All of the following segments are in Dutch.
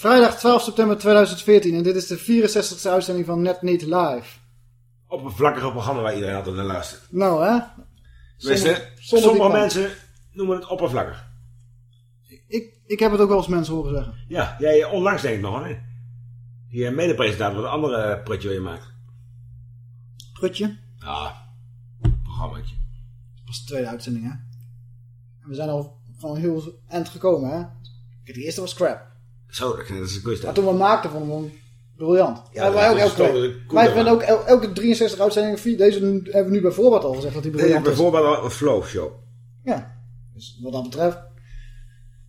vrijdag 12 september 2014 en dit is de 64e uitzending van Net Niet Live. Oppervlakkige programma waar iedereen altijd naar luistert. Nou hè? Tenminste, sommige mensen noemen het oppervlakkig. Ik, ik heb het ook wel eens mensen horen zeggen. Ja, jij onlangs denk ik nog, hè? Die eh, medepresentator van een andere prutje waar je maakt. Prutje, Ja, programmaatje. dat was de tweede uitzending hè. En we zijn al van heel eind gekomen hè. De eerste was crap. Zo, dat is een. Maar toen we maakten vonden we hem briljant. Ja, wij ook elke Wij vinden ook el- elke 63 uitzendingen, deze hebben we nu bij voorbaat al gezegd dat is briljant is. bijvoorbeeld al een flow show. Ja, dus wat dat betreft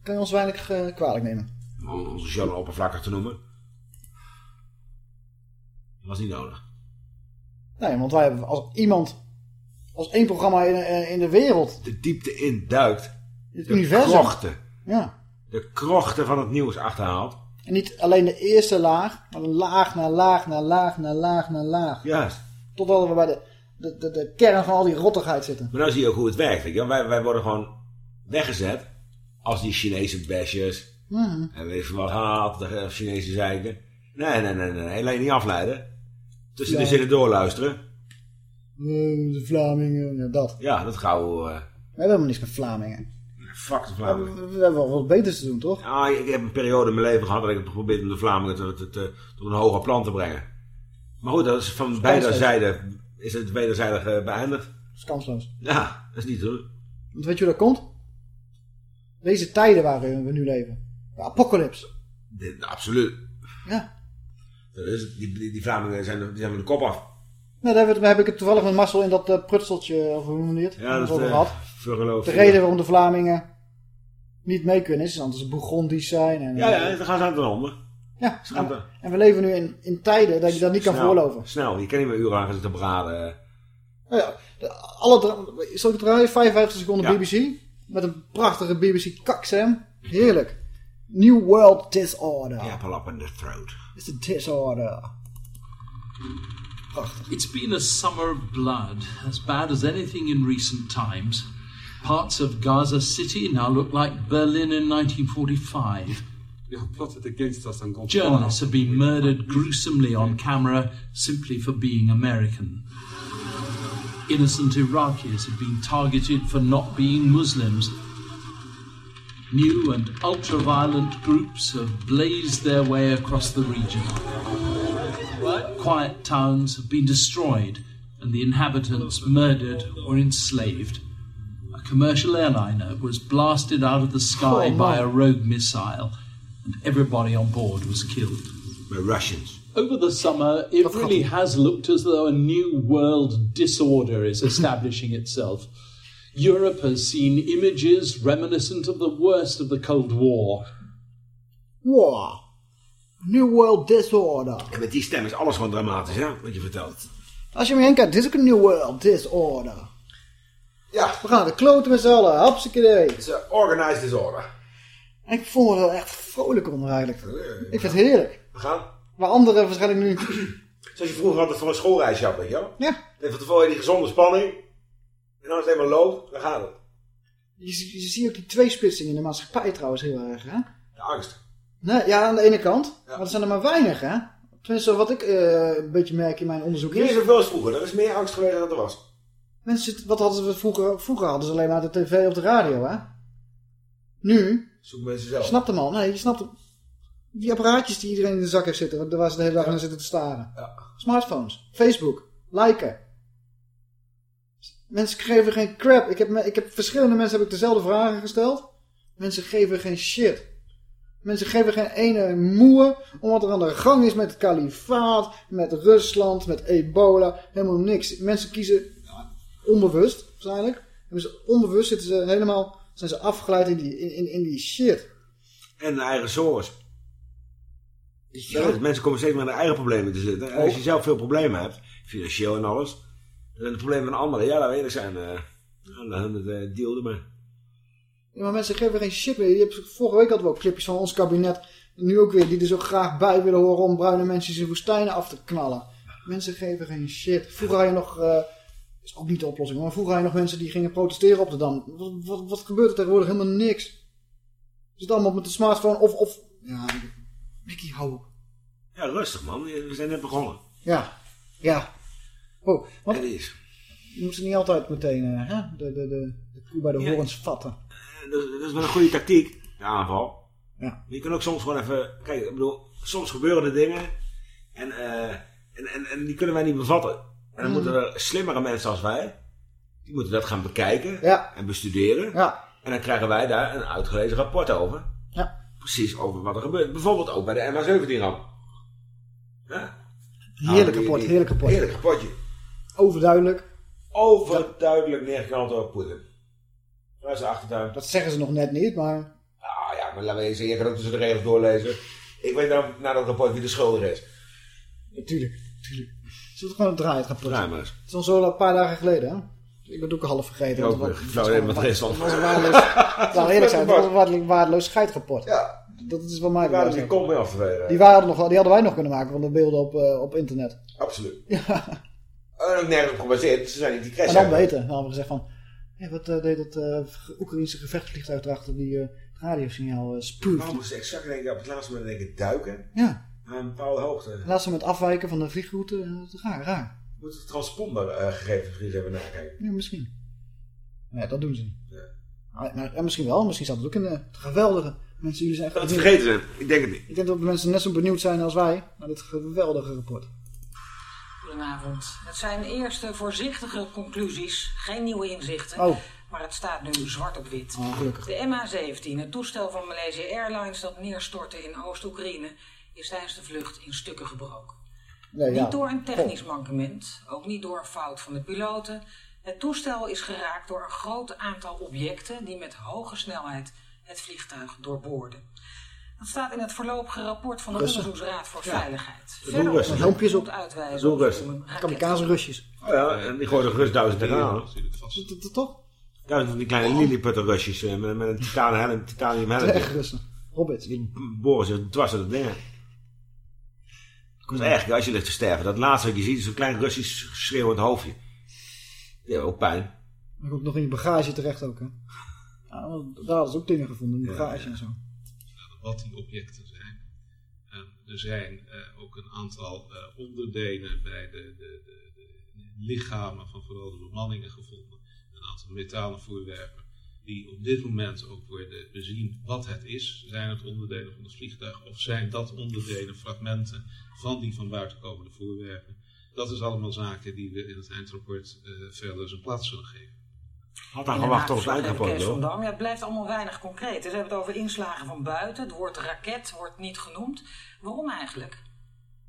kan je ons weinig eh, kwalijk nemen. Om onze genre oppervlakkig te noemen. Dat was niet nodig. Nee, want wij hebben als iemand, als één programma in, in- in de wereld, De diepte in duikt. in het De universum. krochten. Ja. De krochten van het nieuws achterhaalt. En niet alleen de eerste laag, maar een laag naar laag naar laag naar laag naar laag. Juist. Totdat we bij de, de, de, de kern van al die rottigheid zitten. Maar nou zie je ook hoe het werkt. Weet je? Wij, wij worden gewoon weggezet als die Chinese bashers. Mhm. En weet je wat haat, de Chinese zeiken. Nee, nee, nee, nee. Helemaal niet afleiden. Tussen Ja. de zinnen doorluisteren. De Vlamingen, ja, dat. Ja, dat gauw. eh We hebben helemaal niks met Vlamingen. Fuck de We, Vlamingen. we- we hebben wel wat beters te doen, toch? Ja, ik, heb een periode in mijn leven gehad dat ik heb geprobeerd om de Vlamingen te, te, te- tot een hoger plan te brengen. Maar goed, dat is van beide zijden is het wederzijdig eh, beëindigd. Dat is kansloos. Ja, dat is niet zo. Want weet je hoe dat komt? Deze tijden waarin we nu leven. De apocalypse. Dit, absoluut. Ja. Dat is, die, die, die Vlamingen zijn, die zijn van de kop af. Nou, daar heb, ik- daar heb ik het toevallig met Marcel in dat eh, prutseltje, of hoe noem je het? Ja, dat is de, gehad. De reden waarom de Vlamingen niet mee kunnen is omdat ze Bourgondisch zijn. En, Ja, eh, ja, dan gaan ze aan ten onder. ja. Ze gaan En, en we leven nu in, in tijden dat je dat niet kan voorloven. Snel, je kan niet meer uren aan gaan zitten braden. Nou ja, de- alle zal ik het draaien? 55 seconden Ja. BBC. Met een prachtige BBC kaksem. Heerlijk. New World Disorder. Apple up in the throat. It's a disorder. Prachtig. It's been a summer blood, as bad as anything in recent times. Parts of Gaza City now look like Berlin in 1945. They have plotted against us and Journalists have been murdered gruesomely on camera simply for being American. Innocent Iraqis have been targeted for not being Muslims. New and ultra violent groups have blazed their way across the region. Quiet towns have been destroyed and the inhabitants murdered or enslaved. A commercial airliner was blasted out of the sky Oh, by a rogue missile, and everybody on board was killed. By Russians. Over the summer, it really has looked as though a new world disorder is establishing itself. Europe has seen images reminiscent of the worst of the Cold War. War. New World Disorder. En met die stem is alles gewoon dramatisch, hè? Wat je vertelt. Als je me heen kijkt, dit is ook een New World Disorder. Ja, We gaan de kloten met z'n allen. Hapsakee. het is uh, organized disorder. En ik voel me er wel echt vrolijk onder eigenlijk. Ik vind het heerlijk. We gaan. Waar anderen waarschijnlijk nu... Zoals je vroeger altijd voor een schoolreisje had, weet je wel? Ja. En van tevoren die gezonde spanning. En dan is het helemaal low, dan gaat het. Je, je ziet ook die tweesplitsing in de maatschappij trouwens heel erg, hè? De angst. Nee, ja, aan de ene kant. Ja. Maar er zijn er maar weinig, hè? Tenminste, wat ik eh, een beetje merk in mijn onderzoek Niet is... zoveel als vroeger. Er is meer angst geweest dan er was. Mensen, wat hadden we vroeger? Vroeger hadden ze alleen maar de tv of de radio, hè? Nu, Zoek mensen zelf. snapt hem al. Nee, je snapt hem. Die apparaatjes die iedereen in de zak heeft zitten, waar ze de hele dag naar zitten te staren. Ja. Smartphones, Facebook, liken. Mensen geven geen crap. Ik heb, me- ik heb verschillende mensen heb ik dezelfde vragen gesteld. Mensen geven geen shit. Mensen geven geen ene moe om wat er aan de gang is met het kalifaat, met Rusland, met ebola. Helemaal niks. Mensen kiezen ja, onbewust, waarschijnlijk. Hebben ze onbewust zitten ze helemaal, zijn ze afgeleid in die, in, in, in die shit. En de eigen. Ja. Mensen komen steeds meer aan de eigen problemen te zitten. En als je zelf veel problemen hebt, financieel en alles, dan zijn de problemen van anderen, ja, dat weet ik zijn. eh nou, dan het uh, deal ermee. Ja, maar mensen geven geen shit meer. Je hebt, vorige week hadden we ook clipjes van ons kabinet. Nu ook weer, die er zo graag bij willen horen om bruine mensen in woestijnen af te knallen. Mensen geven geen shit. Vroeger had je nog, eh is ook niet de oplossing, maar vroeger had je nog mensen die gingen protesteren op de Dam. Wat, wat, wat gebeurt er tegenwoordig? Helemaal niks. Ze zitten allemaal met de smartphone of, of ja, Hou op. Ja, rustig man. We zijn net begonnen. Ja, ja. Oh, want Het is. je moet ze niet altijd meteen eh, hè? De, de, de, de koe bij de Ja. horens vatten. Eh, Dat, dat is wel een goede tactiek, de aanval. Ja. Je kan ook soms gewoon even... Kijk, ik bedoel, soms gebeuren er dingen. En, eh, en, en, en die kunnen wij niet bevatten. En dan moeten er slimmere mensen als wij... Die moeten dat gaan bekijken Ja, en bestuderen. ja, En dan krijgen wij daar een uitgelezen rapport over. ja. Precies over wat er gebeurt. Bijvoorbeeld ook bij de MH17-ramp. Ja? Heerlijk die- rapport, die- heerlijk rapport. Heerlijk rapportje. Overduidelijk. Overduidelijk neergeknald door Poetin. Waar is de achtertuin? Dat zeggen ze nog net niet, maar... Ah ja, maar laten we eens eerder ook tussen de regels doorlezen. Ik weet nou na dat rapport wie de schuldig is. Natuurlijk, natuurlijk. Ze het gewoon draaien, het rapport. Draai maar eens. Het is al zo een paar dagen geleden, hè? Ik ben ook half vergeten. Ik ook want Nou, nee. Het was een waardeloos... Nou, eerlijk zijn, het was een waardeloos, waardeloos scheidrapport. Ja, Dat is wel mij daar waren bewijs die kont mee af vegen. Die, waren nog, die hadden wij nog kunnen maken van de beelden op, eh, op internet. Absoluut. En ook nergens op gebaseerd. Ze zijn niet die crash En dan weten. Dan hadden we gezegd van... Hé, wat eh, deed dat eh Oekraïnse gevechtsvliegtuig erachter die eh, het radiosignaal eh? Waarom moesten ze exact denk ik, op het laatste moment denk ik duiken? Ja. Naar een bepaalde hoogte. Laat ze met afwijken van de vliegroute. eh, dat is raar, raar. Moet het transponder eh, eens even nakijken. Ja, misschien. Nee, dat doen ze niet. Ja. Ah, nou, ja, misschien wel. Misschien staat het ook in de geweldige... Mensen, jullie zijn. Dat het vergeten zijn. Ik denk het niet. Ik denk dat de mensen net zo benieuwd zijn als wij naar dit geweldige rapport. Goedenavond. Het zijn eerste voorzichtige conclusies, geen nieuwe inzichten. Oh, Maar het staat nu zwart op wit. oh gelukkig. De MH17, het toestel van Malaysia Airlines dat neerstortte in Oost-Oekraïne, is tijdens de vlucht in stukken gebroken. Nee, ja. Niet door een technisch mankement, ook niet door een fout van de piloten. Het toestel is geraakt door een groot aantal objecten die met hoge snelheid het vliegtuig doorboorden. Dat staat in het voorlopige rapport van de Russen. Onderzoeksraad voor Veiligheid. Verder Russen. Helmpjes op. uitwijzen Dat doen of het Russen. om een raket Kamikaze Rusjes. Oh ja, en die gooien er gerust duizend dat toch? Duizend van die kleine lilliputter rusjes eh, met, met een titanium helm. Titanium Echt helm. Russen. Hobbits. Die boren zich dwars door de dingen. Dat is eigenlijk als je ligt te sterven. Dat laatste wat je ziet is een klein Russisch schreeuwend hoofdje. Hebben ook pijn. Maar komt nog in je bagage terecht ook, hè? Ja, want daar hadden ze ook dingen gevonden, in je bagage en zo. wat die objecten zijn. En er zijn eh, ook een aantal eh, onderdelen bij de, de, de, de lichamen van vooral de bemanningen gevonden. Een aantal metalen voorwerpen die op dit moment ook worden bezien wat het is. Zijn het onderdelen van het vliegtuig of zijn dat onderdelen, fragmenten van die van buiten komende voorwerpen? Dat is allemaal zaken die we in het eindrapport eh, verder zijn plaats zullen geven. Had dan gewacht Haag het eindrapport. Ja, het blijft allemaal weinig concreet. Ze hebben het over inslagen van buiten. Het woord raket wordt niet genoemd. Waarom eigenlijk?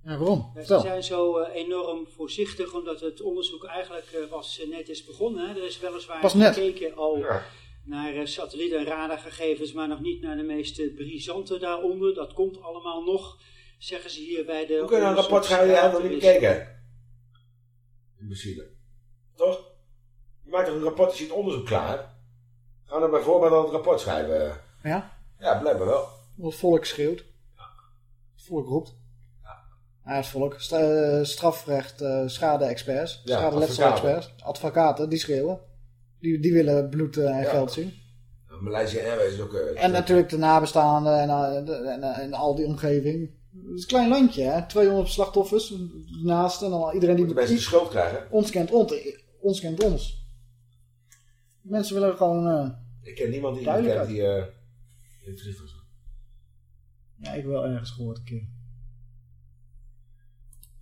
Ja, waarom? Ze zijn zo eh, enorm voorzichtig, omdat het onderzoek eigenlijk eh, was eh, net is begonnen. Hè. Er is weliswaar Pas net. gekeken al Ja. Naar eh, satelliet- en radargegevens, maar nog niet naar de meest eh, brisante daaronder. Dat komt allemaal nog, zeggen ze hier bij de... Hoe kun je nou een rapport schrijven en nog niet bekeken? Imbecielen. Toch? Je maakt toch een rapport als je het onderzoek klaar? Gaan we dan bij voorbaat al het rapport schrijven? Ja? Ja, blijkbaar wel. Het volk schreeuwt. Het volk roept. Ja, het volk. Eh, strafrecht, eh schade-experts. Ja, Schade-letsel-experts. Advocaten, die schreeuwen. Die, die willen bloed eh, en Ja. geld zien. Malaysia Airways is ook... eh, En natuurlijk de nabestaanden en, eh, en, en al die omgeving. Het is een klein landje, hè. 200 slachtoffers. Naast en dan iedereen die... Mensen de schuld krijgen? Ons kent ons. Ons kent ons. Mensen willen gewoon... eh, Ik ken niemand die iemand kent die eh, in het vliegtuig zat. ja, ik heb wel ergens gehoord een keer.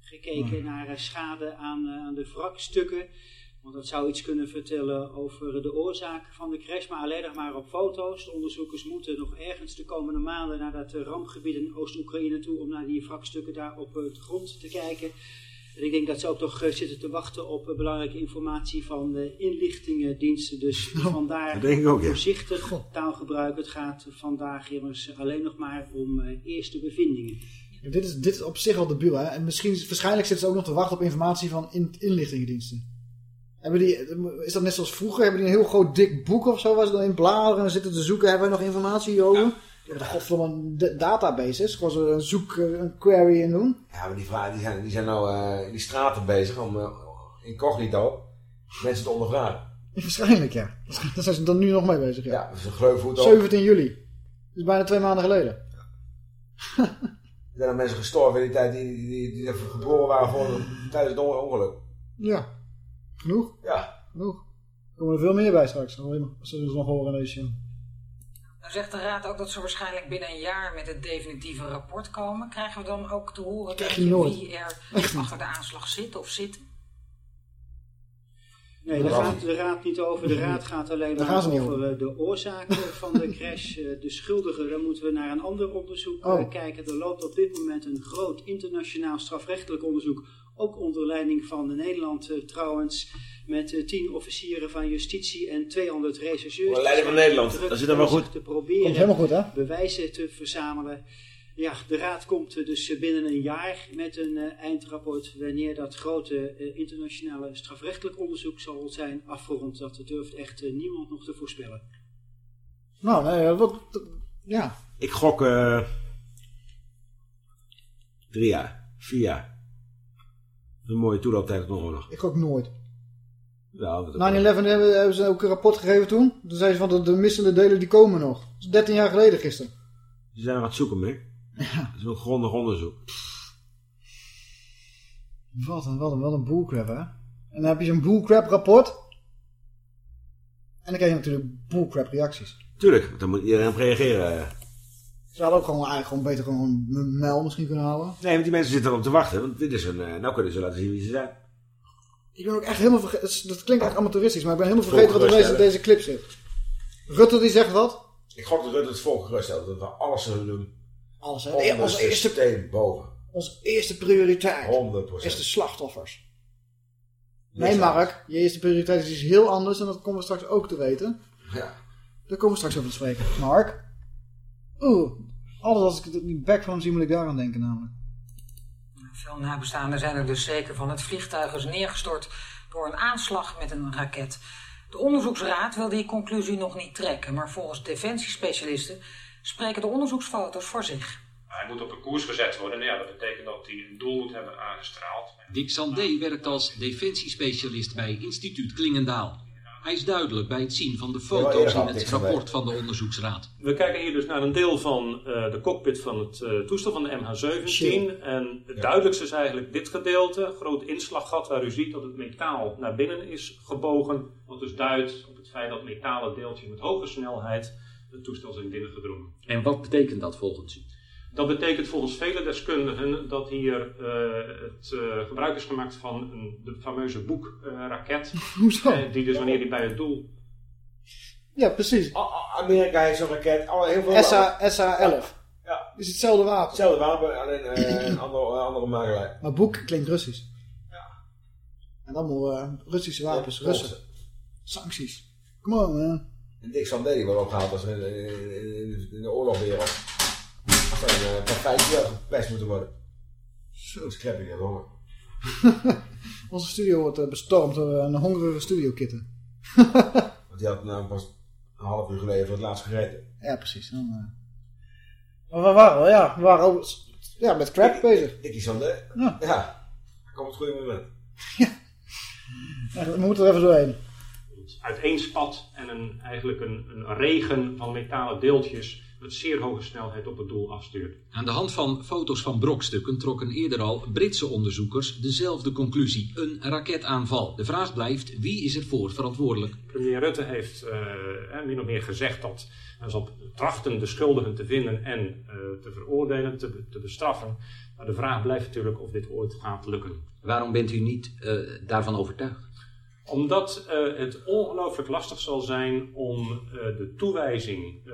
gekeken naar eh, schade aan, eh, aan de wrakstukken. Want dat zou iets kunnen vertellen over de oorzaak van de crash, maar alleen nog maar op foto's. De onderzoekers moeten nog ergens de komende maanden naar dat eh, rampgebied in Oost-Oekraïne toe om naar die wrakstukken daar op de grond te kijken. En ik denk dat ze ook nog eh, zitten te wachten op eh, belangrijke informatie van de inlichtingendiensten. Dus vandaar Dat denk ik ook, ja. voorzichtig taalgebruik. Het gaat vandaag immers alleen nog maar om eerste bevindingen. Dit, is, dit is op zich wel debiel, hè. En misschien, waarschijnlijk zitten ze ook nog te wachten op informatie van in, inlichtingendiensten. Hebben die, is dat net zoals vroeger? Hebben die een heel groot dik boek of zo waar ze dan in bladeren en zitten te zoeken? Hebben we nog informatie hierover? Die hebben er godverdomme database is. Gewoon een zoek, eh, een query in doen. Ja, maar die, vra- die, zijn, die zijn nou eh, in die straten bezig om uh, incognito mensen te ondervragen. Ja, waarschijnlijk, ja. Daar zijn ze dan nu nog mee bezig, ja. Ja, dat is een gleufvoet op. 17 juli. Dat is bijna twee maanden geleden. zijn er mensen gestorven in die tijd die, die, die, die geboren waren voor, tijdens het ongeluk. Ja. Genoeg? Ja. Genoeg. Er komen er veel meer bij straks. Als we dus nog horen in deze show. Nou zegt de Raad ook dat ze waarschijnlijk binnen een jaar met het definitieve rapport komen. Krijgen we dan ook te horen wie er achter de aanslag zit of zitten? Nee, daar gaat de raad niet over. De raad gaat alleen maar ze over eh, de oorzaken van de crash. Eh, De schuldigen, daar moeten we naar een ander onderzoek eh, Oh. kijken. Er loopt op dit moment een groot internationaal strafrechtelijk onderzoek. Ook onder leiding van Nederland eh, trouwens. Met eh, tien officieren van justitie en 200 rechercheurs. Onder leiding van Nederland. Dat zit dan wel goed. Te Komt proberen helemaal goed, hè? bewijzen te verzamelen. Ja, de raad komt eh, dus eh, binnen een jaar met een eindrapport. Wanneer dat grote internationale strafrechtelijk onderzoek zal zijn afgerond. Dat durft echt niemand nog te voorspellen. Nou, nee, wordt... Ja. Ik gok eh drie jaar, vier jaar. Een mooie toelooptijd op de oorlog. Ik ook nooit. Ja, dat 9-11 hebben, ze ook een rapport gegeven toen. Toen zeiden ze van de, de missende delen die komen nog. Dat is 13 jaar geleden gisteren. Ze zijn aan het zoeken mee. Dat is een grondig onderzoek. Wat een, wat een, wat een bullcrap, hè? En dan heb je zo'n bullcrap rapport. En dan krijg je natuurlijk bullcrap reacties. Tuurlijk, dan moet iedereen op reageren. Ze hadden ook gewoon, eigenlijk gewoon beter gewoon een mel misschien kunnen houden. Nee, want die mensen zitten erop te wachten. Want dit is een... eh, nou kunnen ze laten zien wie ze zijn. Ik ben ook echt helemaal vergeten. Dat, klinkt echt amateuristisch, maar ik ben helemaal vergeten wat er in deze, deze clip zit. Rutte die zegt wat? Ik gok dat Rutte het volk geruststelt. Dat we alles zullen doen. Alles, hè? Onze de eerste, steen boven. onze eerste prioriteit 100% is de slachtoffers. Nee, Mark, je eerste prioriteit is iets heel anders en dat komen we straks ook te weten. Ja. Daar komen we straks over te spreken. Mark? Oeh, alles als ik die back van hem zie moet ik daaraan denken namelijk. Veel nabestaanden zijn er dus zeker van. Het vliegtuig is neergestort door een aanslag met een raket. De onderzoeksraad wil die conclusie nog niet trekken, maar volgens defensiespecialisten spreken de onderzoeksfoto's voor zich. Hij moet op een koers gezet worden. Nou ja, dat betekent dat hij een doel moet hebben aangestraald. Dick Sandé werkt als defensiespecialist bij instituut Klingendaal. Hij is duidelijk bij het zien van de foto's in het rapport van de onderzoeksraad. We kijken hier dus naar een deel van eh, de cockpit van het eh, toestel van de MH17. Chill. En het duidelijkste is eigenlijk dit gedeelte. Groot inslaggat waar u ziet dat het metaal naar binnen is gebogen. Wat dus duidt op het feit dat metalen deeltje met hoge snelheid het toestel zijn binnengedrongen. En wat betekent dat volgens u? Dat betekent volgens vele deskundigen dat hier eh, het eh, gebruik is gemaakt van een, de fameuze boekraket. Hoezo? eh, die dus wanneer die bij het doel Ja, precies. Amerika heeft zo'n raket. Alle, heel veel SA, SA-11. Ja. Is hetzelfde wapen. Hetzelfde wapen, alleen eh, een andere, andere makelij. Maar boek klinkt Russisch. Ja. En allemaal eh, Russische wapens, Ja, Russen. Sancties. Come on, man. En Dick die wordt opgehaald als in, in, in, in de oorlogwereld. Een uh, partijtje gepest moeten worden. Zo scrap ik dat hoor. Onze studio wordt eh, bestormd door een hongerige studiokitten. Want die had nou pas een half uur geleden voor het laatst gereden. Ja, precies. Dan, eh. Maar we waren, ja, we waren ook ja, met crap bezig. Dickie Sandé. Ja. Ja. Komt het goede moment. Ja, we moeten er even doorheen. uiteenspat en een, eigenlijk een, een regen van metalen deeltjes met zeer hoge snelheid op het doel afstuurt. Aan de hand van foto's van brokstukken trokken eerder al Britse onderzoekers dezelfde conclusie. Een raketaanval. De vraag blijft, wie is ervoor verantwoordelijk? Premier Rutte heeft eh, min of meer gezegd dat hij zal trachten de schuldigen te vinden en eh, te veroordelen, te, te bestraffen. Maar de vraag blijft natuurlijk of dit ooit gaat lukken. Waarom bent u niet eh, daarvan overtuigd? Omdat eh, het ongelooflijk lastig zal zijn om eh, de toewijzing eh,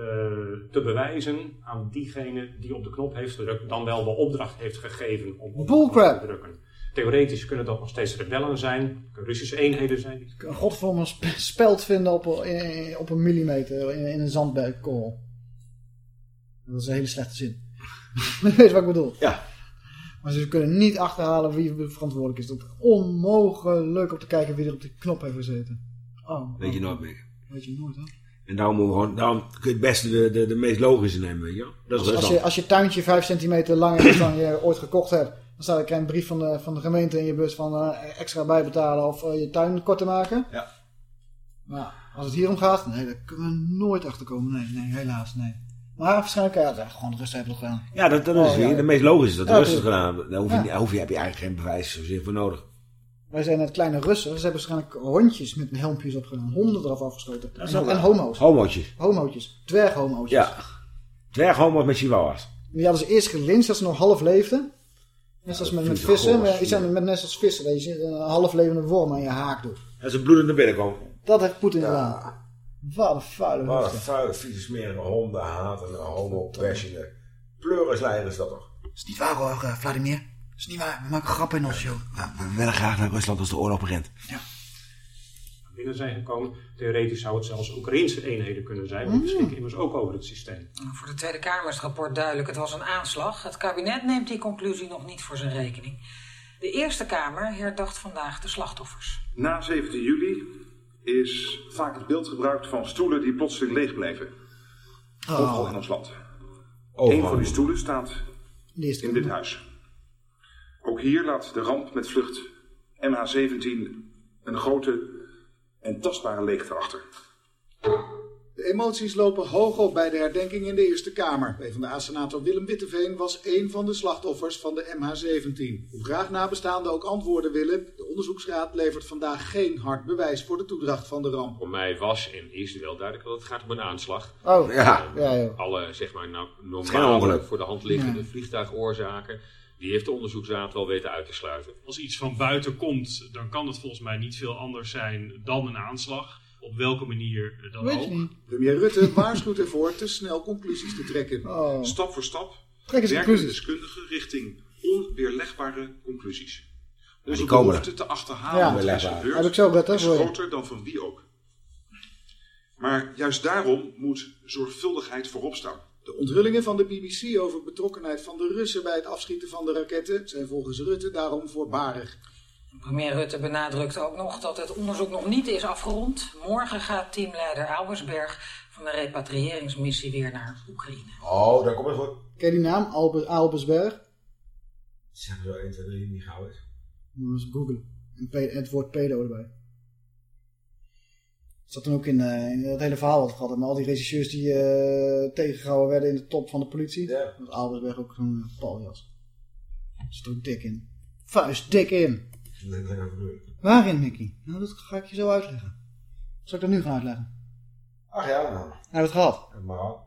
te bewijzen aan diegene die op de knop heeft gedrukt, dan wel de opdracht heeft gegeven om op de knop Bullcrap. te drukken. Theoretisch kunnen dat nog steeds rebellen zijn, kunnen Russische eenheden zijn. Ik kan godverdomme een sp- speld vinden op, in- op een millimeter in, in een zandbergkorrel. Dat is een hele slechte zin. Maar je weet wat ik bedoel. Ja. Maar ze kunnen niet achterhalen wie verantwoordelijk is. Dat is onmogelijk om te kijken wie er op die knop heeft gezeten. Oh, Weet je oh. nooit meer. Weet je nooit, hè? En daarom, gewoon, daarom kun je het beste de, de, de meest logische nemen, weet je. Dat is Als, als, je, als je tuintje 5 centimeter langer is dan je ooit gekocht hebt, dan staat er een brief van de, van de gemeente in je bus van eh, extra bijbetalen of eh, je tuin korter maken. Ja. Maar als het hier om gaat, nee, daar kunnen we nooit achter komen. Nee, nee, helaas, nee. Maar waarschijnlijk, ja, dat gewoon Russen hebben gedaan. Ja, dat, dat is Oh, ja. de meest logische. Dat Ja, tuurlijk. gedaan. Daar hoef je, Ja. hoef je, heb je eigenlijk geen bewijs zozeer voor nodig. Wij zijn net kleine Russen. Ze hebben waarschijnlijk hondjes met een helmpjes opgedaan. Honden eraf afgeschoten. Is En, ook- en homo's. Homootjes. Homootjes. Dwerghomootjes. Ja. Dwerghomo's met chihuahuas. Die hadden ze eerst gelinst als ze nog half leefden. Net zoals met, met vissen. Maar die zijn met net als vissen. Dat je een half levende worm aan je haak doet. En ze bloedend naar binnen komen. Dat heeft Poetin gedaan. Wat een vuile Wat een vuile, vieze, smerige honden, hatende, homo-bashende. Pleurisleider is dat toch? Dat is niet waar hoor, eh, Vladimir. Dat is niet waar. We maken grappen in ons show. We willen graag naar Rusland als de oorlog begint. binnen zijn gekomen. Theoretisch zou het zelfs Oekraïnse eenheden kunnen zijn, want die beschikken immers ook over het systeem. Voor de Tweede Kamer is het rapport duidelijk. Het was een aanslag. Het kabinet neemt die conclusie nog niet voor zijn rekening. De Eerste Kamer herdacht vandaag de slachtoffers. Na 17 juli is vaak het beeld gebruikt van stoelen die plotseling leeg bleven. Overal in ons land. Een van die stoelen staat in dit huis. Ook hier laat de ramp met vlucht MH17 een grote en tastbare leegte achter. De emoties lopen hoog op bij de herdenking in de Eerste Kamer. PvdA-senator Willem Witteveen was één van de slachtoffers van de MH17. Hoe graag nabestaanden ook antwoorden willen, de onderzoeksraad levert vandaag geen hard bewijs voor de toedracht van de ramp. Voor mij was en is wel duidelijk dat het gaat om een aanslag. Oh, Ja. ja, joh. Alle zeg maar nou, normale voor de hand liggende vliegtuigoorzaken, die heeft de onderzoeksraad wel weten uit te sluiten. Als iets van buiten komt, dan kan het volgens mij niet veel anders zijn dan een aanslag. Op welke manier eh, dan Weet ook. niet. Premier Rutte waarschuwt ervoor te snel conclusies te trekken. Oh. Stap voor stap werken de conclusies. deskundigen richting onweerlegbare conclusies. Onze die komen behoefte er. te achterhalen Ja. wat er is gebeurd Heb ik zo Rutte is groter dan van wie ook. Maar juist daarom moet zorgvuldigheid voorop staan. De onthullingen van de BBC over betrokkenheid van de Russen bij het afschieten van de raketten zijn volgens Rutte daarom voorbarig. Premier Rutte benadrukt ook nog dat het onderzoek nog niet is afgerond. Morgen gaat teamleider Albersberg van de repatriëringsmissie weer naar Oekraïne. Oh, daar komt het goed. Ken je die naam? Albers, Albersberg? Zeg zo 1, 2, 3, niet gauw is. Moet eens googlen. En het woord pedo erbij. Het zat toen ook in, eh, in dat hele verhaal wat we hebben. Met al die regisseurs die eh, tegengehouden werden in de top van de politie. Ja. Dat Albersberg ook zo'n paljas. Zit er ook dik in. Vuist dik in. Waarin, Mickey? Nou, dat ga ik je zo uitleggen. Zal ik dat nu gaan uitleggen? Ach ja, nou. We het gehad? maar al.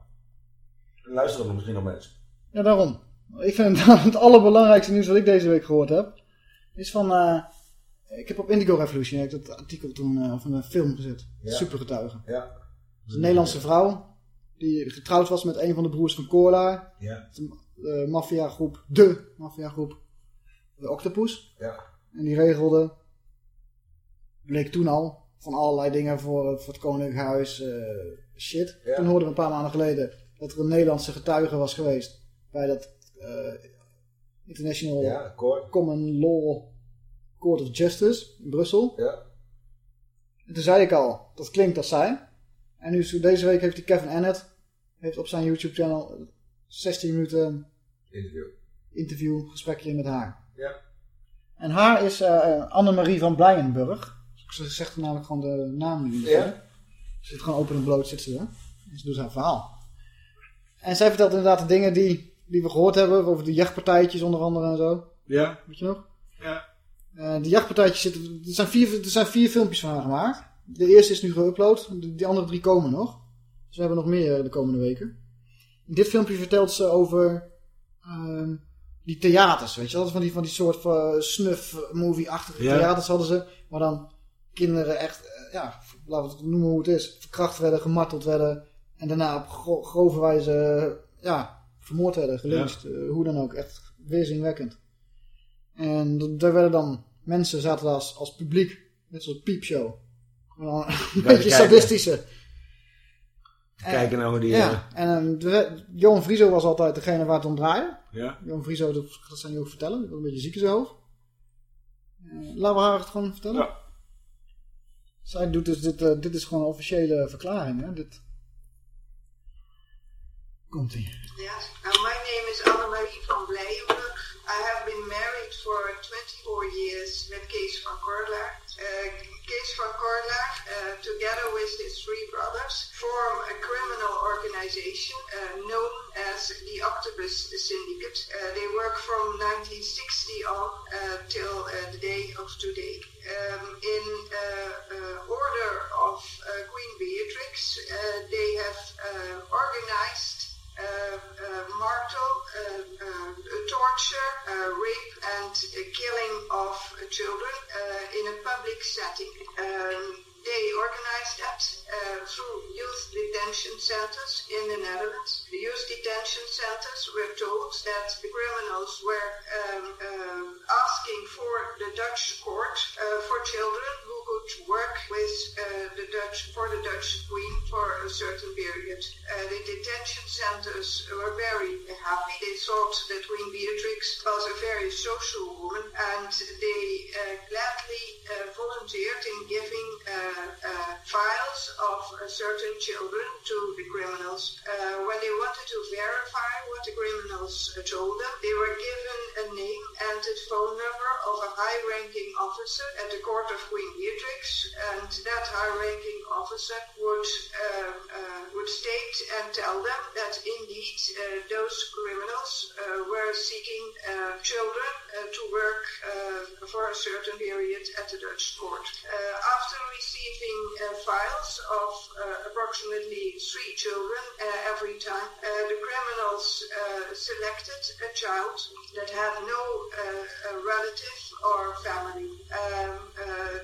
Luisteren er misschien nog mensen. Ja, daarom. Ik vind het, het allerbelangrijkste nieuws wat ik deze week gehoord heb. Is van... eh, ik heb op Indigo Revolution heb ik dat artikel toen eh, van een film gezet. Ja. Supergetuigen. Ja. Dat een Nederlandse vrouw. Die getrouwd was met een van de broers van Corla. Ja. De maffiagroep. De maffiagroep. De Octopus. Ja. En die regelde. Bleek toen al. Van allerlei dingen voor, voor het Koninklijk Huis. eh, shit. Ja. Toen hoorden we een paar maanden geleden. Dat er een Nederlandse getuige was geweest. Bij dat eh, International Ja. Common Law Court of Justice in Brussel. Ja. En toen zei ik al, dat klinkt als zij. En nu deze week heeft die Kevin Annett heeft op zijn YouTube channel 16 minuten Interview. interview, gesprekje met haar. Ja. En haar is eh Annemarie van Blijenburg. Ze zegt namelijk gewoon de naam niet. Ja. Ze zit gewoon open en bloot, zit ze er. En ze doet haar verhaal. En zij vertelt inderdaad de dingen die, die we gehoord hebben, over de jachtpartijtjes onder andere en zo. Ja. Weet je nog? Ja. Eh, die jachtpartijtjes zitten. Er zijn, vier, er zijn vier filmpjes van haar gemaakt. De eerste is nu geüpload. De, die andere drie komen nog. Dus we hebben nog meer de komende weken. In dit filmpje vertelt ze over ehm, die theaters. Weet je wel? Van die, van die soort van snuff-movie-achtige Ja. theaters hadden ze. Waar dan kinderen echt, eh, ja, laten we het noemen hoe het is. Verkracht werden, gemarteld werden. En daarna op gro- grove wijze, eh, ja, vermoord werden, gelyncht. eh, hoe dan ook. Echt weerzinwekkend. En daar werden dan mensen zaten daar als, als publiek. Net zoals piepshow. Een beetje kijken. sadistische. Kijken naar hoe die... Ja, en de- Johan Frieso was altijd degene waar het om draaide. Ja. Johan Frieso, dat, dat zijn die ook vertellen. Die was een beetje ziek zijn hoofd. Eh, laten we haar het gewoon vertellen. Ja. Zij doet dus dit, eh, dit is gewoon een officiële verklaring. Hè? Dit... Komt ie. Yes, uh, my name is Annemarie van Blijenburg. I have been married for 24 years with Kees van Korlaar. Uh, Case van Corla, uh, together with his three brothers, form a criminal organization uh, known as the Octopus Syndicate. Uh, they work from 1960 on uh, till uh, the day of today. Um, in uh, order of Queen Beatrix, they have organized uh, uh, uh, uh, torture, uh, rape, and uh, killing of uh, children uh, in a public setting. Um, they organized that uh, through youth detention centers in the Netherlands. The youth detention centers were told that the criminals were um, um, asking for the Dutch court uh, for children who could work with uh, the Dutch for the Dutch Queen for a certain period. Uh, the detention centers were very happy. They thought that Queen Beatrix was a very social woman, and they uh, gladly uh, volunteered in giving uh, uh, files of certain children to the criminals. When they wanted to verify what the criminals told them, they were given a name and a phone number of a high-ranking officer at the court of Queen Beatrix, and that high-ranking officer would uh, uh, would state and tell them that indeed uh, those criminals uh, were seeking uh, children uh, to work for a certain period at the Dutch court. After receiving files of approximately three children every time, the criminals selected a child that had no relative or family. Um,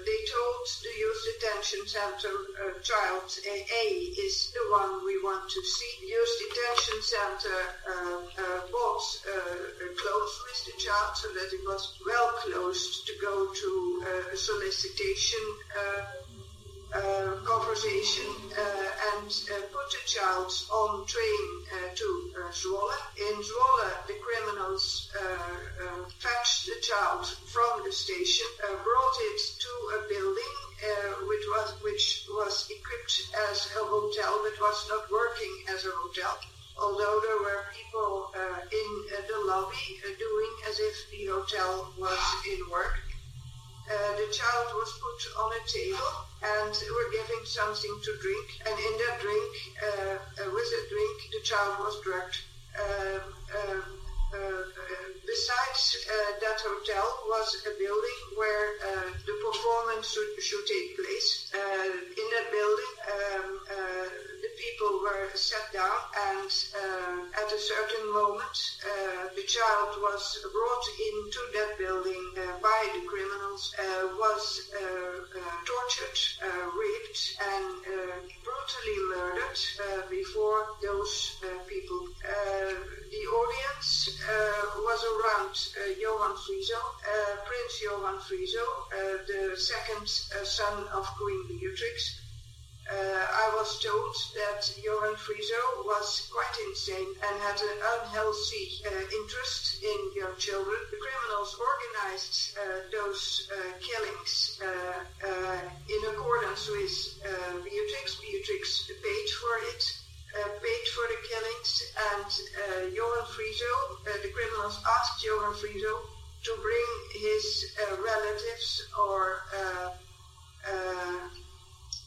they told the youth detention center uh, child uh, A is the one we want to see. Youth detention center uh, uh, bought uh, clothes with the child so that it was well closed to go to uh, a solicitation uh, uh, conversation uh, and uh, put the child on train uh, to uh, Zwolle. In Zwolle, the criminals uh, uh, fetched the child from the station, uh, brought it to a building uh, which was which was equipped as a hotel, but was not working as a hotel. Although there were people uh, in uh, the lobby uh, doing as if the hotel was in work. Uh, the child was put on a table and were giving something to drink. And in that drink, uh, uh, with that drink, the child was drugged. Um, um, uh, besides that hotel was a building where the performance should, should take place. In that building, um, people were sat down and uh, at a certain moment, uh, the child was brought into that building uh, by the criminals, uh, was uh, uh, tortured, raped, and brutally murdered before those people. The audience was around Johan Frieso, uh, Prince Johan Frieso, uh, the second son of Queen Beatrix. Uh, I was told that Johan Frieso was quite insane and had an unhealthy uh, interest in young children. The criminals organized uh, those killings in accordance with Beatrix. Beatrix paid for it. Uh, paid for the killings and uh, Johan Frieso, uh, the criminals asked Johan Frieso to bring his relatives or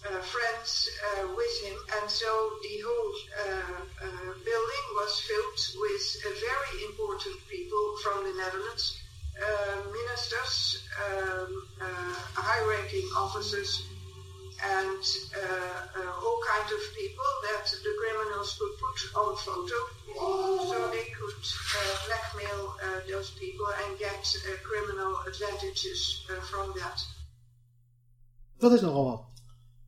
uh, friends uh, with him, and so the whole uh, uh, building was filled with uh, very important people from the Netherlands, ministers, um, high-ranking officers, and all kinds of people that the criminals could put on photo, so they could blackmail those people and get criminal advantages from that. Dat is nogal wat.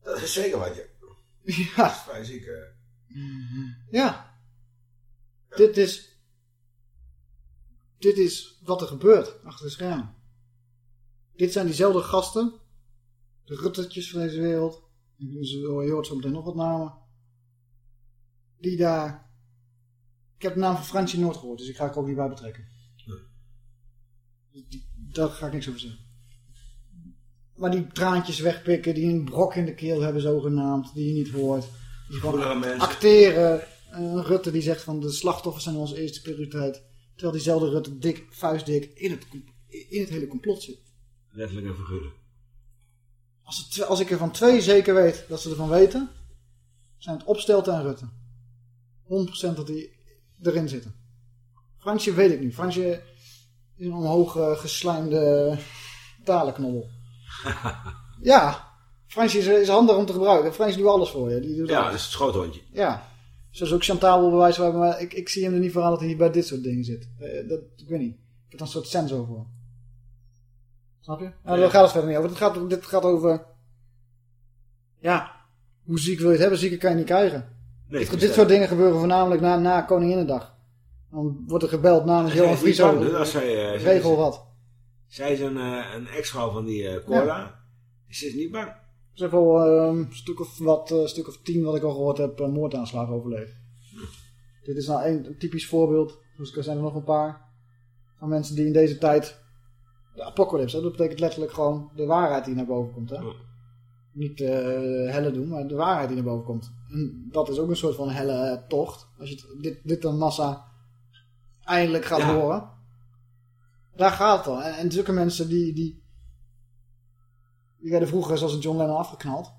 Dat is zeker wat, je. Ja. Dat is vrij ziek, hè. Ja. Dit is... Dit is wat er gebeurt achter de schermen. Dit zijn diezelfde gasten. De ruttetjes van deze wereld. Je hoort zo meteen nog wat namen. Die daar... Ik heb de naam van Fransje Noord gehoord, dus ik ga ik ook hierbij betrekken. Die- Daar ga ik niks over zeggen. Maar die traantjes wegpikken, die een brok in de keel hebben zogenaamd, die je niet hoort. Die gewoon acteren. Een Rutte die zegt van de slachtoffers zijn onze eerste prioriteit. Terwijl diezelfde Rutte dik, vuistdik in het, in het hele complot zit. Letterlijk en figuurlijk. Als, het, als ik er van twee zeker weet dat ze ervan weten, zijn het Opstelten en Rutte. 100% dat die erin zitten. Fransje weet ik niet. Fransje is een omhoog eh, geslijmde talenknobbel. ja, Fransje is, is handig om te gebruiken. Fransje doet alles voor je. Die doet Ja, dat is het schoothondje. Ja. Zoals ook Chantal wil bewijzen hebben, maar ik, ik zie hem er niet voor aan dat hij bij dit soort dingen zit. Eh, dat, ik weet niet. Ik heb er een soort sensor voor. Snap je? Nou, daar gaat het verder niet over. Dit gaat, dit gaat over... Ja, hoe ziek wil je het hebben? Zieker kan je niet krijgen. Nee, dit, soort dingen gebeuren voornamelijk na, na Koninginnedag. Dan wordt er gebeld namens Johan is zij, eh, Regel is- wat. Zij is een, eh, een ex-vrouw van die eh Corla. Ze is niet bang. Ze heeft al eh, een stuk of wat, eh, stuk of tien wat ik al gehoord heb, een moordaanslag overleefd. Dit is nou een, een typisch voorbeeld. Dus er zijn er nog een paar. Van mensen die in deze tijd... De apocalypse, dat betekent letterlijk gewoon de waarheid die naar boven komt. Hè? Niet eh helle doen, maar de waarheid die naar boven komt. En dat is ook een soort van helle tocht. Als je dit, dit dan massa eindelijk gaat Ja. horen. Daar gaat het al. En, en zulke mensen die, die, die werden vroeger zoals een John Lennon afgeknald.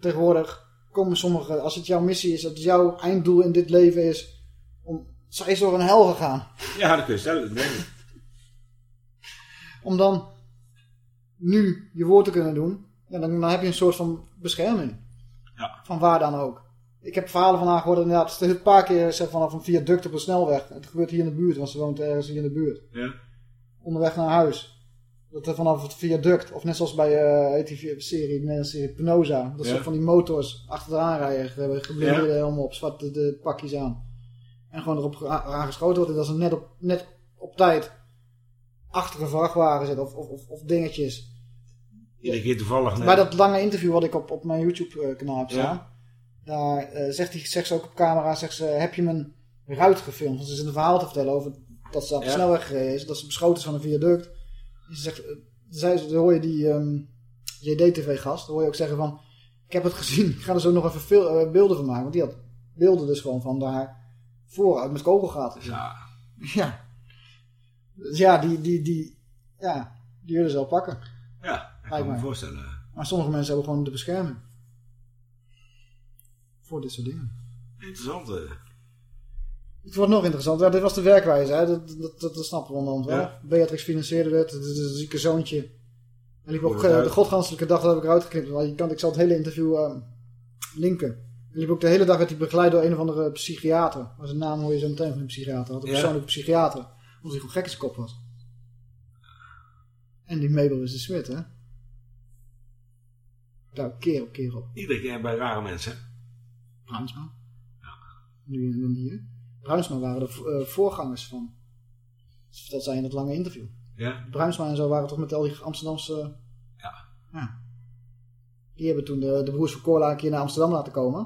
Tegenwoordig komen sommigen, als het jouw missie is, dat jouw einddoel in dit leven is, om, zij is door een hel gegaan. Ja, dat kun je stellen. dat ik. Om dan nu je woord te kunnen doen, ja, dan, dan heb je een soort van bescherming. Ja. Van waar dan ook. Ik heb verhalen van haar gehoord, inderdaad, het is een paar keer vanaf een viaduct op een snelweg. Het gebeurt hier in de buurt, want ze woont ergens hier in de buurt. Ja. Onderweg naar huis. Dat er vanaf het viaduct, of net zoals bij eh heet die serie, serie Penosa, dat ze Ja. van die motors achteraan rijden, ge- geblindeerde Ja. helemaal op, zwarte de pakjes aan. En gewoon erop ge- aangeschoten wordt. En dat ze net op, net op tijd achter een vrachtwagen zit, of, of, of, of dingetjes. Iedere keer toevallig. net. Bij dat lange interview wat ik op, op mijn YouTube kanaal heb staan. Daar eh, zegt, hij, zegt ze ook op camera, zegt ze, heb je mijn ruit gefilmd? Want ze zit een verhaal te vertellen over dat ze op de Ja. snelweg gereden is. Dat ze beschoten is van een viaduct. En ze zegt, eh, zei ze, dan hoor je die ehm, JD-TV gast, dan hoor je ook zeggen van, ik heb het gezien, ik ga er zo nog even veel, eh, beelden van maken. Want die had beelden dus gewoon van daar vooruit met kogelgaten. Ja. Ja. Dus ja, die, die, die, ja, die willen ze wel pakken. Ja, ik kan me voorstellen. Maar sommige mensen hebben gewoon de bescherming. Voor dit soort dingen. Interessant. eh. Het wordt nog interessant. Ja, dit was de werkwijze. Hè? Dat, dat, dat, dat snappen we onderhand wel. Ja. Beatrix financierde het. Het is een zieke zoontje. En ook het eh, uit. de godganselijke dag, dat heb ik eruit geknipt. Want je kan, ik zal het hele interview eh, linken. En liep ook de hele dag werd hij begeleid door een of andere psychiater. Maar zijn naam hoor je zo meteen van een psychiater. Had een Ja. persoonlijke psychiater. Omdat hij gewoon gek in zijn kop was. En die Mabel is de Smit, hè? Daar keer op keer op. Iedere keer bij rare mensen. Bruinsma. Nu en dan hier. Bruinsma waren de eh, voorgangers van. Dat zei in het lange interview. Ja. Bruinsma en zo waren toch met al die Amsterdamse... Ja. ja. Die hebben toen de, de broers van Corla een keer naar Amsterdam laten komen.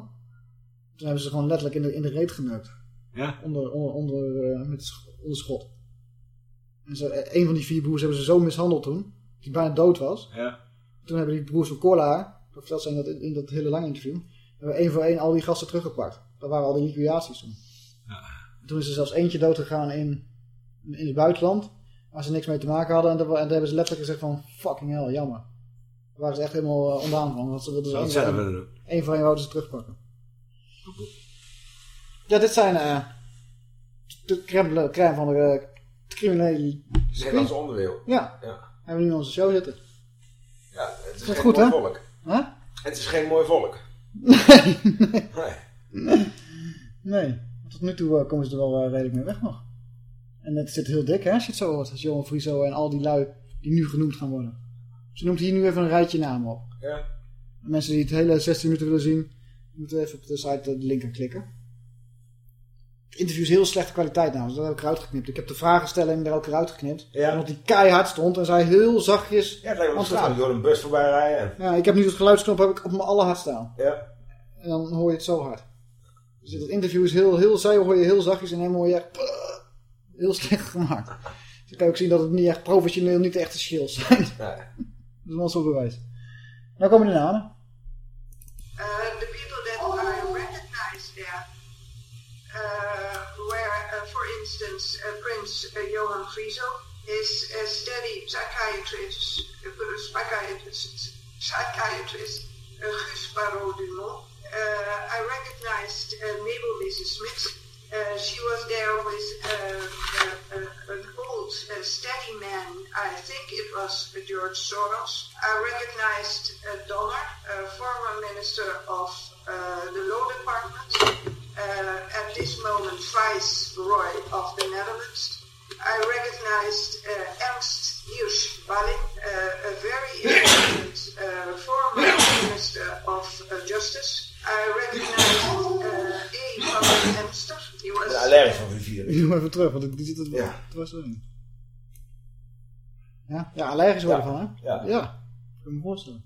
Toen hebben ze gewoon letterlijk in de, in de reet geneukt. Ja. Onder, onder, onder, eh, met onder schot. En zo, eh, een van die vier broers hebben ze zo mishandeld toen. Hij bijna dood was. Ja. Toen hebben die broers van Corla, dat vertelt ze in dat, in dat hele lange interview, hebben één voor één al die gasten teruggepakt. Dat waren al die liquidaties toen. Toen is er zelfs eentje dood gegaan in, in het buitenland, waar ze niks mee te maken hadden. En daar, en daar hebben ze letterlijk gezegd van, fucking hell, jammer. Daar waren ze echt helemaal eh, ondaan van, want ze wilden ze het één voor één- één voor één wouden ze terugpakken. Ja, dit zijn eh de crème, crème van de eh, criminele... Nederlandse onderwereld. Ja. Ja. Hebben we nu in onze show zitten. Ja, het is geen goed, mooi hè? volk. Huh? Het is geen mooi volk. Nee, nee. Nee. Nee, tot nu toe eh, komen ze er wel eh, redelijk mee weg nog. En het zit heel dik hè, als je het zo hoort. Als Johan Frieso en al die lui die nu genoemd gaan worden. Ze noemt hier nu even een rijtje namen op. Ja. Mensen die het hele 16 minuten willen zien, moeten even op de site de linker klikken. Het interview is heel slechte kwaliteit namens, dat heb ik eruit geknipt. Ik heb de vragenstelling er ook eruit geknipt. Ja. Omdat die keihard stond en zij heel zachtjes... Ja, het lijkt gaf. Door een bus voorbij rijden. Ja, ik heb nu het geluidsknop heb ik op mijn allerhard staan. Ja. En dan hoor je het zo hard. Dus het interview is heel, heel zij hoor je heel zachtjes en hem hoor je echt heel slecht gemaakt. Dus dan kan je ook zien dat het niet echt professioneel, niet echt de skills zijn. Nee. Dat is wel zo'n bewijs. Nou komen de namen. Johan Frieso, is a steady psychiatrist, uh, psychiatrist, psychiatrist uh, Gus Barraud Dumont. Uh, I recognized uh, Mabel Mrs. Smith. Uh, she was there with uh, uh, uh, an old a steady man, I think it was George Soros. I recognized a a former minister of uh, the Law Department, uh, at this moment Vice Roy of the Netherlands. I recognized uh, Ernst Hirsch Balling, uh, a very important uh, former Minister of uh, Justice. I recognized uh, A. van den Emster. He was Ja, allergisch van vivier. Ik doe hem even terug, want die zit het, Ja. het was erin. Ja, ja allergisch worden Ja. van, hè? Ja. Ja, ik kan me voorstellen.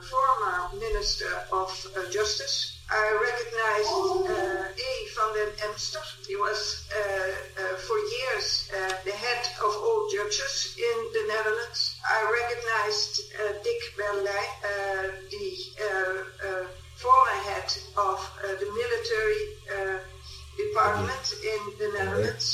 former Minister of uh, Justice. I recognized uh, A. van den Emster. He was uh, uh, for years uh, the head of all judges in the Netherlands. I recognized uh, Dick Berlijn, uh, the former head of uh, the military uh, department in the Netherlands.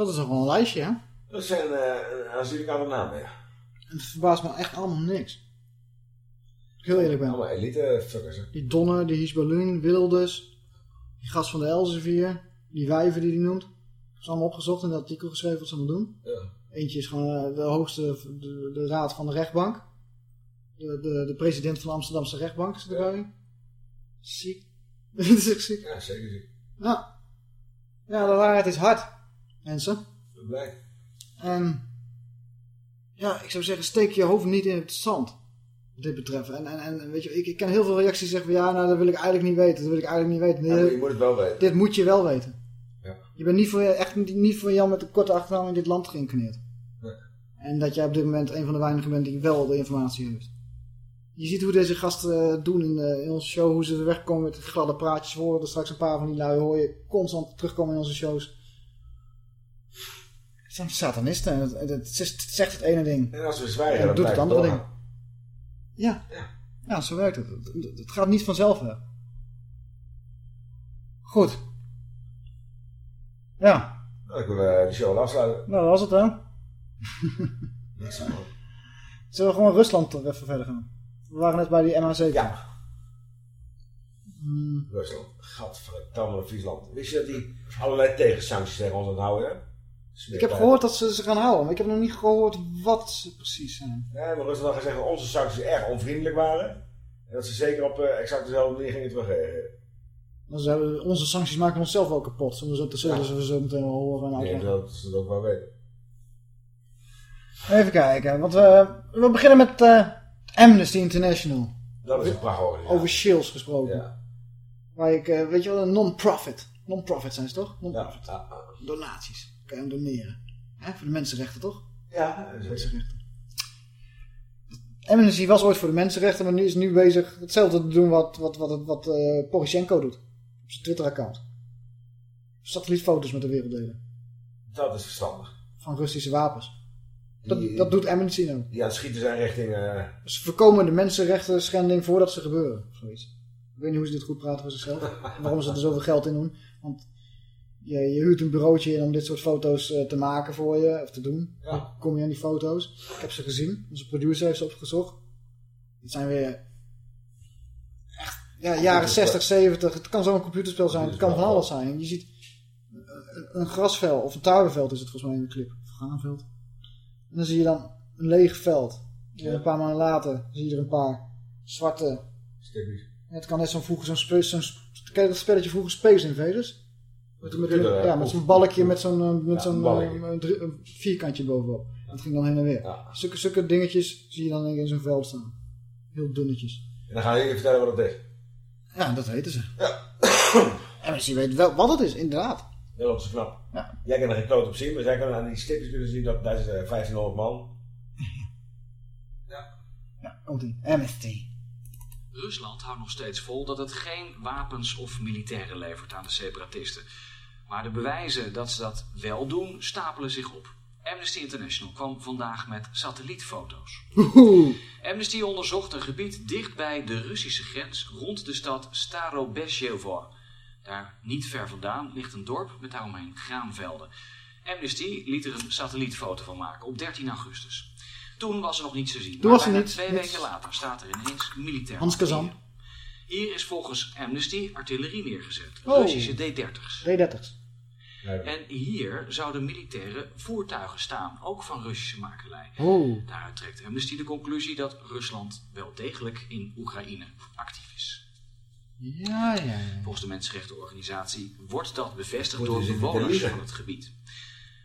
Dat is nog wel een lijstje, hè? Dat zijn uh, aanzienlijk aantal namen, ja. En het verbaast me echt allemaal niks. Ik heel eerlijk ben. Allemaal elite fuckers, hè. Die Donner, die Hisbalun, Wilders, die gast van de Elsevier, die wijven die hij noemt. Dat is allemaal opgezocht in dat artikel geschreven wat ze allemaal doen. Ja. Eentje is gewoon eh, de hoogste, de, de raad van de rechtbank. De, de, de president van de Amsterdamse rechtbank is erbij. Ziek. Dat is echt ziek. Ja, zeker ziek. Nou. Ja, de waarheid is hard. Mensen. Ik ben blij. En ja, ik zou zeggen, steek je hoofd niet in het zand. Wat dit betreft. En, en, en weet je, ik, ik ken heel veel reacties die zeggen van ja, nou dat wil ik eigenlijk niet weten. Dat wil ik eigenlijk niet weten. Ja, je moet het wel weten. Dit moet je wel weten. Ja. Je bent niet voor, echt niet- voor Jan met een korte achternaam in dit land geïncarneerd. Nee. En dat jij op dit moment een van de weinigen bent die wel de informatie heeft. Je ziet hoe deze gasten eh, doen in, de, in onze show, hoe ze wegkomen met gladde praatjes. We horen er straks een paar van die lui, hoor je constant terugkomen in onze shows. Het zijn satanisten. en Het, het, het zegt het ene ding. En als we zwijgen, en dan doet het andere ding. Ja. ja, zo werkt het. Het, gaat niet vanzelf weg. Goed. Ja, Dan kunnen we de show al afsluiten. nou dat was het hè. Niks. Zullen we gewoon Rusland toch even verder gaan? We waren net bij die MH17. Ja. Hmm, Rusland. Gadverdamme Friesland. Wist je dat die allerlei tegensancties tegen ons aan houden? Ik heb gehoord dat ze ze gaan houden, maar ik heb nog niet gehoord wat ze precies zijn. Nee, maar Rusland had gezegd dat onze sancties erg onvriendelijk waren. En dat ze zeker op eh, exact dezelfde manier gingen terugreageren. Dan zijn we, onze sancties maken onszelf wel kapot. We, zullen Ja. ze zo meteen wel horen. En uitleggen. dat ze dat ook wel weten. Even kijken, want we, we beginnen met eh, Amnesty International. Dat is een prachtig. Over Shields gesproken. Ja. Waar ik, eh, weet je wel, een non-profit. Non-profit zijn ze toch? Non-profit. Ja, Donaties. Kan je hem doneren. Hè, voor de mensenrechten toch? ja. Mensenrechten. Amnesty was ooit voor de mensenrechten, maar nu is nu bezig hetzelfde te doen wat, wat, wat, wat eh, Poroshenko doet. Op zijn Twitter-account. Satellietfoto's met de wereld delen. Dat is verstandig. Van Russische wapens. Dat, Die- dat doet Amnesty nou. Het schieten zijn richting... eh, Ze voorkomen de mensenrechten schending voordat ze gebeuren. Zoiets. Ik weet niet hoe ze dit goed praten voor zichzelf. en waarom ze er zoveel geld in doen. Want je, je huurt een bureautje in om dit soort foto's eh, te maken voor je. Of te doen. Ja. Kom je aan die foto's. Ik heb ze gezien. Onze producer heeft ze opgezocht. Het zijn weer... Echt, ja, jaren 60, 70. Het kan zo'n computerspel zijn. Het kan van alles zijn. Je ziet een, grasvel of een tarweveld is het volgens mij in de clip. Of graanveld. En dan zie je dan een leeg veld. En een paar maanden later zie je er een paar zwarte... Stukjes. Het kan net zo'n vroeger zo'n ken je dat spelletje vroeger Space Invaders? Met, ja, eh, met zo'n balkje met zo'n eh, met Ja, zo'n eh, vierkantje bovenop. Dat ging dan heen en weer. Zulke, zulke dingetjes zie je dan in zo'n veld staan. Heel dunnetjes. En dan ga je even vertellen wat het is. Ja, dat weten ze. En mensen weten wel wat het is, inderdaad. Dat is knap. Jij kan er geen kloot op zien, maar zij kunnen aan die stipjes kunnen zien dat daar is eh, 1500 man. Komt ie. Amnesty. Rusland houdt nog steeds vol dat het geen wapens of militairen levert aan de separatisten. Maar de bewijzen dat ze dat wel doen, stapelen zich op. Amnesty International kwam vandaag met satellietfoto's. Amnesty onderzocht een gebied dicht bij de Russische grens rond de stad Starobezhevor. Daar niet ver vandaan ligt een dorp met daaromheen graanvelden. Amnesty liet er een satellietfoto van maken op 13 augustus. Toen was er nog niets te zien. Toen was er niets, twee niets. weken later staat er ineens militair Hans Kazan. Hier is volgens Amnesty artillerie neergezet. Oh. Russische D-30's. D30's. En hier zouden militaire voertuigen staan, ook van Russische makelij. Oh. Daaruit trekt Amnesty de conclusie dat Rusland wel degelijk in Oekraïne actief is. Ja, ja, ja. Volgens de mensenrechtenorganisatie wordt dat bevestigd Wordt door dus bewoners van het gebied.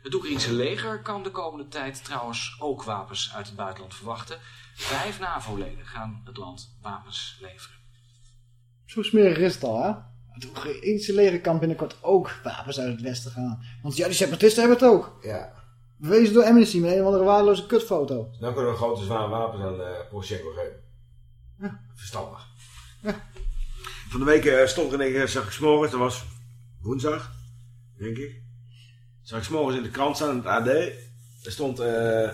Het Oekraïnse leger kan de komende tijd trouwens ook wapens uit het buitenland verwachten. Vijf NAVO-leden gaan het land wapens leveren. Zo smerig is het al, hè? Het Oekraïnse leger kan binnenkort ook wapens uit het westen gaan. Want ja, die separatisten hebben het ook. Ja. Bewezen door Amnesty met een of andere waardeloze kutfoto. Dan kunnen we grote zware wapens aan eh Poroshenko geven. Verstandig. Van de week eh, stond er één keer, zag ik 's morgens, dat was woensdag, denk ik. Zag ik morgens in de krant staan, in het AD. Er stond eh,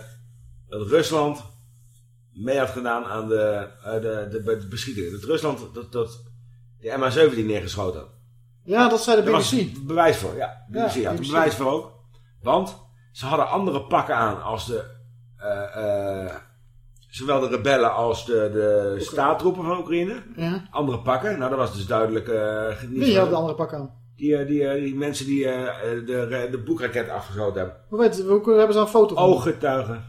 dat Rusland mee had gedaan aan de, eh, de, de, de beschieting. Dat Rusland dat, dat de MH17 neergeschoten had. Ja, dat zei de Daar was BBC. bewijs voor, ja. Ja, BBC had er BBC. bewijs voor ook. Want ze hadden andere pakken aan als de... eh, zowel de rebellen als de, de staatroepen van Oekraïne. Ja. Andere pakken. Nou, dat was dus duidelijk... eh niet Wie zo- had de andere pak aan? Die, eh, die, eh, die mensen die eh, de, de boekraket afgeschoten hebben. Hoe, weet, hoe hebben ze een foto van? Ooggetuigen.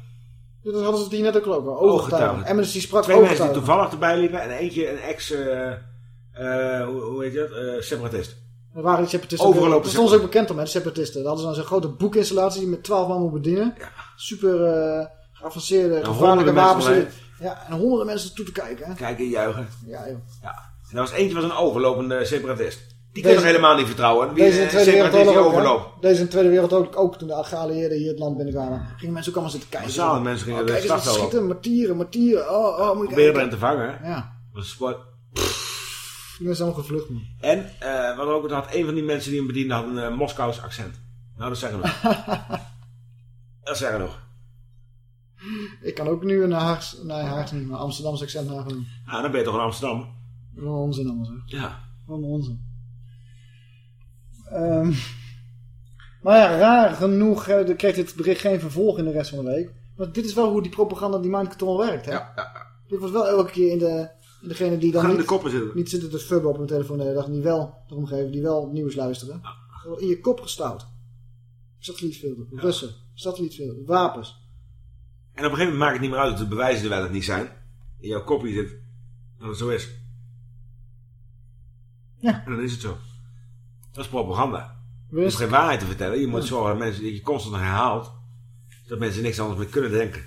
Dat hadden ze hier net ook al over. Ooggetuigen. Ooggetuigen. Amnesty sprak Twee mensen die toevallig erbij liepen. En eentje een ex... eh, hoe, hoe heet je dat? Eh, separatist. Er waren die separatisten. Overgelopen Dat stond ook bekend om, hè, de separatisten. Daar hadden ze dan zo'n grote boekinstallatie die met 12 man moet bedienen. Super geavanceerde, En gevaarlijke wapens. Ja, en honderden mensen toe te kijken. Hè. Kijken en juichen. Ja, joh. Ja. En er was eentje was een overlopende separatist. Die kun Deze- je nog helemaal niet vertrouwen. Wie Deze in de Tweede separatist die Wereldoorlog ook. Deze in de Tweede Wereldoorlog ook, toen de geallieerden hier het land binnenkwamen. Gingen mensen ook allemaal zitten kijken. Massaal mensen gingen oh, de kijk schieten, martieren, martieren. Oh, oh, moet Proberen erin te vangen. Ja. Dat was sport. Die mensen allemaal gevlucht, man. En eh, wat ook, had een van die mensen die hem bediende had een eh, Moskous accent. Nou, dat zeggen nog. dat zeggen nog. Ik kan ook nu een Haags, nee Haags niet, maar Amsterdamse accent nagaan. Ah, dan ben je toch in Amsterdam. Wat onzin allemaal zeg. Ja. Wat onzin. Ehm, maar ja, raar genoeg eh, kreeg dit bericht geen vervolg in de rest van de week. Maar dit is wel hoe die propaganda, die mind control werkt, hè? Ja, ja, Dit was wel elke keer in de, in degene die dan niet, de koppen zitten. niet zitten te fubben op hun telefoon de hele dag, die wel erom geven, die wel nieuws luisteren. In je kop gestouwd. Satellietfilter, Russen, satellietfilter, wapens. En op een gegeven moment maakt het niet meer uit dat de bewijzen er wel of niet zijn. In jouw kopje zit dat het zo is. Ja. En dan is het zo. Dat is propaganda. Je hoeft geen waarheid te vertellen. Je moet Ja. zorgen dat mensen dat je constant herhaalt. Dat mensen niks anders meer kunnen denken.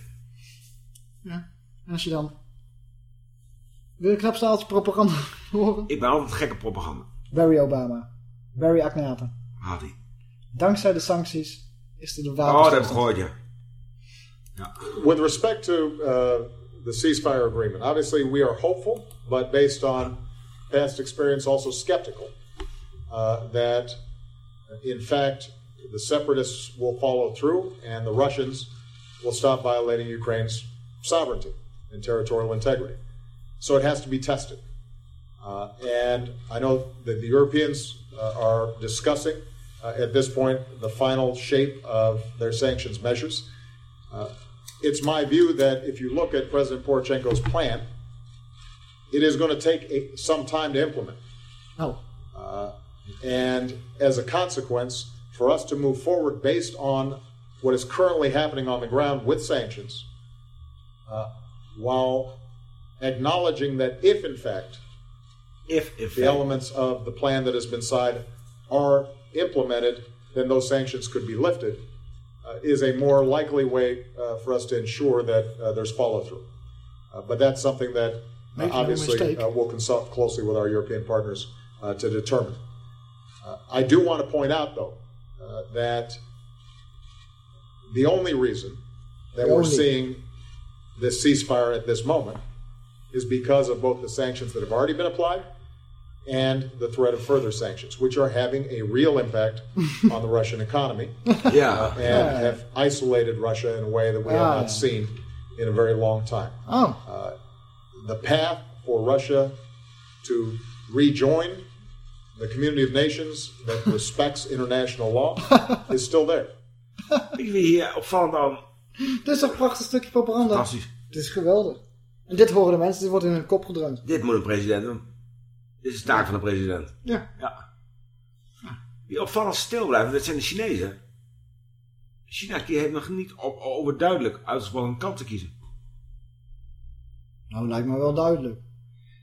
Ja. En als je dan... Wil je een knap staaltje propaganda horen? Ik ben altijd gek op propaganda. Barry Obama. Barry Agnata. Had hij. Dankzij de sancties is er de Oh, wapens. dat heb ik gehoord, ja. With respect to uh, the ceasefire agreement, obviously we are hopeful, but based on past experience, also skeptical uh, that, in fact, the separatists will follow through and the Russians will stop violating Ukraine's sovereignty and territorial integrity. So it has to be tested. Uh, and I know that the Europeans uh, are discussing uh, at this point the final shape of their sanctions measures. Uh, it's my view that if you look at President Poroshenko's plan, it is going to take a, some time to implement. Oh. And as a consequence, for us to move forward based on what is currently happening on the ground with sanctions, uh, while acknowledging that if, in fact, if, if the elements of the plan that has been signed are implemented, then those sanctions could be lifted, uh, is a more likely way uh, for us to ensure that uh, there's follow through. Uh, but that's something that uh, Make no obviously uh, we'll consult closely with our European partners uh, to determine. Uh, I do want to point out, though, uh, that the only reason that The we're only. seeing this ceasefire at this moment is because of both the sanctions that have already been applied and the threat of further sanctions, which are having a real impact on the Russian economy. Yeah. uh, and have isolated Russia in a way that we have Ah, not seen in a very long time. Oh. Uh, the path for Russia to rejoin the community of nations that respects international law is still there. Je wie hier opvallend aan? Dit is toch een prachtig stukje propaganda. Fantastisch. Dit is geweldig. En dit horen de mensen, dit wordt in hun kop gedreund. Dit moet een president doen. Dit is de taak van de president. Ja. ja. Wie opvallend stil blijft, dat zijn de Chinezen. China heeft nog niet op, overduidelijk uitgesproken een kant te kiezen. Nou, lijkt me wel duidelijk.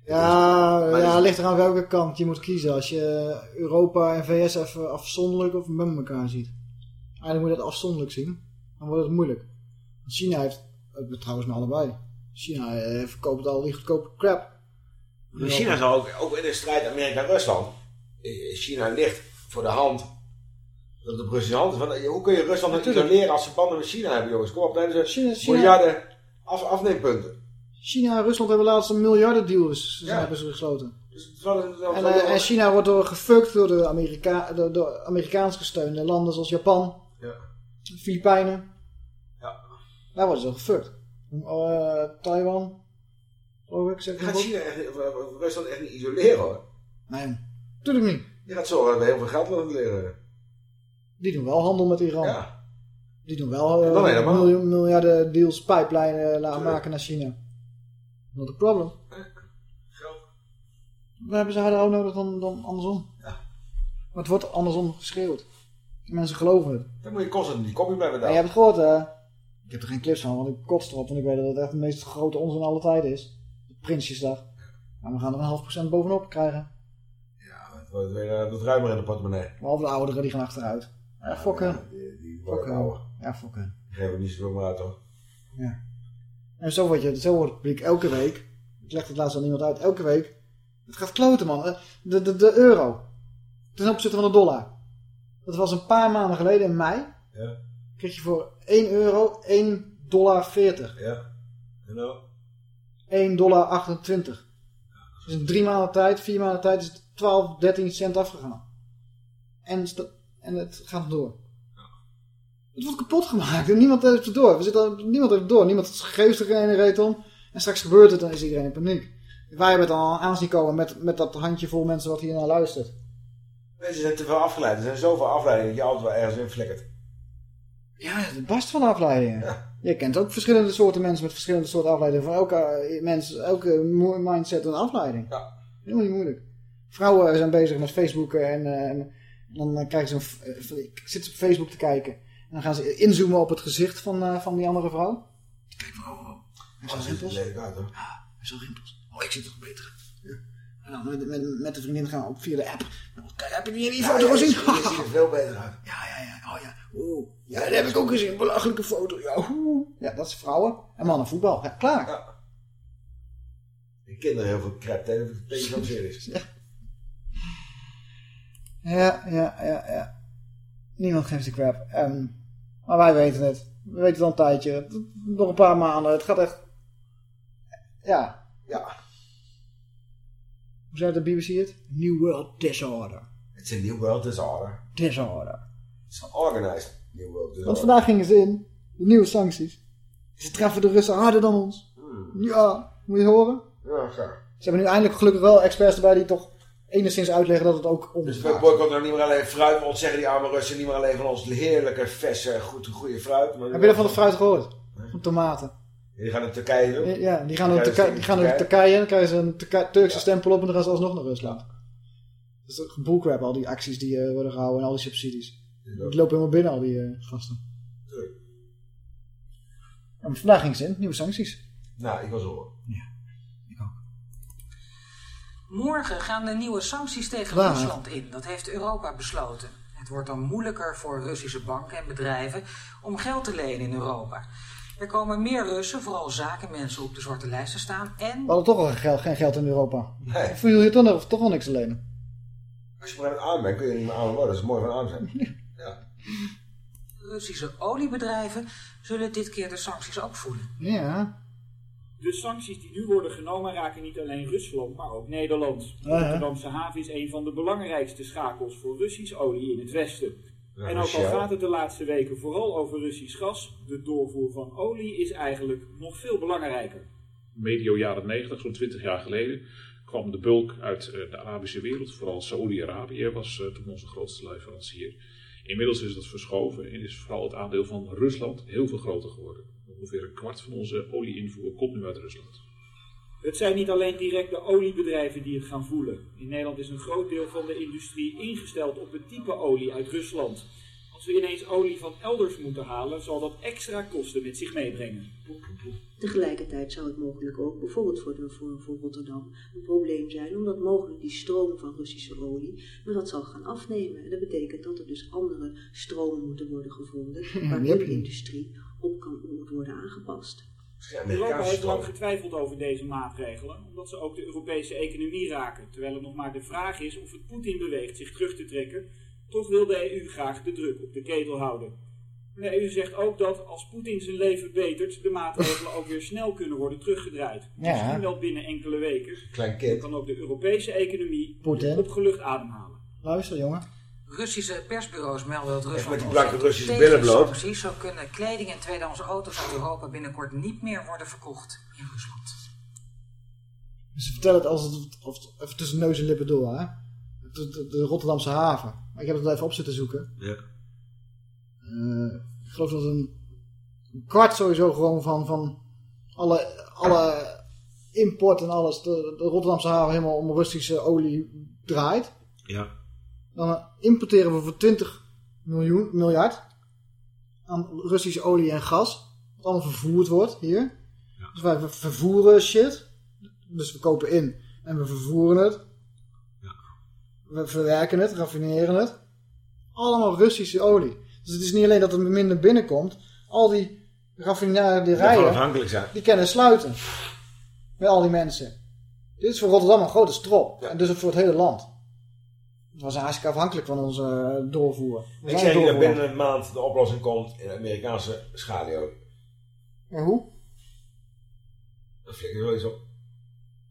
Ja, Maar ja ligt eraan welke kant je moet kiezen. Als je Europa en VS even afzonderlijk of met elkaar ziet. Eigenlijk moet je dat afzonderlijk zien. Dan wordt het moeilijk. Want China heeft, het trouwens met allebei. China eh, verkoopt al die goedkope crap. Maar China zal ook, ook in de strijd Amerika-Rusland. eh, China ligt voor de hand. Dat de Russische hand. Want, eh, hoe kun je Rusland Natuurlijk. isoleren als ze banden met China hebben, jongens? Kom op, zijn China- China- miljarden af, afneempunten. China en Rusland hebben laatst een miljardendeal dus, Ja. hebben ze gesloten. Dus wel wel- En, eh, en China wordt door gefukt door de Amerika door, door Amerikaans gesteunde landen zoals Japan, Ja. Filipijnen. Ja. Daar worden ze door gefukt. Eh, Taiwan, geloof ik, zeg gaat China echt, Rusland echt niet isoleren hoor. Nee, natuurlijk niet. Je gaat we heel veel geld laten leren. Die doen wel handel met Iran. Ja. Die doen wel miljoen- miljarden deals, pijplijnen maken naar China. Not a problem. We hebben ze harder ook nodig dan, dan andersom. Maar het wordt andersom geschreeuwd. Mensen geloven het. Dan moet je constant die kopie blijven En daar. je hebt het gehoord, hè? Ik heb er geen clips van, want ik kots erop. En ik weet dat het echt de meest grote onzin alle tijden is. De Prinsjesdag. Maar we gaan er een half procent bovenop krijgen. Het wordt weer eh, wat ruimer in de portemonnee. Behalve de ouderen, die gaan achteruit. Ja, fokken. Die, die Fokken. Ja, fokken. Die geven niet zoveel meer uit hoor. Ja. En zo wordt, je, zo wordt het publiek elke week. Ik leg het laatst aan iemand uit. Elke week. Het gaat kloten, man. Eh, De, de, de euro. Ten opzichte van de dollar. Dat was een paar maanden geleden in mei. Ja. Kreeg je voor 1 euro 1 dollar 40. Ja. En nou? 1 dollar 28. Dus in drie maanden tijd, vier maanden tijd is het 12, 13 cent afgegaan. En, en het gaat door. Het wordt kapot gemaakt en niemand heeft het door. We zitten, niemand heeft het door. Niemand geeft er geen reet om. En straks gebeurt het, dan is iedereen in paniek. Wij hebben het al aanzien komen met, met dat handjevol mensen wat hier naar luistert. Mensen zijn te veel afgeleid. Er zijn zoveel afleidingen dat je altijd wel ergens in flikkert. Ja, het barst van afleidingen. Je kent ook verschillende soorten mensen met verschillende soorten afleidingen. Voor elke eh, mens, elke mindset een afleiding. Ja. Helemaal niet moeilijk. Vrouwen zijn bezig met Facebook en, eh, en dan eh, krijgen ze een... van- Ik zit op Facebook te kijken. En dan gaan ze inzoomen op het gezicht van, eh, van die andere vrouw. Kijk, oh, oh. Hij er rimpels. lelijk uit hoor. Hij heeft zo rimpels. Oh, ik zit er beter. Ja. En dan met, met, met de vriendin gaan we op via de app. Nou, Kijk, heb je die, die Ja, foto ja, gezien? je ziet- er veel beter uit. Ja, ja, ja. Oh ja. Oeh. Ja, dat heb ik ook gezien. Belachelijke foto. Ja, oeh. ja dat is vrouwen. En mannen voetbal. Ja, klaar. Ja. De kinderen heel veel crap tegen de zo'n series. Ja, ja, ja, ja. Niemand geeft een crap. Ehm, maar wij weten het. We weten het al een tijdje. Nog een paar maanden. Het gaat echt... Ja. Ja. Hoe zei de BBC het? New World Disorder. Het is een New World Disorder. Disorder. Het is een organized New World Disorder. Want vandaag gingen ze in. De nieuwe sancties. Ze treffen de Russen harder dan ons. Ja, moet je horen? Ja, graag. Ze hebben nu eindelijk gelukkig wel experts erbij die toch enigszins uitleggen dat het ook Dus ons we boycotten niet meer alleen fruit, maar ontzeggen die arme Russen niet meer alleen van ons heerlijke, verse, goed, goede fruit. Maar Heb je dat van de fruit gehoord? Van tomaten. Die gaan naar Turkije doen. Ja, die gaan naar Turkije, die gaan naar Turkije en dan krijgen ze een Turkse stempel op en dan gaan ze alsnog naar Rusland. Dat is toch bullcrap, al die acties die eh, worden gehouden en al die subsidies. Die lopen helemaal binnen, al die eh, gasten. En vandaag ging ze in, nieuwe sancties. Nou, ik was horen. Morgen gaan de nieuwe sancties tegen Klaar. Rusland in. Dat heeft Europa besloten. Het wordt dan moeilijker voor Russische banken en bedrijven om geld te lenen in Europa. Er komen meer Russen, vooral zakenmensen, op de zwarte lijst te staan. En We hadden toch al geen geld, geen geld in Europa. Nee. Of je toch, nog- toch al niks te lenen? Als je maar een arm bent, kun je niet meer arm worden. Dat is mooi van arm zijn. Ja. Russische oliebedrijven zullen dit keer de sancties ook voelen. Ja. De sancties die nu worden genomen raken niet alleen Rusland, maar ook Nederland. De? Rotterdamse haven is een van de belangrijkste schakels voor Russisch olie in het westen. Ja, en ook al gaat het de laatste weken vooral over Russisch gas, de doorvoer van olie is eigenlijk nog veel belangrijker. medio jaren 90, zo'n 20 jaar geleden, kwam de bulk uit eh, de Arabische wereld. Vooral Saoedi-Arabië was eh, toen onze grootste leverancier. Inmiddels is dat verschoven en is vooral het aandeel van Rusland heel veel groter geworden. Ongeveer een kwart van onze olieinvoer komt nu uit Rusland. Het zijn niet alleen direct de oliebedrijven die het gaan voelen. In Nederland is een groot deel van de industrie ingesteld op het type olie uit Rusland. Als we ineens olie van elders moeten halen, zal dat extra kosten met zich meebrengen. Tegelijkertijd zou het mogelijk ook, bijvoorbeeld voor, de, voor, voor Rotterdam, een probleem zijn, omdat mogelijk die stroom van Russische olie, maar dat zal gaan afnemen. En dat betekent dat er dus andere stromen moeten worden gevonden, Ja, heb de industrie op kan moet worden aangepast. Europa heeft lang getwijfeld over deze maatregelen, omdat ze ook de Europese economie raken. Terwijl het nog maar de vraag is of het Poetin beweegt zich terug te trekken. Toch wil de EU graag de druk op de ketel houden. De EU zegt ook dat als Poetin zijn leven betert, de maatregelen ook weer snel kunnen worden teruggedraaid. Ja. Misschien wel binnen enkele weken. Klein Dan kan ook de Europese economie Poetin. opgelucht ademhalen. Luister, jongen. Russische persbureaus melden dat met Rusland die ons blanke Russische tegen billen bloot. sancties zo kunnen kleding en tweedehands auto's uit Europa binnenkort niet meer worden verkocht in Rusland. Dus ze vertellen het als het, of even tussen neus en lippen door, hè. De, de- de Rotterdamse haven. Maar ik heb het even op zitten zoeken. Ja. Eh, ik geloof dat een, een kwart sowieso gewoon van, van alle, alle import en alles, de, de Rotterdamse haven helemaal om Russische olie draait. Ja. Dan importeren we voor 20 miljoen, miljard aan Russische olie en gas. Wat allemaal vervoerd wordt hier. Dus wij ver- vervoeren shit. Dus we kopen in en we vervoeren het. We verwerken het, raffineren het. Allemaal Russische olie. Dus het is niet alleen dat er minder binnenkomt. Al die raffinaderijen, zijn. die kunnen sluiten. Met al die mensen. Dit is voor Rotterdam een grote strop. En dus ook voor het hele land. We zijn hartstikke afhankelijk van onze doorvoer. We Ik zeg dat binnen een maand de oplossing komt in de Amerikaanse schaduw. En hoe? Dat flikker je wel eens op.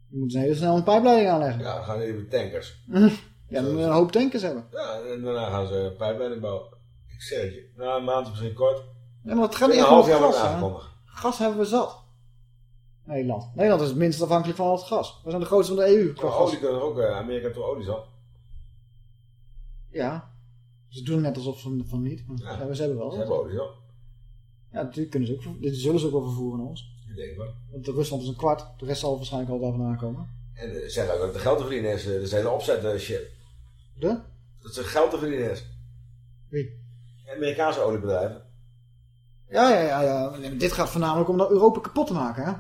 Je moet heel snel een pijpleiding aanleggen. Ja, dan gaan die tankers. Ja, dan een hoop tankers hebben. Ja, en daarna gaan ze een pijpleiding bouwen. Ik zeg het je. Na een maand is misschien kort. Ja, maar het gaat niet echt wordt gas. Gas hebben we zat. Nederland. Nederland is het minst afhankelijk van al het gas. We zijn de grootste van de EU. qua Maar gas. olie kunnen er ook, eh, Amerika toch olie zat? Ja. Ze doen net alsof ze van niet. Maar Ja. ja, ze hebben wel. Ze hebben olie zat. Ja, natuurlijk kunnen ze ook. Dit zullen ze ook wel vervoeren naar ons. Ik denk wel. Want de Rusland is een kwart. De rest zal waarschijnlijk al daar vandaan komen. En ze zeggen ook dat er geld te verdienen is. Dat is hele opzet eh, shit. De? Dat er geld te verdienen is. Wie? Amerikaanse oliebedrijven. Ja, ja, ja. ja. Nee, maar dit gaat voornamelijk om dat Europa kapot te maken. Hè?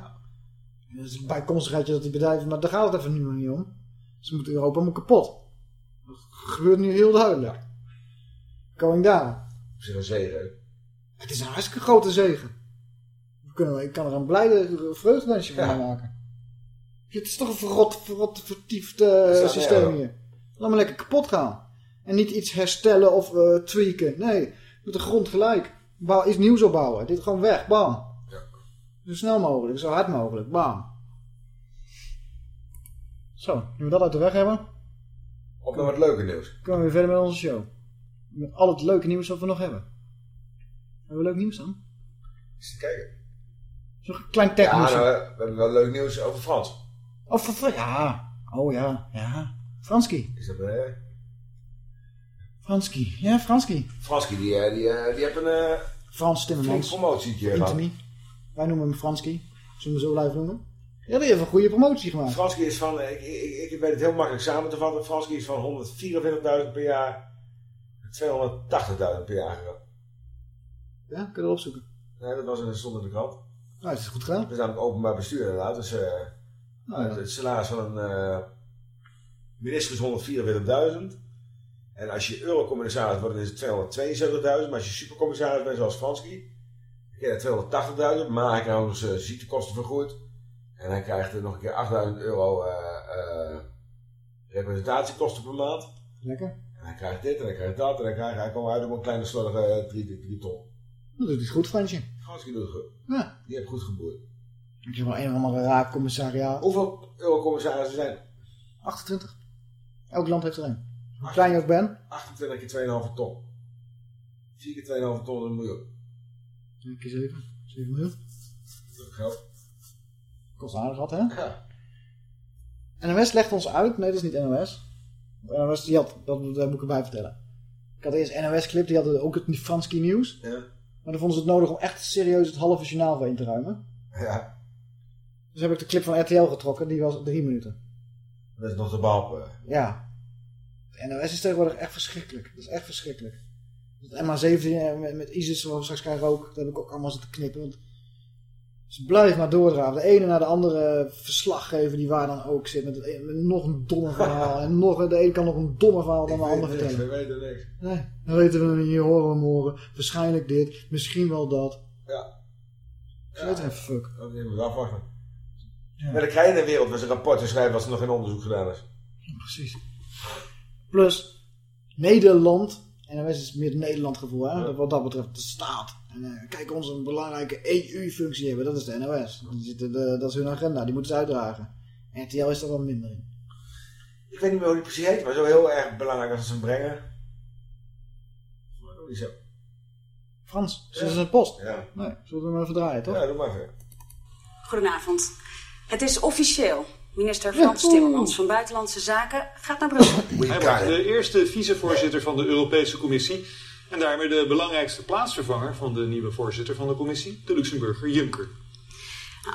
Dat is een bijkomstigheidje dat die bedrijven... Maar daar gaat het even nu nog niet om. Ze moeten Europa moet kapot. Dat gebeurt nu heel duidelijk. Going down. Op zich een zegen. Het is een hartstikke grote zegen. We kunnen, ik kan er een blijde vreugdewensje van maken. Het is toch een verrot, verrot, vertiefd systeem hier. Laat maar lekker kapot gaan. En niet iets herstellen of eh, tweaken. Nee, met de grond gelijk. Bouw, iets nieuws opbouwen. Dit gewoon weg, bam. Zo snel mogelijk, zo hard mogelijk, bam. Zo, nu we dat uit de weg hebben, Op naar wat leuke nieuws. kunnen we weer verder met onze show. Met al het leuke nieuws wat we nog hebben. Hebben we leuk nieuws dan? Eens kijken. Zo'n klein Ja, technieuws. nou, we hebben wel leuk nieuws over Frans. Voor Fran- ja. Oh ja, ja. Franski. Is dat eh Franski. Ja, Franski. Franski, die, eh, die, eh, die heeft een Frans Timmermans. promotietje gehad. Intimi. Wij noemen hem Franski. Zullen we hem zo blijven noemen? Ja, die heeft een goede promotie gemaakt. Franski is van, ik, ik, ik weet het heel makkelijk samen te vatten. Franski is van 144.000 per jaar naar 280.000 per jaar gegaan. Ja, kunnen we opzoeken. Nee, dat was in, stond in de krant. Nou, het is goed gedaan. Dat is namelijk openbaar bestuur inderdaad. Dus eh, Nou, ja. het, het salaris van een eh, minister is 144.000. En als je eurocommissaris wordt, dan is het 272.000. Maar als je supercommissaris bent, zoals Franski, dan krijg je 280.000. Maar ook nog zijn ziektekosten vergoed. En hij krijgt er nog een keer 8.000 euro eh, eh, representatiekosten per maand. Lekker. En hij krijgt dit en hij krijgt dat. En dan krijgt hij komt uit op een kleine slordige 3 ton. Dat doet hij goed, Fransje. Franski doet het goed. Ja. Die heeft goed geboerd. Ik heb wel een of andere raar commissariaat. Hoeveel eurocommissarissen zijn er? 28. Elk land heeft er een. Hoe klein je ook bent. 28 keer 2,5 ton. 4 keer 2,5 ton is een miljoen. Een keer 7. 7 miljoen. Dat is geld. Kost aardig wat, hè? Ja. NOS legt ons uit. Nee, dat is niet NOS. NOS, die had, dat, dat moet ik erbij vertellen. Ik had eerst NOS-clip, die hadden ook het Franski nieuws. Ja. Maar dan vonden ze het nodig om echt serieus het halve journaal voor in te ruimen. Ja. Dus heb ik de clip van RTL getrokken, die was drie minuten. Dat is nog te behappen. Ja. De NOS is tegenwoordig echt verschrikkelijk. Dat is echt verschrikkelijk. Het MH17 eh, met, met ISIS, waar we straks krijgen ook, dat heb ik ook allemaal zitten knippen. Want ze blijven maar doordraven. De ene na de andere verslaggever die waar dan ook zit. Met, het een- met nog een domme verhaal. en nog, de ene kan nog een domme verhaal dan de ander vertellen. we weten niks. Nee, dan weten we niet, horen we hem horen. Waarschijnlijk dit, misschien wel dat. Ja. Weten geen fuck. Dat moeten we afwachten. Maar dan krijg je in de wereld waar ze rapporten schrijven als er nog geen onderzoek gedaan is. Precies. Plus, Nederland, en dan is meer het Nederland gevoel, hè? wat dat betreft de staat. En eh, kijk, ons een belangrijke EU-functie hebben, dat is de NOS. Die zitten de, dat is hun agenda, die moeten ze uitdragen. RTL is daar wel minder in. Ik weet niet meer hoe die precies heet, maar zo heel erg belangrijk als ze hem brengen. Zo. Frans, ze is een post. Ja. Nee, zullen we hem even draaien, toch? Ja, doe maar even. Goedenavond. Het is officieel. Minister Frans Timmermans van Buitenlandse Zaken gaat naar Brussel. Hij wordt de eerste vicevoorzitter van de Europese Commissie en daarmee de belangrijkste plaatsvervanger van de nieuwe voorzitter van de Commissie, de Luxemburger Juncker.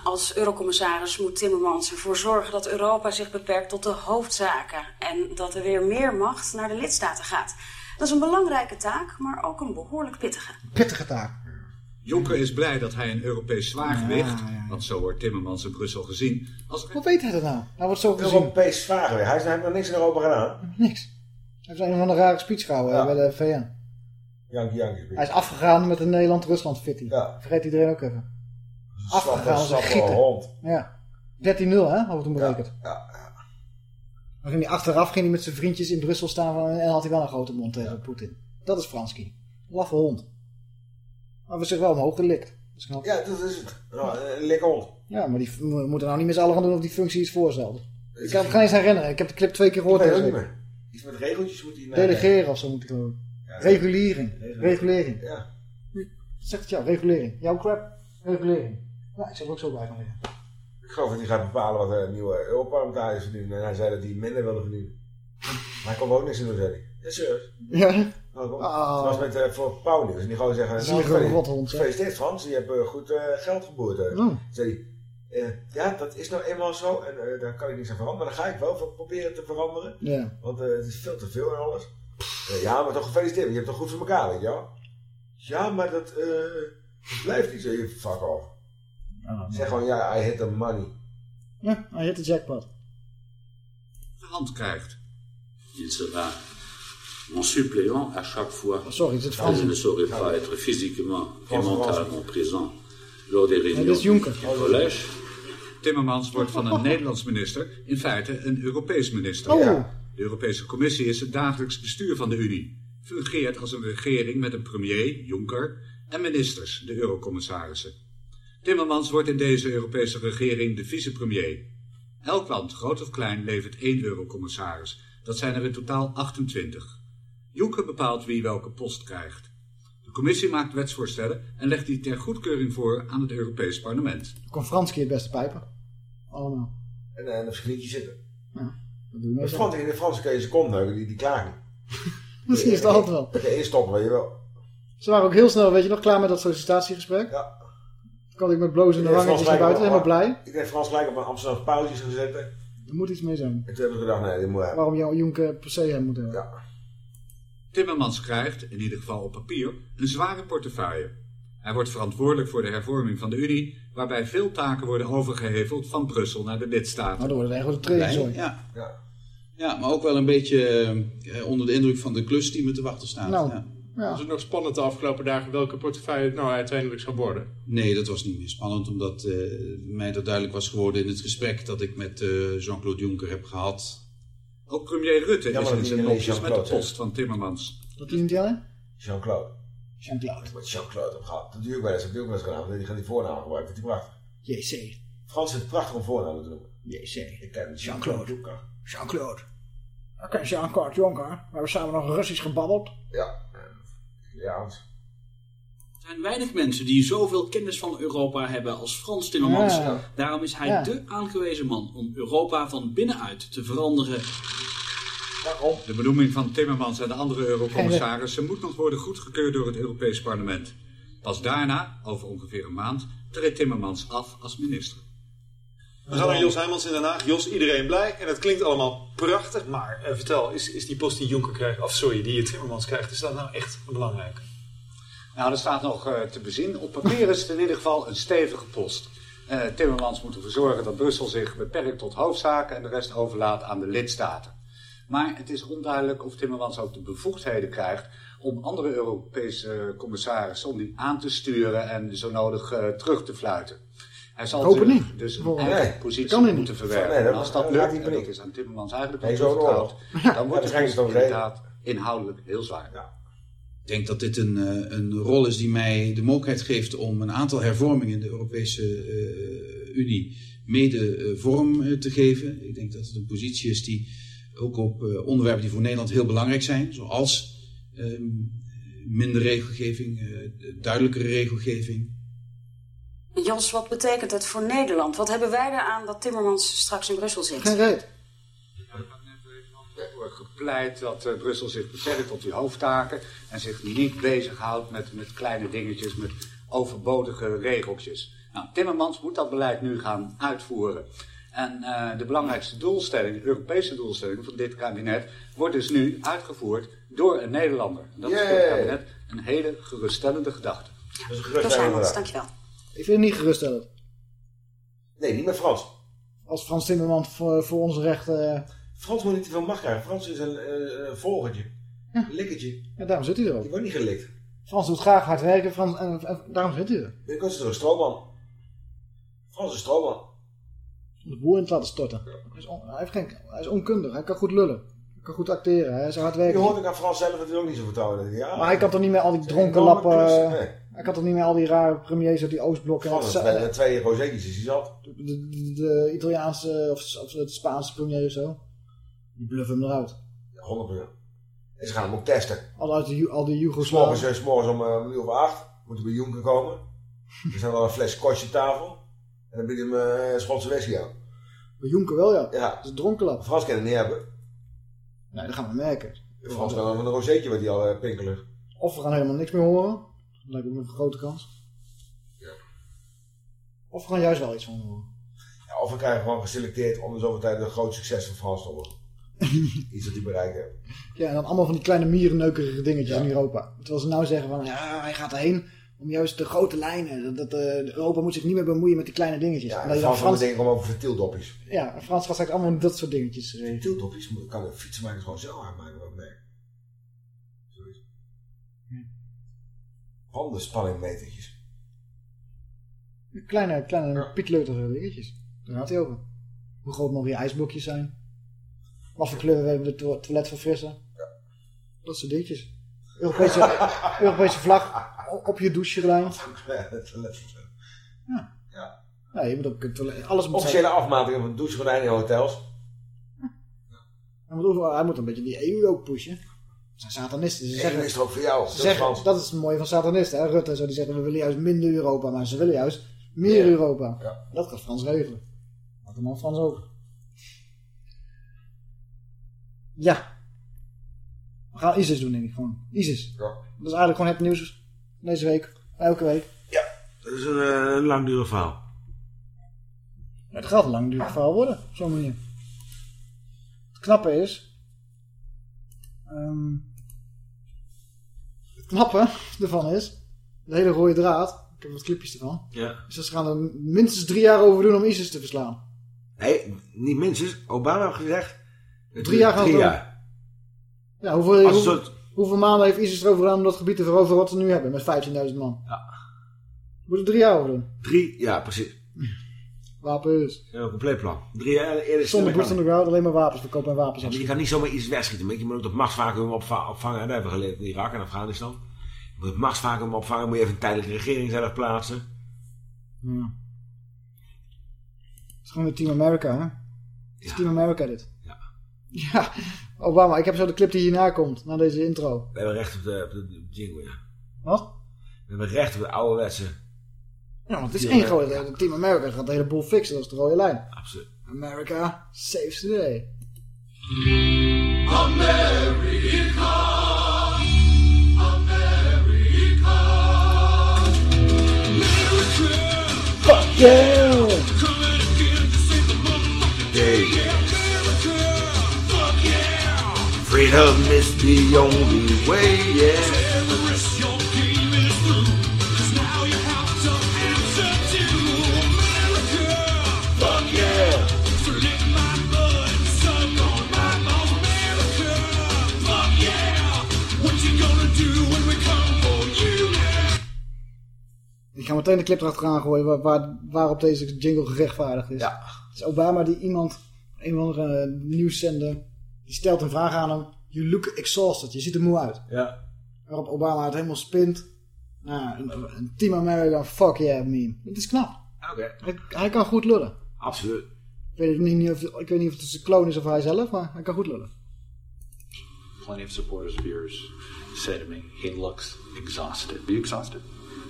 Als eurocommissaris moet Timmermans ervoor zorgen dat Europa zich beperkt tot de hoofdzaken en dat er weer meer macht naar de lidstaten gaat. Dat is een belangrijke taak, maar ook een behoorlijk pittige. Pittige taak. Juncker is blij dat hij een Europees zwaargewicht, Ja, ja. want zo wordt Timmermans in Brussel gezien, als Hoe weet hij dat nou? Hij wordt zo gezien. Europees vragen weer. Hij heeft nog niks in Europa gedaan. Niks. Hij heeft een van de rare speech gehouden eh, bij de VN. Jankie, jankie. Hij is afgegaan met de Nederland-Rusland fitty. Vergeet iedereen ook even. Afgegaan als een gieten. hond. Ja. 13-0 hè, hadden we toen berekend. Ja, Maar ging hij achteraf ging hij met zijn vriendjes in Brussel staan en had hij wel een grote mond tegen Poetin. Dat is Franski. Laffe hond. Maar we zich wel omhoog gelikt. Dat. Ja, dat is het. Nou, een lekker hond. Ja, maar die moeten nou niet met z'n allen gaan doen of die functie iets voorstelde. Ik kan het geen eens herinneren. Ik heb de clip twee keer gehoord. Ik weet niet meer. Iets met regeltjes moet hij... Delegeren of zo moet ik doen. Regulering. Regulering. Ja. Zegt het jou, regulering. Jouw crap, regulering. Ja, ik zou er ook zo bij gaan liggen. Ik geloof dat hij gaat bepalen wat de nieuwe Europarlementariërs verdienen. En hij zei dat hij minder wilde verdienen. Maar hij kon ook niks in doen, zei hij. Ja, serieus. Ja. Nou, kom. Ah. Het was met uh, voor Pauw nieuws. En die gewoon zeggen... Zielige Nou, rothond, hè? gefeliciteerd Frans, je hebt eh, goed eh, geld geboerd. eh. Oh. Zei hij, eh, ja, dat is nou eenmaal zo. En eh, daar kan ik niks aan veranderen. Maar dan ga ik wel voor proberen te veranderen. Ja. Want eh, het is veel te veel en alles. Eh, ja, maar toch gefeliciteerd. Je hebt toch goed voor elkaar, weet je wel? Ja, maar dat, eh, dat blijft niet zo. Je fuck off. Zeg gewoon, ja, I hit the money. Ja, hij hit de jackpot. hand krijgt. Il sera mon suppléant à chaque fois. Frans. je ne saurais pas être physiquement et mentalement présent lors des dit réunions Juncker. du collège. Timmermans wordt van een Nederlands minister in feite een Europees minister. Oh. De Europese Commissie is het dagelijks bestuur van de Unie. Fungeert als een regering met een premier, Juncker, en ministers, de eurocommissarissen. Timmermans wordt in deze Europese regering de vicepremier. Elk land, groot of klein, levert één eurocommissaris. Dat zijn er in totaal 28. Juncker bepaalt wie welke post krijgt. De commissie maakt wetsvoorstellen en legt die ter goedkeuring voor aan het Europees parlement. Kon Franski het beste pijpen. Allemaal. En, en op zijn knietje zitten. Ja, dat doen we De. Frans, in de Franse kun je kont neuken, die, die klagen niet. Misschien is het altijd wel. Dat je instoppen, weet je wel. Ze waren ook heel snel, weet je nog, klaar met dat sollicitatiegesprek. Ja. Toen kwam ik met blozende wangetjes naar buiten, helemaal blij. Ik heb Frans gelijk op een Amsterdamse pauzes gezet. En Er moet iets mee zijn. toen heb ik gedacht, nee, dit moet hebben. Waarom jouw Juncker per se hem moet hebben. Ja. Timmermans krijgt, in ieder geval op papier, een zware portefeuille. Hij wordt verantwoordelijk voor de hervorming van de Unie, waarbij veel taken worden overgeheveld van Brussel naar de lidstaten. Nou, dan wordt het wel een Bij- Ja. ja, maar ook wel een beetje eh, onder de indruk van de klus die me te wachten staat. Nou, ja. Was het nog spannend de afgelopen dagen welke portefeuille het nou uiteindelijk zou worden? Nee, dat was niet meer spannend, omdat eh, mij dat duidelijk was geworden in het gesprek dat ik met eh, Jean-Claude Juncker heb gehad. Ook premier Rutte is in hij zijn nopjes met Jean-Claude de post van Timmermans. Dat is niet alleen? Jean-Claude. Jean-Claude. Wat Jean-Claude heb gehad. Dat doe ik wel eens. Dat heb ik ook wel eens gedaan. Die gaan die voornaam gebruiken. Dat is prachtig. JC. Frans vindt het prachtig om voornamen te noemen. JC. Ik ken Jean-Claude. Juncker. Jean-Claude. Oké, Jean-Claude Jonker. We hebben samen nog Russisch gebabbeld. Ja. Ja. Er zijn weinig mensen die zoveel kennis van Europa hebben als Frans Timmermans. Ja. Daarom is hij Ja. de aangewezen man om Europa van binnenuit te veranderen. De benoeming van Timmermans en de andere eurocommissarissen moet nog worden goedgekeurd door het Europees Parlement. Pas daarna, over ongeveer een maand, treedt Timmermans af als minister. We gaan naar Jos Heijmans in Den Haag. Jos, iedereen blij. En het klinkt allemaal prachtig. Maar eh, vertel, is, is die post die Juncker krijgt, of sorry, die Timmermans krijgt, is dat nou echt belangrijk? Nou, dat staat nog eh, te bezien. Op papier is het in ieder geval een stevige post. Eh, Timmermans moet ervoor zorgen dat Brussel zich beperkt tot hoofdzaken en de rest overlaat aan de lidstaten. Maar het is onduidelijk of Timmermans ook de bevoegdheden krijgt om andere Europese commissarissen om die aan te sturen en zo nodig eh, terug te fluiten. Hij zal het natuurlijk niet. dus een eigen positie kan hij niet. moeten verwerken. Nee, dat- en als dat dat lukt, en dat niet. is aan Timmermans eigenlijk is ook toevertrouwd, dan wordt reden. inderdaad inhoudelijk heel zwaar. Ik denk dat dit een, eh, een rol is die mij de mogelijkheid geeft om een aantal hervormingen in de Europese eh, Unie mede eh, vorm te geven. Ik denk dat het een positie is die ook op onderwerpen die voor Nederland heel belangrijk zijn, zoals ehm, minder regelgeving, eh, duidelijkere regelgeving. Jos, wat betekent het voor Nederland? Wat hebben wij eraan dat Timmermans straks in Brussel zit? Geen reet. Gepleit dat eh, Brussel zich beperkt tot die hoofdtaken en zich niet bezighoudt met, met kleine dingetjes, met overbodige regeltjes. Nou, Timmermans moet dat beleid nu gaan uitvoeren. En eh, de belangrijkste doelstelling, de Europese doelstelling van dit kabinet, wordt dus nu uitgevoerd door een Nederlander. En dat is voor het kabinet een hele geruststellende gedachte. Dat is een dankjewel. Ik vind het niet geruststellend. Nee, niet met Frans. Als Frans Timmermans voor, voor onze rechten... eh, Frans moet niet te veel macht krijgen. Frans is een eh, een volgertje. Een likkertje. ja, daarom zit hij er ook. Die wordt niet gelikt. Frans doet graag hard werken, Frans, en, en daarom zit hij er. Is er een stroomman. Frans is een stroomman. Om de boer in te laten storten. Hij is, on- hij, heeft geen, hij is onkundig, hij kan goed lullen. Hij kan goed acteren, hij is hard Je werken. hoort ook aan Frans zelf dat hij ook niet zo vertrouwen. Ja, Maar hij kan toch niet meer al die dronken lappen... nee. Hij kan toch niet meer al die rare premiers uit die Oostblokken... en Frans het Zu- met twee rozetjes is hij zat. de, de, de Italiaanse of, of het Spaanse premier of zo. Die bluffen hem eruit. Ja, 100%. En ze gaan hem ook testen. Al, uit de, al die Joegoslaven. eh, s'morgens om eh, een uur of acht moet hij bij Jonker komen. Er staat al een fles kostje op tafel. En dan biedt hem eh, een Schotse whisky aan. Bij Jonker wel, ja. Ja. Dat is dronkenlap. Frans kan het niet hebben. Nee, dat gaan we merken. Frans kan wel met een rozeetje wat hij al eh, pinkelig. Of we gaan helemaal niks meer horen. Dat lijkt me een grote kans. Of we gaan juist wel iets van horen. Ja, of we krijgen gewoon geselecteerd om de zoveel tijd een groot succes van Frans te worden. Iets dat hij bereikt heeft. Ja, en dan allemaal van die kleine mierenneukerige dingetjes in Europa. Terwijl ze nou zeggen van, ja, hij gaat erheen om juist de grote lijnen. Dat, eh, Europa moet zich niet meer bemoeien met die kleine dingetjes. Ja, en Frans Frans, de om over vertildoppies. ja, Frans gaat straks allemaal dat soort dingetjes. Vertildoppies moet- kan een fietsenmaker gewoon zelf aanmaken. Wat nee. Zoiets. Bandenspanningmetertjes. Kleine, kleine pietleutige dingetjes. Daar gaat hij over. Hoe groot mogen je ijsblokjes zijn? Wat voor kleur hebben we de to- toilet verfrissen? Dat soort dingetjes. Europese, Europese vlag op je doucherlijn. Ja. Ja. Ja, je moet ook het toilet, alles moet Officiële afmatingen van douchegordijnen in hotels. Hij moet, ook- hij moet een beetje die EU ook pushen. Het zijn satanisten. Ze EU zeggen, is ook voor jou. Ze Dat is zeggen, Frans. dat is het mooie van satanisten. Hè? Rutte en zo, die zeggen we willen juist minder Europa. Maar ze willen juist meer Ja. Europa. Ja. Dat gaat Frans regelen. Hem aan Frans over. Ja. We gaan ISIS doen denk ik gewoon. ISIS. Ja. Dat is eigenlijk gewoon het nieuws deze week. Elke week. Dat is een, eh, een langdurig verhaal. Ja, het gaat een langdurig verhaal worden. Op zo'n manier. Het knappe is... ehm, het knappe ervan is... De hele rode draad. Ik heb wat clipjes ervan. Ja. Dus ze gaan er minstens drie jaar over doen om ISIS te verslaan. Nee, niet minstens. Obama heeft gezegd... Drie jaar doen. jaar. Ja, hoeveel, hoeveel, maanden heeft ISIS erover gedaan om dat gebied te veroveren wat ze nu hebben met 15.000 man? Ja. Moeten er drie jaar over doen. Drie, ja, precies. Wapens. Ja, een compleet plan. Drie jaar eerder Zonder boots on the ground, alleen maar wapens verkopen en wapens Ja, maar je kan niet zomaar iets wegschieten. maar Je moet ook dat machtsvacuum opva- opvangen. Dat hebben we geleerd in Irak en Afghanistan. Je moet het machtsvacuum opvangen. Moet je even een tijdelijke regering zelf plaatsen. Ja. Het is gewoon een Team America, hè? Het is Team America dit. Ja. Obama, ik heb zo de clip die hierna komt, na deze intro. We hebben recht op de, op de jingle, ja. Wat? We hebben recht op de ouderwetse. Ja, want het is één America. grote... Team America gaat de hele boel fixen, dat is de rode lijn. Absoluut. America saves the day. Fuck yeah! Freedom is the only way, yeah. Fuck yeah. Ik ga meteen de clip erachteraan gooien waar, waar, waarop deze jingle gerechtvaardigd is. Ja. Het is Obama die iemand, een of andere eh, nieuwszender, die stelt een vraag aan hem. You look exhausted, je ziet er moe uit. Ja. Waarop Obama het helemaal spint. Nou, een, een Team America, fuck yeah meme. Het is knap. Oké. Hij, hij kan goed lullen. Absoluut. Ik weet, niet of, ik weet niet of het zijn kloon is of hij zelf, maar hij kan goed lullen. Plenty of supporters of yours say to me, he looks exhausted. Are you exhausted?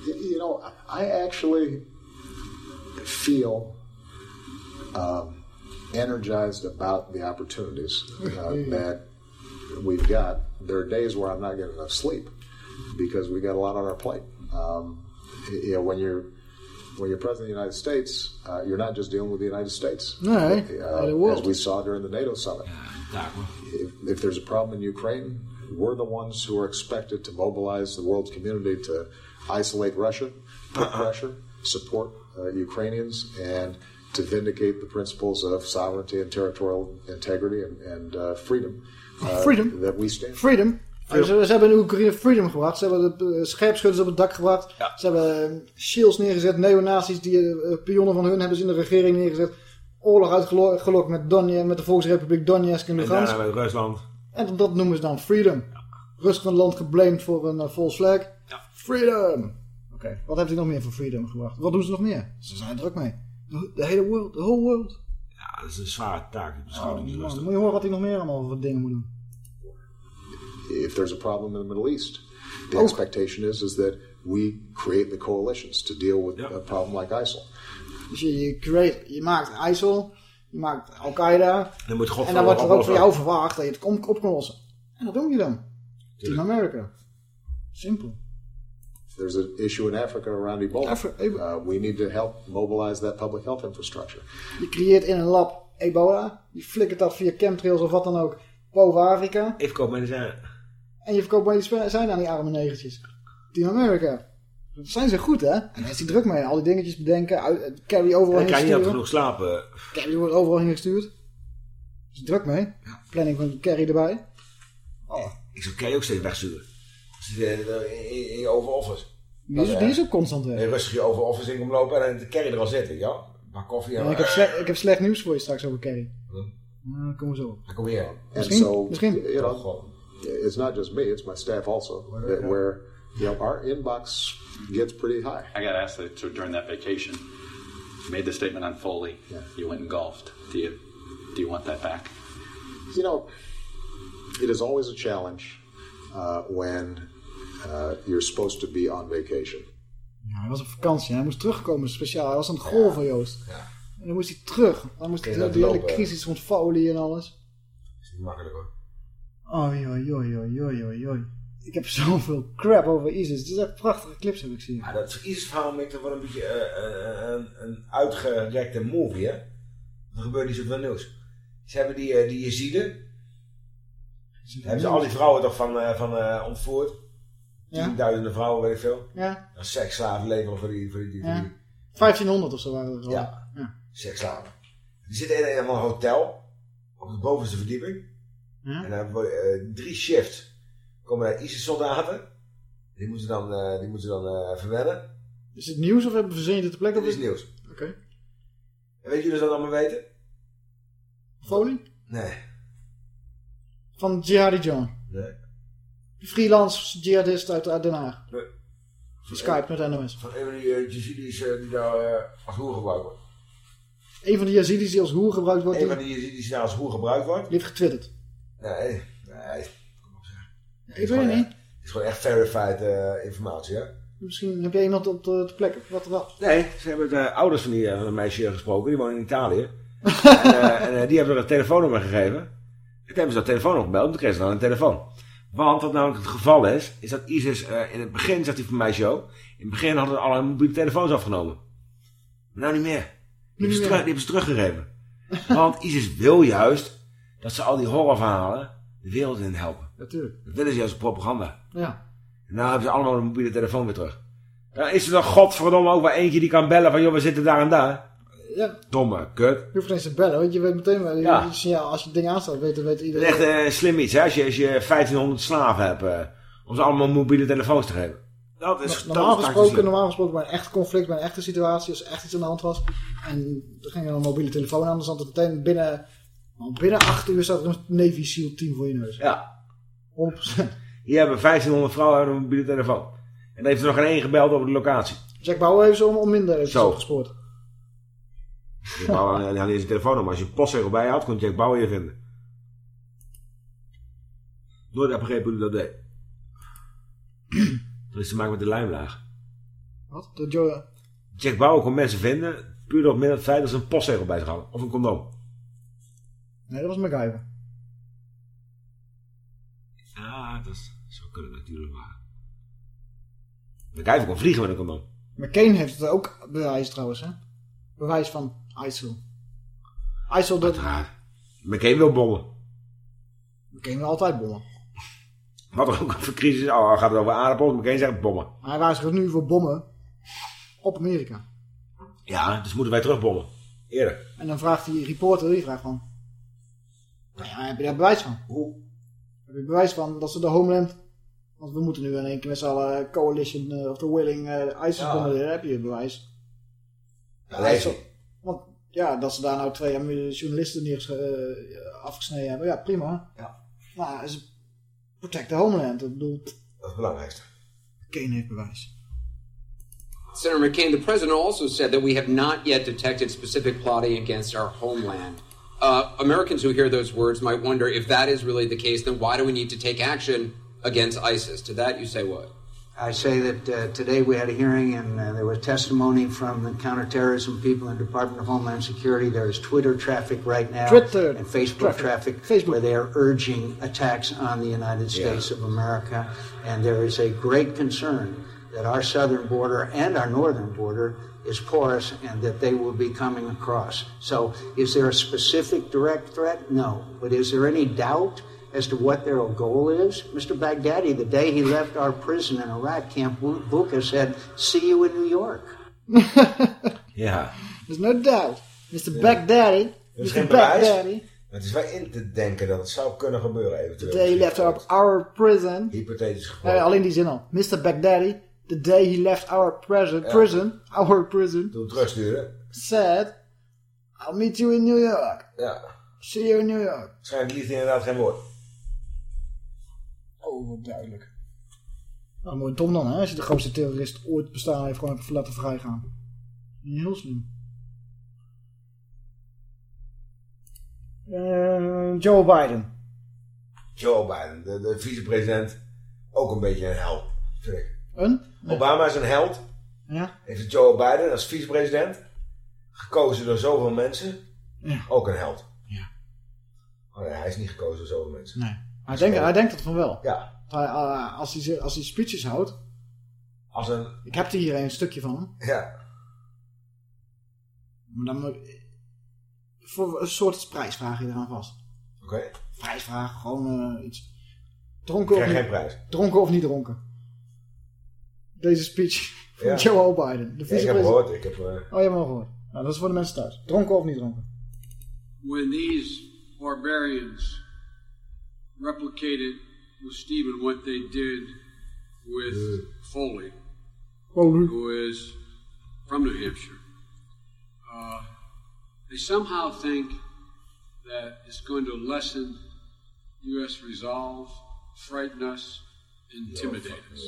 You know, I actually feel um, energized about the opportunities uh, that we've got. There are days where I'm not getting enough sleep because we got a lot on our plate. Um, you know, when you're when you're president of the United States, uh, you're not just dealing with the United States. Nee, Uh, de as we saw during the NATO summit. If, if there's a problem in Ukraine, we're the ones who are expected to mobilize the world's community to isolate Russia, put pressure, support uh, Ukrainians, and to vindicate the principles of sovereignty and territorial integrity and, and uh, freedom. uh, Freedom? That we stand. Freedom. Ze, ze hebben in Oekraïne freedom gebracht. Ze hebben de eh, scherpschutters op het dak gebracht. Ze hebben eh, shields neergezet. Neonazies, die eh, pionnen van hun hebben ze in de regering neergezet. Oorlog uitgelokt met, met de Volksrepubliek Donetsk en En Lugansk. daarna met Rusland. En dat noemen ze dan freedom. Rusland geblamed voor een uh, false flag. Freedom. Oké, wat heeft hij nog meer voor freedom gebracht? Wat doen ze nog meer? Ze zijn er druk mee. De, hele world, de whole world. Ja, dat is een zware taak. Die Oh, moet je horen wat hij nog meer allemaal voor dingen moet doen. if there's a problem in the Middle East, the expectation is is that we create the coalitions to deal with a problem like ISIL. Dus je, je, create, je maakt ISIL, je maakt Al-Qaeda. Dan moet God en dan wordt er ook van jou verwacht dat je het op, op kan lossen. En dat doe je dan. Team America. Simpel. There's an issue in Africa around Ebola. Uh, we need to help mobilize that public health infrastructure. Je creëert in een lab ebola. Je flikkert dat via chemtrails of wat dan ook boven Afrika. Even koop medicijnen. En je verkoopt medicijnen aan die arme negertjes. Team America. Dat zijn ze goed, hè? En daar is hij druk mee. Al die dingetjes bedenken. Uit, Carry overal heen kan je altijd genoeg slapen. Carry wordt overal heen gestuurd. Is hij druk mee. Planning van Carry erbij. Oh. Ik zou Kerry ook steeds wegsturen. In, je over office. Die is, die is ook constant weg. En rustig je over office in komt lopen en dan de Kerry er al zitten, ja? Een bak koffie en... Ja, ik, heb slecht, ik heb slecht nieuws voor je straks over Carry. Hm. Nou, dan komen we zo komt hier. And Misschien, so, misschien. you know, it's not just me; it's my staff also. That where you know our inbox gets pretty high. I got asked that so during that vacation. You made the statement on Foley. You went and golfed. Do you do you want that back? You know, it is always a challenge uh, when uh, you're supposed to be on vacation. Ja, hij was op vakantie. Hij moest terugkomen speciaal. Hij was aan het golven, Joost. En dan moest hij terug. Dan moest hij dat hele lopen? crisis rond folie en alles. is niet makkelijk hoor. Oei, oei, oei, oei, oei, oei, oei. Ik heb zoveel crap over ISIS. Het is echt prachtige clips heb ik gezien. Ja, dat ISIS-verhaal maakt toch wel een beetje eh, eh, een, een uitgerekte movie, hè? Er gebeurt niet zoveel nieuws. Ze hebben die, eh, die Jeziden. Hebben ze al die vrouwen toch van, eh, van eh, ontvoerd? Tienduizenden vrouwen, weet ik veel. Ja. Een seksslaven leveren voor die, voor die, voor die 1500 of zo waren er. gewoon. Ja. ja. seksslaven. Die zitten in een helemaal hotel. Op de bovenste verdieping. Ja. En dan hebben we eh, drie shifts. Komen daar ISIS-soldaten. Die moeten dan, eh, die moeten dan eh, verwennen. Is het nieuws of hebben we verzin je het ter plekke? Dat is nieuws. Oké. En weet jullie dat allemaal weten? Folie? Nee. Van Jihadi John. Nee. Freelance jihadist uit, uit Den Haag. Nee. Die Skype met NOS. Van een van die uh, Yazidis die daar eh, als hoer gebruikt wordt. Een van die Yazidis die als hoer gebruikt wordt. Een van die Yazidis die daar als hoer gebruikt wordt. Die heeft getwitterd. Nee, nee. ik weet het niet. Het is gewoon echt verified informatie, hè? Misschien heb jij iemand op de, de plek. Wat wat? Nee, ze hebben de ouders van, die, van een meisje gesproken. Die wonen in Italië. en en die hebben er een telefoonnummer gegeven. En toen hebben ze dat telefoon gebeld. En toen kregen ze dan een telefoon. Want wat namelijk het geval is, is dat ISIS eh, in het begin, zegt hij van mij zo, in het begin hadden alle mobiele telefoons afgenomen. Maar nou niet meer. Die, hebben, ze terug, die hebben ze teruggegeven. Want ISIS wil juist dat ze al die horrorverhalen de wereld in helpen. Natuurlijk. Dat willen ze juist als propaganda. Ja. En nou hebben ze allemaal een mobiele telefoon weer terug. Dan is er dan godverdomme ook wel eentje die kan bellen van joh, we zitten daar en daar. Ja. Domme kut. Je hoeft niet eens te bellen, want je weet meteen wel. Ja. Signaal, als je het ding aanstaat, weet, iedereen. is echt eh, slim iets, hè? Als je, als je 1500 slaven hebt, eh, om ze allemaal mobiele telefoons te geven. Dat is normaal, dat is gesproken, normaal gesproken bij een echt conflict, bij een echte situatie, als er echt iets aan de hand was. En er ging een mobiele telefoon aan, dan zat het meteen binnen, binnen acht uur zat er een Navy SEAL team voor je neus. Ja. 100%. Hier hebben 1500 vrouwen hebben een mobiele telefoon. En dan heeft er nog geen één gebeld over de locatie. Jack Bauer heeft ze om, om minder even Zo. Jack Bauer had niet eens een telefoonnummer. Als je een postzegel bij je had, kon Jack Bauer je vinden. Nooit heb begrepen hoe hij dat deed. Dat is te maken met de lijmlaag. Wat? De Joe... Jack Bauer kon mensen vinden, puur door middel het feit dat ze een postzegel bij zich hadden. Of een condoom. Nee, dat was MacGyver. Ja, dat is, zou kunnen natuurlijk maar. MacGyver kon vliegen met een condoom. McCain heeft het ook bewijs trouwens, hè? Bewijs van ISIL. ISIL dat... McCain wil bommen. McCain wil altijd bommen. Wat er ook voor crisis is, oh, gaat het over aardappels, McCain zegt bommen. Maar hij waarschuwt nu voor bommen op Amerika. Ja, dus moeten wij terugbommen. Eerder. En dan vraagt die reporter, die vraagt van... Nou ja, heb je daar bewijs van? Hoe? Heb je bewijs van dat ze de Homeland... Want we moeten nu in één keer met z'n allen Coalition eh, of the Willing eh, ISIS Ja. Heb je bewijs? Ja. Want ja, dat ze daar nou twee journalisten neer eh, afgesneden hebben. Ja, prima. Ja. Maar ze protect the Homeland. Ik bedoel, Dat is het belangrijkste. Kane heeft bewijs. Senator McCain, the president also said that we have not yet detected specific plotting against our homeland. Uh, Americans who hear those words might wonder if that is really the case, then why do we need to take action against ISIS? To that, you say what? I say that uh, today we had a hearing and uh, there was testimony from the counterterrorism people in the Department of Homeland Security. There is Twitter traffic right now Twitter and Facebook traffic. traffic, where they are urging attacks on the United States of America. And there is a great concern that our southern border and our northern border is porous and that they will be coming across. So is there a specific direct threat? No. But is there any doubt as to what their goal is? Mr. Baghdadi, the day he left our prison in Iraq, Camp Bu- Buka said, see you in New York. Ja. There's no doubt. Mr. Baghdadi. Er is Mr. geen bewijs. Baghdadi. Maar het is wel in te denken dat het zou kunnen gebeuren eventueel. The day he left our, our prison. Hypothetisch. Eh, alleen die zin al. Mr. Baghdadi. The day he left our prison. Ja. Prison. Our prison. Toen we terugsturen. Said. I'll meet you in New York. Ja. See you in New York. Schijnt liefde inderdaad geen woord. Oh, wat duidelijk. Nou, mooi dom dan, hè? Als je de grootste terrorist ooit bestaan heeft gewoon even laten vrijgaan. Heel slim. Eh, Joe Biden. Joe Biden, de, de vicepresident, ook een beetje een held, vind ik. Een? Obama is een held. Ja. Heeft Joe Biden als vicepresident gekozen door zoveel mensen. Ja. Ook een held. Ja. Oh nee, hij is niet gekozen door zoveel mensen. Nee. Hij denkt, hij denkt het van wel. Ja. Hij, eh, als, hij, als hij speeches houdt. Als een... Ik heb er hier een stukje van. Ja. Maar dan moet Voor een soort prijsvraag je eraan vast. Oké. Prijsvraag, gewoon eh, iets. Dronken of niet? geen prijs. Dronken of niet dronken? Deze speech van Ja. Joe Biden. De Ja, ik heb gehoord. Ik heb, eh, Oh, je hebt hem al gehoord. Nou, dat is voor de mensen thuis. Dronken of niet dronken? when these barbarians replicated with Stephen what they did with Foley, Foley. who is from New Hampshire, uh, they somehow think that it's going to lessen U.S. resolve, frighten us, intimidate us.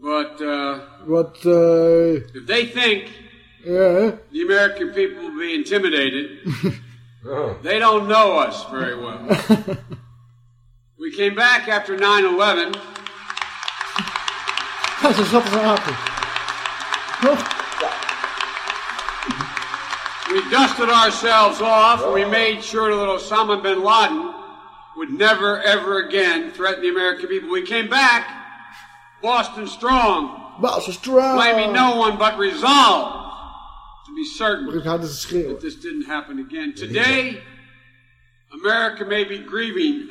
But uh, Wat, eh... if they think ja, the American people will be intimidated, Oh. they don't know us very well. we came back after 9 11. Ja, zo zat als een. We dusted ourselves off and we oh. made sure that Osama bin Laden would never, ever again threaten the American people. We came back, Boston strong, Boston strong. Blaming no one but resolve to be certain Ik had het schreeuwen. that this didn't happen again. Today, America may be grieving,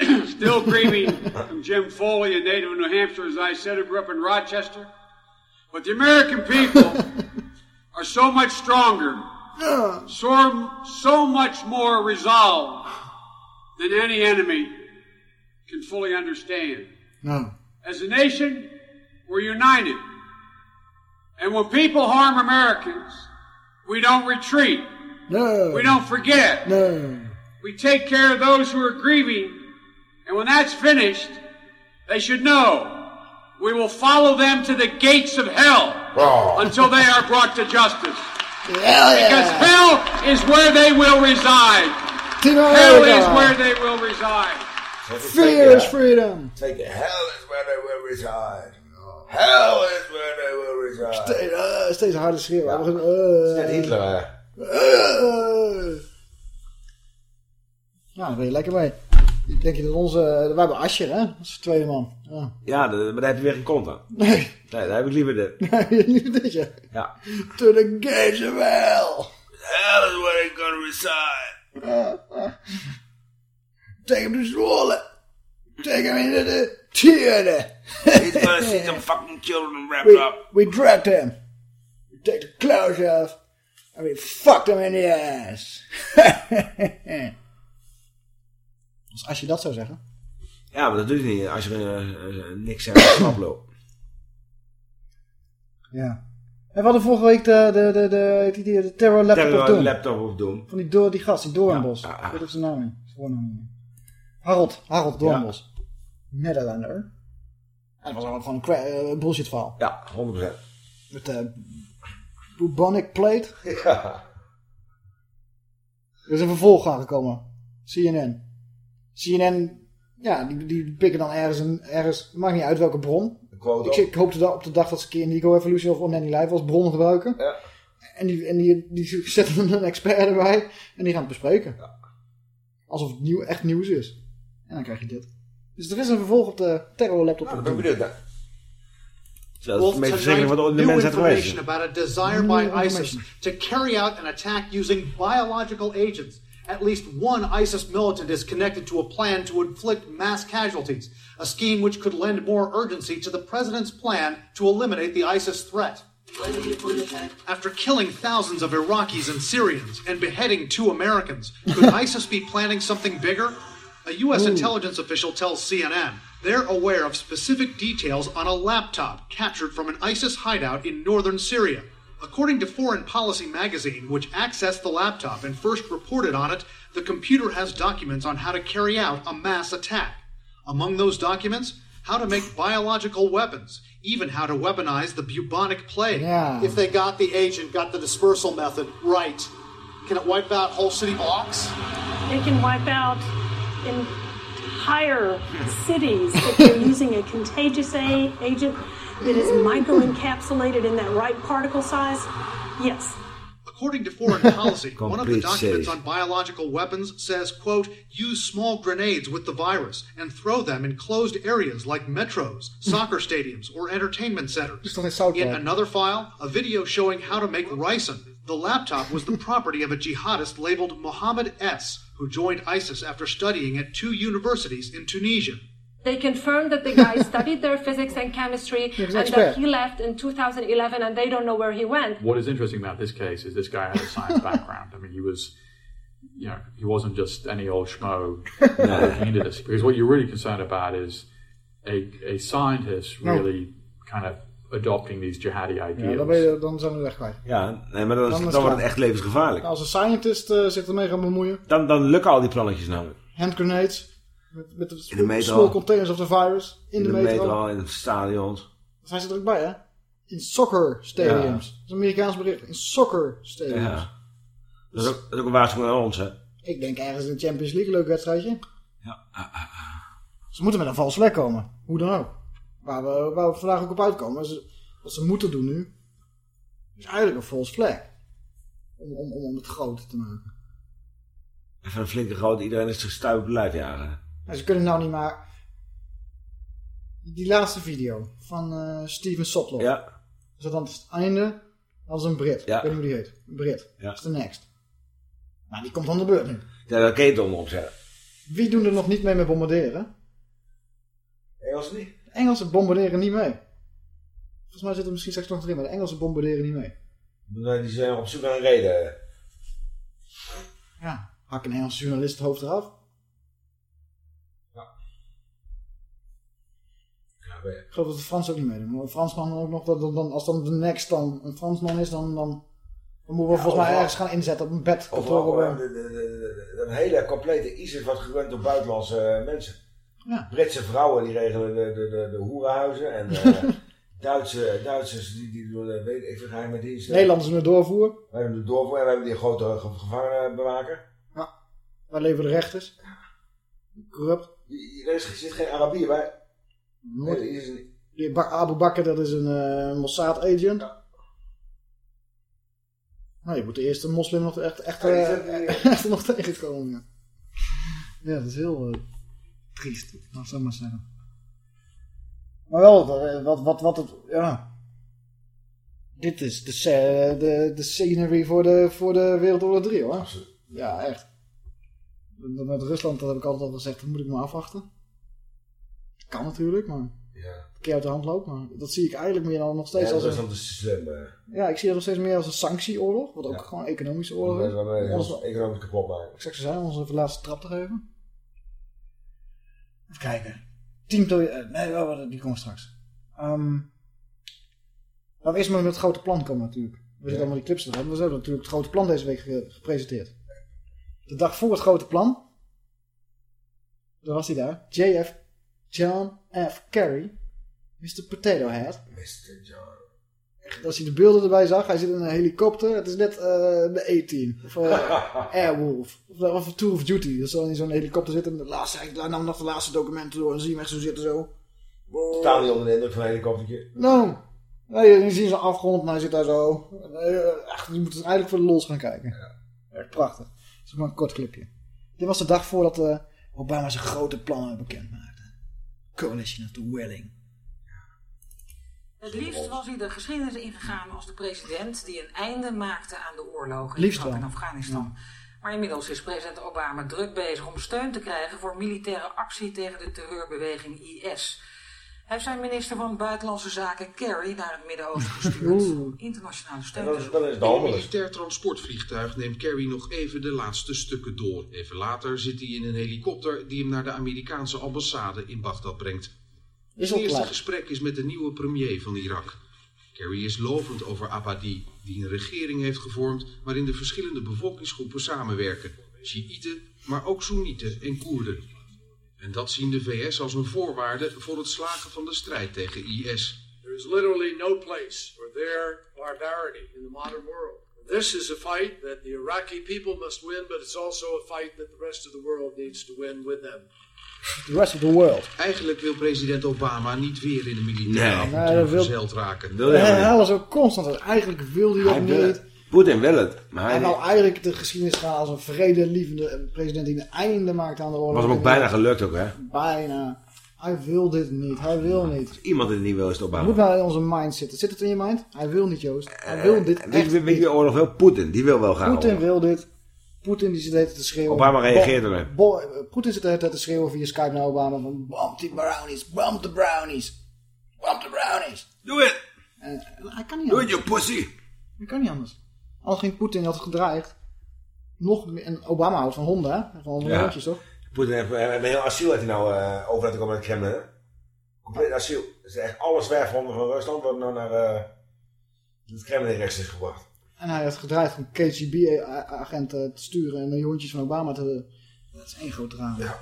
still grieving from Jim Foley, a native of New Hampshire, as I said, who grew up in Rochester. But the American people are so much stronger, so, so much more resolved than any enemy can fully understand. Nou. As a nation, we're united. And when people harm Americans, we don't retreat. No. We don't forget. No. We take care of those who are grieving. And when that's finished, they should know we will follow them to the gates of hell until they are brought to justice. Hell yeah. Because hell is where they will reside. Hell is where they will reside. Fear is freedom. Take it. Hell is where they will reside. Hell is where they will reside. Steeds, eh, steeds een harde schreeuw. Ja. Uh, Net Hitler, hè? Nou, daar ben je lekker mee. Denk je dat onze... We hebben Ascher, hè? Als tweede man. Ja. Ja, de- maar daar heb je weer geen kont aan. Nee. Nee, daar heb ik liever dit. Nee, niet dit, ja. Ja. To the gates of hell. Hell is where they're gonna reside. Take him to Zwolle. Take him into the theater. He's gonna see some fucking children wrapped we, up. we dragged him. We take the clothes off. And we fucked him in the ass. dus als je dat zou zeggen. Ja, maar dat doe je niet als je eh, eh, niks snap loopt. Ja. En we hadden vorige week de, de, de, de, die, die, de terror laptop Terror of Doom. laptop of Doom. Van die, door, die gast, die Doornbos. Ik weet of zijn naam niet. Zijn voornaam niet. Harold, Harold Doornbos. Nederlander. En dat was ook gewoon een eh, bullshit verhaal. Ja, 100%. Met de bubonic plate. Ja. Er is een vervolg aangekomen. CNN. CNN, ja, die, die pikken dan ergens, een, ergens, maakt niet uit welke bron. Ik, ik hoopte dat op de dag dat ze een keer Indigo Evolution of Unending Life als bron gebruiken. Ja. En, die, en die, die zetten een expert erbij en die gaan het bespreken. Alsof het nieuw, echt nieuws is. En dan krijg je dit. Dus er is een vervolg op de terror laptop. Nou, ben ik benieuwd naar. Dat is Well, het meest wat de new mens information geweest. about a desire by ISIS to carry out an attack using biological agents. At least one ISIS militant is connected to a plan to inflict mass casualties, a scheme which could lend more urgency to the president's plan to eliminate the ISIS threat. After killing thousands of Iraqis and Syrians and beheading two Americans, could ISIS be planning something bigger? A U.S. intelligence official tells CNN they're aware of specific details on a laptop captured from an ISIS hideout in northern Syria. According to Foreign Policy magazine, which accessed the laptop and first reported on it, the computer has documents on how to carry out a mass attack. Among those documents, how to make biological weapons, even how to weaponize the bubonic plague. If they got the agent, got the dispersal method right, can it wipe out whole city blocks? It can wipe out entire cities if they're using a contagious a- agent that is microencapsulated in that right particle size. Yes. According to Foreign Policy, one of the documents safe. on biological weapons says, quote, use small grenades with the virus and throw them in closed areas like metros, soccer stadiums, or entertainment centers. In another file, a video showing how to make ricin. The laptop was the property of a jihadist labeled Mohammed S., who joined ISIS after studying at two universities in Tunisia. They confirmed that the guy studied their physics and chemistry and expert. that he left in 2011 and they don't know where he went. What is interesting about this case is this guy had a science background. I mean, he was, you know, he wasn't just any old schmo looking into this. Because what you're really concerned about is a, a scientist No. really kind of adopting these jihadi Ja, ideals. dan, ben je, dan zijn we de weg kwijt. Ja, nee, maar dan, is- Dan is dan wordt het echt levensgevaarlijk. Als een scientist eh, zich ermee gaat bemoeien. Dan, dan lukken al die plannetjes namelijk. Hand grenades. Met, met de, In de metro. small containers of the virus. In, de, metro. metro, in het stadions. Daar zijn ze er ook bij, hè? In soccer stadiums. Dat is een Amerikaans bericht. In soccer stadiums. Ja. Dat is ook, dat is ook een waarschuwing aan ons, hè. Ik denk ergens in de Champions League een leuk wedstrijdje. Ja. Ze moeten met een vals vlek komen. Hoe dan ook. Waar we, waar we vandaag ook op uitkomen. Is, wat ze moeten doen nu. Is eigenlijk een vals vlek. Om, om, om het groter te maken. Even een flinke grote, iedereen is zich stuip op de lijf jagen. En ze kunnen nou niet maar... Die laatste video van eh, Steven Sotloff. Ja. Is dat dan het einde? als een Brit. Ja. Ik weet niet hoe die heet. Een Brit. Ja. Dat is de next. Nou, die komt aan de beurt nu. Ja, dan keten onderop zetten. Wie doen er nog niet mee met bombarderen? Engels niet. Engelsen bombarderen niet mee. Volgens mij zit er misschien straks nog erin, maar de Engelsen bombarderen niet mee. Nee, Die zijn op zoek naar een reden. Ja, hak een Engelse journalist het hoofd eraf. Ik geloof dat de Fransen ook niet meedoen. Maar een Fransman ook nog, dat, dan, als dan de next dan een Fransman is, dan, dan, dan moeten we volgens mij ergens gaan inzetten op een bed. De- een hele complete ISIS wordt gerund door buitenlandse eh, mensen. Ja. Britse vrouwen die regelen de, de, de, de hoerenhuizen. En eh, Duitse, Duitsers die, die doen, eh, weet ik geheime diensten. Nederlanders de doorvoer. Wij hebben de doorvoer en we hebben die grote ge- gevangenenbewaker. Waar leven de rechters? Corrupt. Er is, zit geen Arabier bij. Nee, is een- Die Ba- Abu Bakr, dat is een eh, Mossad agent. Nou, je moet de eerste moslim nog echt, echt, Ja, echt nog tegenkomen. Ja. ja, dat is heel triest. Laat ik zo maar zeggen. Maar wel, eh, wat, wat, wat het, ja. Dit is de, de, de scenery voor de, voor de Wereldoorlog 3 hoor. Ja, echt. Dat Met Rusland, dat heb ik altijd al gezegd, dat moet ik maar afwachten. Kan natuurlijk, maar Ja. een keer uit de hand loopt. Maar dat zie ik eigenlijk meer dan nog steeds Ja, als een... slim. Ja, ik zie dat nog steeds meer als een sanctieoorlog. Wat ook gewoon een economische oorlog Dat is. heel economisch kapot maken. ik zeg ze zijn, om ons even de laatste trap te geven. Even kijken. 10 miljard... Nee, wel, wel, die komt straks. Ehm laten we eerst maar met het grote plan komen natuurlijk. We zitten allemaal die clips hebben. We hebben natuurlijk het grote plan deze week ge- gepresenteerd. De dag voor het grote plan. Daar was hij daar. JF John F. Kerry. Mr. Potato Head. Mr. John. Echt, als je de beelden erbij zag, hij zit in een helikopter. Het is net eh, de A-team. Of eh, Airwolf. Of, of een Tour of Duty. Dat zal in zo'n helikopter zitten. En de laatste, hij nam nog de laatste documenten door. En zie je hem echt zo zitten zo. Staan niet onder de indruk van een helikoptertje. Nou, nee, je ziet zo'n afgrond en hij zit daar zo. Eh, Echt, je moet dus eigenlijk voor de los gaan kijken. Echt prachtig. Dat is maar een kort clipje. Dit was de dag voordat eh, Obama zijn grote plannen bekend maakte. Coalition of the Willing. Het liefst was hij de geschiedenis ingegaan als de president die een einde maakte aan de oorlogen in Liefst. Afghanistan. Maar inmiddels is president Obama druk bezig om steun te krijgen voor militaire actie tegen de terreurbeweging IS. Hij heeft zijn minister van Buitenlandse Zaken Kerry naar het Midden-Oosten gestuurd om internationale steun te zoeken. In een militair transportvliegtuig neemt Kerry nog even de laatste stukken door. Even later zit hij in een helikopter die hem naar de Amerikaanse ambassade in Bagdad brengt. Is Het al eerste gesprek is met de nieuwe premier van Irak. Kerry is lovend over Abadi, die een regering heeft gevormd waarin de verschillende bevolkingsgroepen samenwerken. Shiiten, maar ook Soenieten en Koerden. En dat zien de VS als een voorwaarde voor het slagen van de strijd tegen IS. There is literally no place for their barbarity in the modern world. This is a fight that the Iraqi people must win, but it's also a fight that the rest of the world needs to win with them. The rest of the world. Eigenlijk wil president Obama niet weer in een militair Nee. Nee, dat wil- raken. Wil hij Hij helemaal niet. halen zo constant uit. Eigenlijk wil hij dat Hij wil niet. Poetin wil het. Maar Hij hij wou eigenlijk de geschiedenis gaan als een vredelievende president die een einde maakt aan de oorlog. was hem ook bijna gelukt ook, hè. Bijna. Hij wil dit niet. Hij wil niet. Als iemand het niet wil, is het Obama. moet wel in onze mind zitten. Zit het in je mind? Hij wil niet, Joost. Hij wil dit Eh, Weet je echt weet je wie de oorlog wil? Poetin. Die wil wel graag Poetin wil dit. Poetin die zit de hele tijd te schreeuwen. Obama reageerde er. Eh, Poetin zit de hele tijd te schreeuwen via Skype naar Obama van bomb the brownies, bomb the brownies, bomb the brownies. Doe het! En hij kan niet Doe het, you pussy! Hij kan niet anders. Anders ging Poetin had gedreigd. Nog en Obama houdt van honden, hè? Van Ja. hondjes, toch? Poetin heeft eh, een heel asiel heeft hij nou eh over laten komen naar het Kremlin. hè? Compleet asiel. Dus echt alle zwerfhonden van Rusland worden nou naar eh, het Kremlin rechts is gebracht. En hij heeft gedreigd om KGB-agenten te sturen en hondjes van Obama te... Dat is één groot drama. Ja.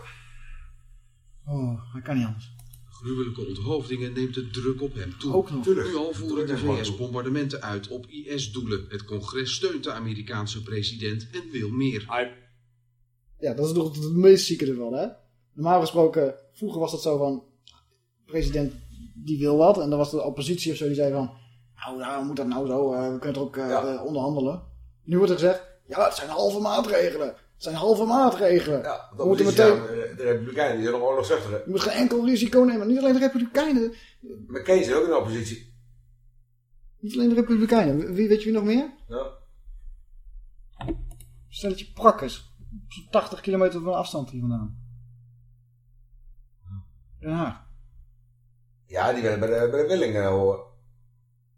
Oh, hij kan niet anders. Gruwelijke onthoofdingen neemt de druk op hem toe. Ook nog. Nu al voeren de VS bombardementen uit op IS-doelen. Het congres steunt de Amerikaanse president en wil meer. Ja, dat is nog het meest zieke ervan, hè? Normaal gesproken, vroeger was dat zo van... President, die wil wat. En dan was de oppositie of zo, die zei van... Nou, nou moet dat nou zo? eh, we kunnen er ook eh, eh, onderhandelen. Nu wordt er gezegd... Ja, het zijn halve maatregelen. Het zijn halve maatregelen. De we moeten meteen... de Republikeinen die zijn nog oorlogzuchtiger. Je moet geen enkel risico nemen. Niet alleen de Republikeinen. McCain zit ook in de oppositie. Niet alleen de Republikeinen. Wie, weet je wie nog meer? Ja. Stelletje prakkers. Zo'n 80 kilometer van afstand hier vandaan. Den Haag. Ja, die willen bij de, bij de Willing eh, horen.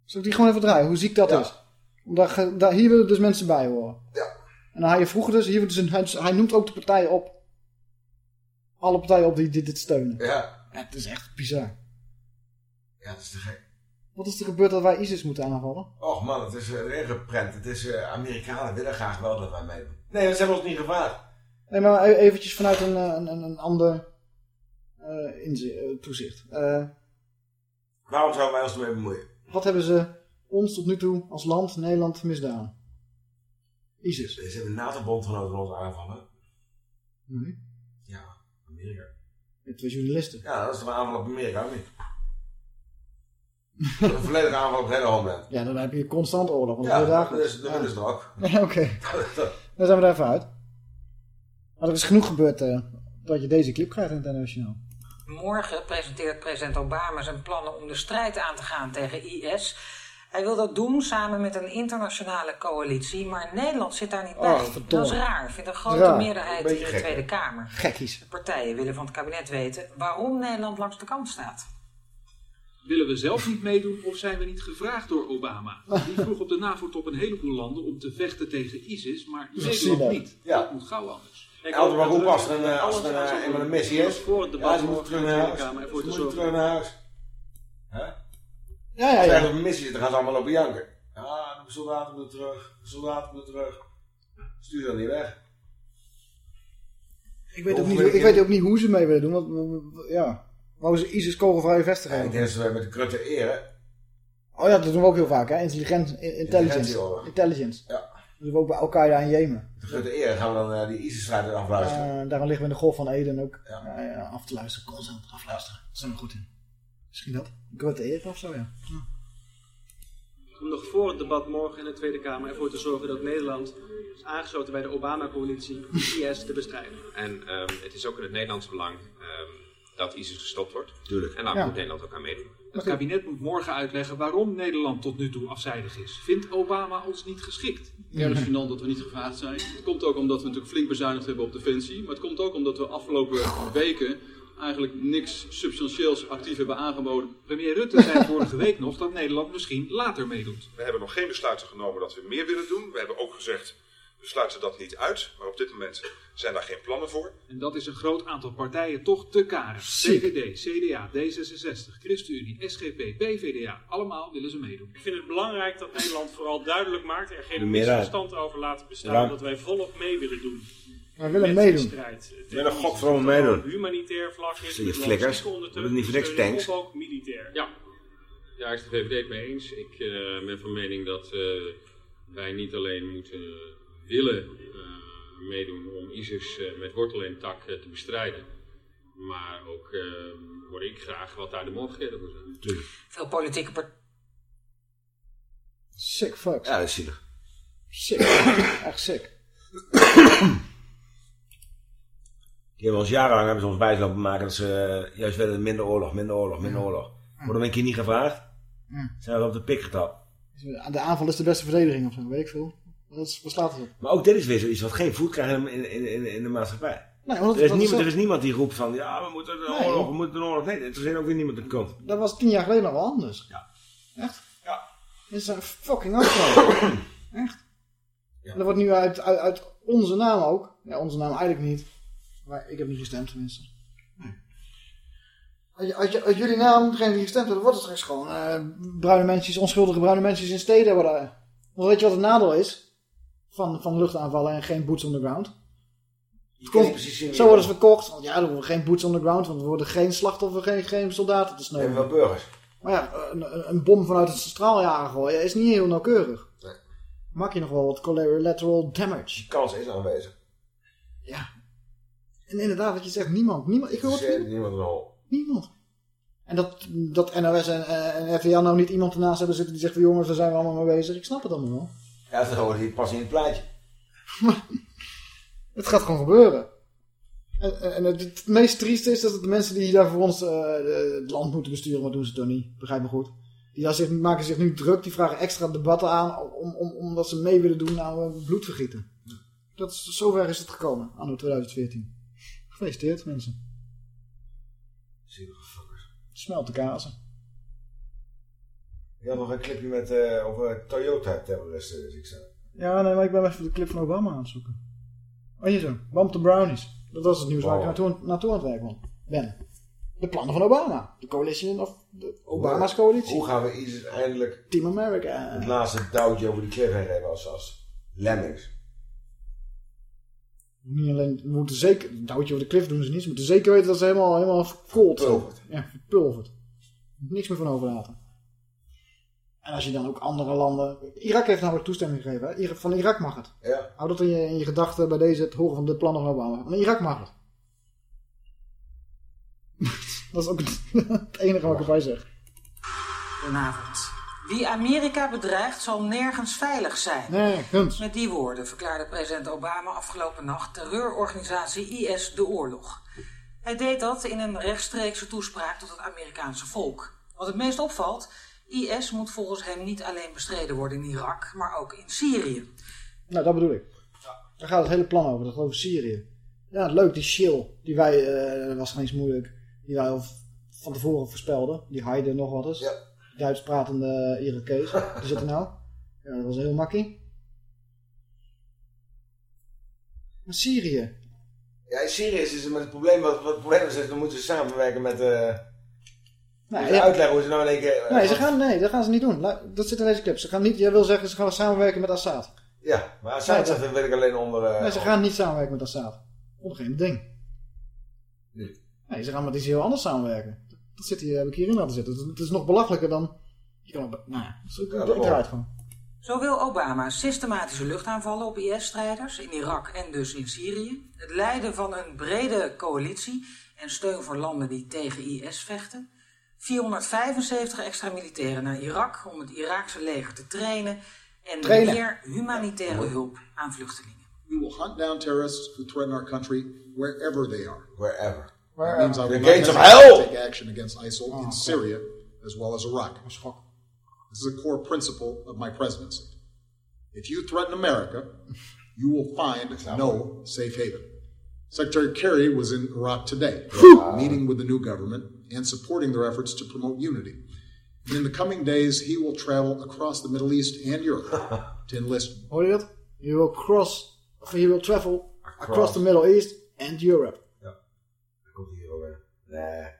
Zal ik die gewoon even draaien? Hoe ziek dat is? Omdat, daar, hier willen dus mensen bij horen. Ja. En dan je vroeger dus, hier, dus een, hij, hij noemt ook de partijen op. Alle partijen op die dit, steunen. Ja. Het is echt bizar. Ja, dat is te gek. Wat is er gebeurd dat wij ISIS moeten aanvallen? Och man, het is eh, erin geprent. Het is, eh, Amerikanen willen graag wel dat wij meedoen. Nee, ze hebben ons niet gevraagd. Nee, maar e- eventjes vanuit een, eh, een, een, een ander eh, inzi- eh, toezicht. Eh, Waarom zouden wij ons ermee bemoeien? Wat hebben ze ons tot nu toe als land, Nederland, misdaan? ISIS. Ze hebben een NATO-bondgenoten van ons aanvallen. Nee. Ja, Amerika. Met twee journalisten. Ja, dat is een aanval op Amerika, niet? Is een volledige aanval op het hele homeland. Ja, dan heb je constant oorlog. Want Ja, dat is, dat ze er ook. Ja, oké. Dan zijn we er even uit. Maar er is genoeg gebeurd eh, dat je deze clip krijgt internationaal. Morgen presenteert president Obama zijn plannen om de strijd aan te gaan tegen IS. Hij wil dat doen samen met een internationale coalitie, maar Nederland zit daar niet bij. Ach, verdomme. dat is raar, vindt een grote Raar. meerderheid Een in de gek, Tweede hè? Kamer. Gekkies. De partijen willen van het kabinet weten waarom Nederland langs de kant staat. Willen we zelf niet meedoen of zijn we niet gevraagd door Obama? Die vroeg op de NAVO-top een heleboel landen om te vechten tegen ISIS, maar Nederland dat. niet. Ja. Dat moet gauw anders. En altijd maar roepen als er een, eh, als er een, eh, een van de missie is. Ja, ze moeten terug naar huis. Ze moeten terug naar huis. Hè? Ja, ja, Als ze ja. echt op een missie zitten, gaan ze allemaal lopen janken. Ja, de soldaten moeten terug. De soldaten moeten terug. Stuur ze dan niet weg. Ik weet, ook niet, ik weet ook niet hoe ze mee willen doen. Want, ja, wou ze ISIS kogelvrije vesten Ja, ik geven? denk dat ze met de krutte eren. Oh ja, dat doen we ook heel vaak, hè? Intelligent, in- intelligence. Intelligence. Ja. Dat doen we ook bij Al-Qaeda en Jemen. De krutte eren gaan we dan eh, die ISIS-strijders afluisteren. Eh, daarom liggen we in de golf van Eden ook ja. ja, af te luisteren. Constant afluisteren. Daar zijn we goed in. Misschien dat. Grote eer of zo, ja. Om nog voor het debat morgen in de Tweede Kamer ervoor te zorgen dat Nederland is aangesloten bij de Obama-coalitie om IS te bestrijden. En ehm, het is ook in het Nederlands belang ehm, dat ISIS gestopt wordt. Tuurlijk. En daar Ja. moet Nederland ook aan meedoen. Het kabinet moet morgen uitleggen waarom Nederland tot nu toe afzijdig is. Vindt Obama ons niet geschikt? Ja, dat is gênant dat we niet gevraagd zijn. Het komt ook omdat we natuurlijk flink bezuinigd hebben op defensie. Maar het komt ook omdat we afgelopen weken eigenlijk niks substantieels actief hebben aangeboden. Premier Rutte zei vorige week nog dat Nederland misschien later meedoet. We hebben nog geen besluiten genomen dat we meer willen doen. We hebben ook gezegd, we sluiten dat niet uit. Maar op dit moment zijn daar geen plannen voor. En dat is een groot aantal partijen toch te karen. VVD, CDA, D66, ChristenUnie, SGP, PVDA. Allemaal willen ze meedoen. Ik vind het belangrijk dat Nederland vooral duidelijk maakt er De geen misverstand over laten bestaan Ja. dat wij volop mee willen doen. Wij willen met meedoen. We willen godverdomme meedoen. Humanitair vlak is Zie je met flikkers? We willen niet voor niks tanks. Of ook militair. Ja, daar is de VVD het mee eens. Ik eh, ben van mening dat eh, wij niet alleen moeten willen eh, meedoen om ISIS eh, met wortel en tak eh, te bestrijden. Maar ook hoor ik graag wat daar de mogelijkheden voor zijn. Veel politieke partijen. Sick fucks. Ja, dat is zielig. Sick. Echt sick. Die hebben ons jarenlang hebben ze ons wijs lopen maken dat ze juist willen minder oorlog, minder oorlog, minder oorlog. Worden we een keer niet gevraagd? Ja. Zijn we op de pik getapt? De aanval is de beste verdediging of zo, weet ik veel. Dat? Maar ook dit is weer zoiets wat geen voet krijgt in, in, in, in de maatschappij. Nee, want er, is dat is niemand, er is niemand die roept van, ja, we moeten een Nee. oorlog, we moeten een oorlog. Nee, er is ook weer niemand die komt. Dat was tien jaar geleden nog wel anders. Ja. Echt? Ja. Dit is een fucking afgelopen. Echt. En dat wordt nu uit, uit, uit onze naam ook. Ja, onze naam eigenlijk niet. Maar ik heb niet gestemd tenminste. Nee. Uit jullie naam, degene die gestemd hebben, wordt het straks gewoon eh, bruine mensen, onschuldige bruine mensen in steden worden. Want weet je wat het nadeel is? Van, van luchtaanvallen en geen boots on the ground. Komt- wie zo worden ze verkocht. Want ja, er worden geen boots on the ground, want er worden geen slachtoffers, geen, geen soldaten te We hebben wel burgers. Maar ja, een, een- bom vanuit het straaljager gooien is niet heel nauwkeurig. Maak je nog wel wat collateral damage. De kans is aanwezig. En inderdaad, wat je zegt, niemand. niemand ik hoor het niemand. niemand niemand. En dat, dat NOS en, en, RTL nou niet iemand ernaast hebben zitten die zegt van jongens, daar zijn we allemaal mee bezig. Ik snap het allemaal wel. Ja, dat gewoon hier pas in het plaatje. Het gaat gewoon gebeuren. En, en, het, het meest trieste is dat de mensen die daar voor ons eh, het land moeten besturen, maar doen ze toch niet. Begrijp me goed. Die daar zich, maken zich nu druk, die vragen extra debatten aan om, om, omdat ze mee willen doen aan eh, bloedvergieten. Dat is, zover is het gekomen, anno 2014. Gefeliciteerd mensen. Zielige fuckers. Smelt de kazen. Je had nog een clipje met, eh, over Toyota-terroristen, dus ik zei. Ja, nee, maar ik ben even de clip van Obama aan het zoeken. Oh, hier zo. Bump the Brownies. Dat was het nieuws waar ik naartoe, naartoe aan het werk ben. De plannen van Obama. De coalition of de Obama's coalitie. Hoe gaan we ISIS eindelijk Team America. het laatste duwtje over die cliff heen geven als, als lemmings? Niet alleen, we moeten zeker, een duwtje over de cliff doen ze niet. Ze moeten zeker weten dat ze helemaal, helemaal verkoold zijn. Verpulverd. Ja, verpulverd. Niks meer van overlaten. En als je dan ook andere landen... Irak heeft namelijk toestemming gegeven. Hè? Van Irak mag het. Ja. Hou dat in je, in je gedachten bij deze, het horen van de plannen van Obama. Van Irak mag het. dat is ook het, enige wat ik erbij zeg. Goedenavond. Wie Amerika bedreigt zal nergens veilig zijn. Nee. Met die woorden verklaarde president Obama afgelopen nacht terreurorganisatie IS de oorlog. Hij deed dat in een rechtstreekse toespraak tot het Amerikaanse volk. Wat het meest opvalt, IS moet volgens hem niet alleen bestreden worden in Irak, maar ook in Syrië. Nou, dat bedoel ik. Daar gaat het hele plan over. Dat gaat over Syrië. Ja, leuk, die chill. Die wij, eh, dat was geen eens moeilijk. Die wij al van tevoren voorspelden. Die Heide nog wat eens. Duits pratende Irakees. Die zit er nou. Ja, dat was heel makkie. Maar Syrië. Ja, in Syrië is het met het probleem, wat, wat het probleem is, is dan moeten ze samenwerken met... eh Nee, ja. uitleggen hoe ze nou in één keer... eh, Nee, ze gaan, nee, dat gaan ze niet doen. Dat zit in deze clip. Ze gaan niet, jij wil zeggen, ze gaan samenwerken met Assad. Ja, maar Assad Nee, dat wil ik alleen onder... eh, Nee, ze gaan niet samenwerken met Assad. Onder geen ding. Nee. Nee, ze gaan met iets heel anders samenwerken. Dat zit hier, heb ik hierin laten zitten. Het is nog belachelijker dan... Je kan ook, nou ja, het Ja, ik draait gewoon. Zo wil Obama systematische luchtaanvallen op IS-strijders in Irak en dus in Syrië, het leiden van een brede coalitie en steun voor landen die tegen IS vechten, 475 extra militairen naar Irak om het Iraakse leger te trainen en Trainen. meer humanitaire hulp aan vluchtelingen. We will hunt down terrorists who threaten our country wherever they are. Wherever. That means I The gates of hell. take action against ISIL in Syria as well as Iraq. This is a core principle of my presidency. If you threaten America, you will find no safe haven. Secretary Kerry was in Iraq today, meeting with the new government and supporting their efforts to promote unity. And in the coming days, he will travel across the Middle East and Europe to enlist Hoor je dat? He will cross, of he will travel across, the Middle East and Europe. Dat komt hier alweer. Nee.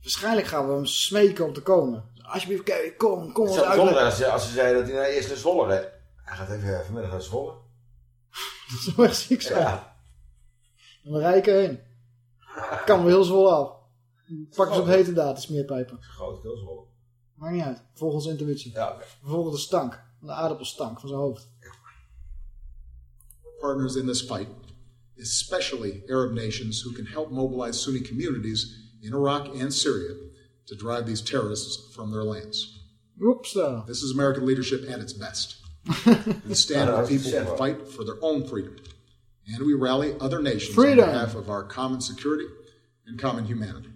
Waarschijnlijk gaan we hem smeken om te komen. Alsjeblieft, kom, kom Het ons uitleggen. als, ze- als ze zeiden dat hij nou eerst naar Zwolle reed. Hij gaat even vanmiddag naar Zwolle. Dat zou echt ziek zijn. Ja. Dan rij ik erheen. Kan me heel zwol af. Pak eens op hete daad, smeerpijpen. Groot, heel Maakt niet uit. Volg onze intuïtie. Ja, oké. We de stank. De aardappelstank van zijn hoofd. partners in this fight, especially Arab nations who can help mobilize Sunni communities in Iraq and Syria to drive these terrorists from their lands. Oepsta. This is American leadership at its best. we stand with people who fight for their own freedom, and we rally other nations Freedom. on behalf of our common security and common humanity.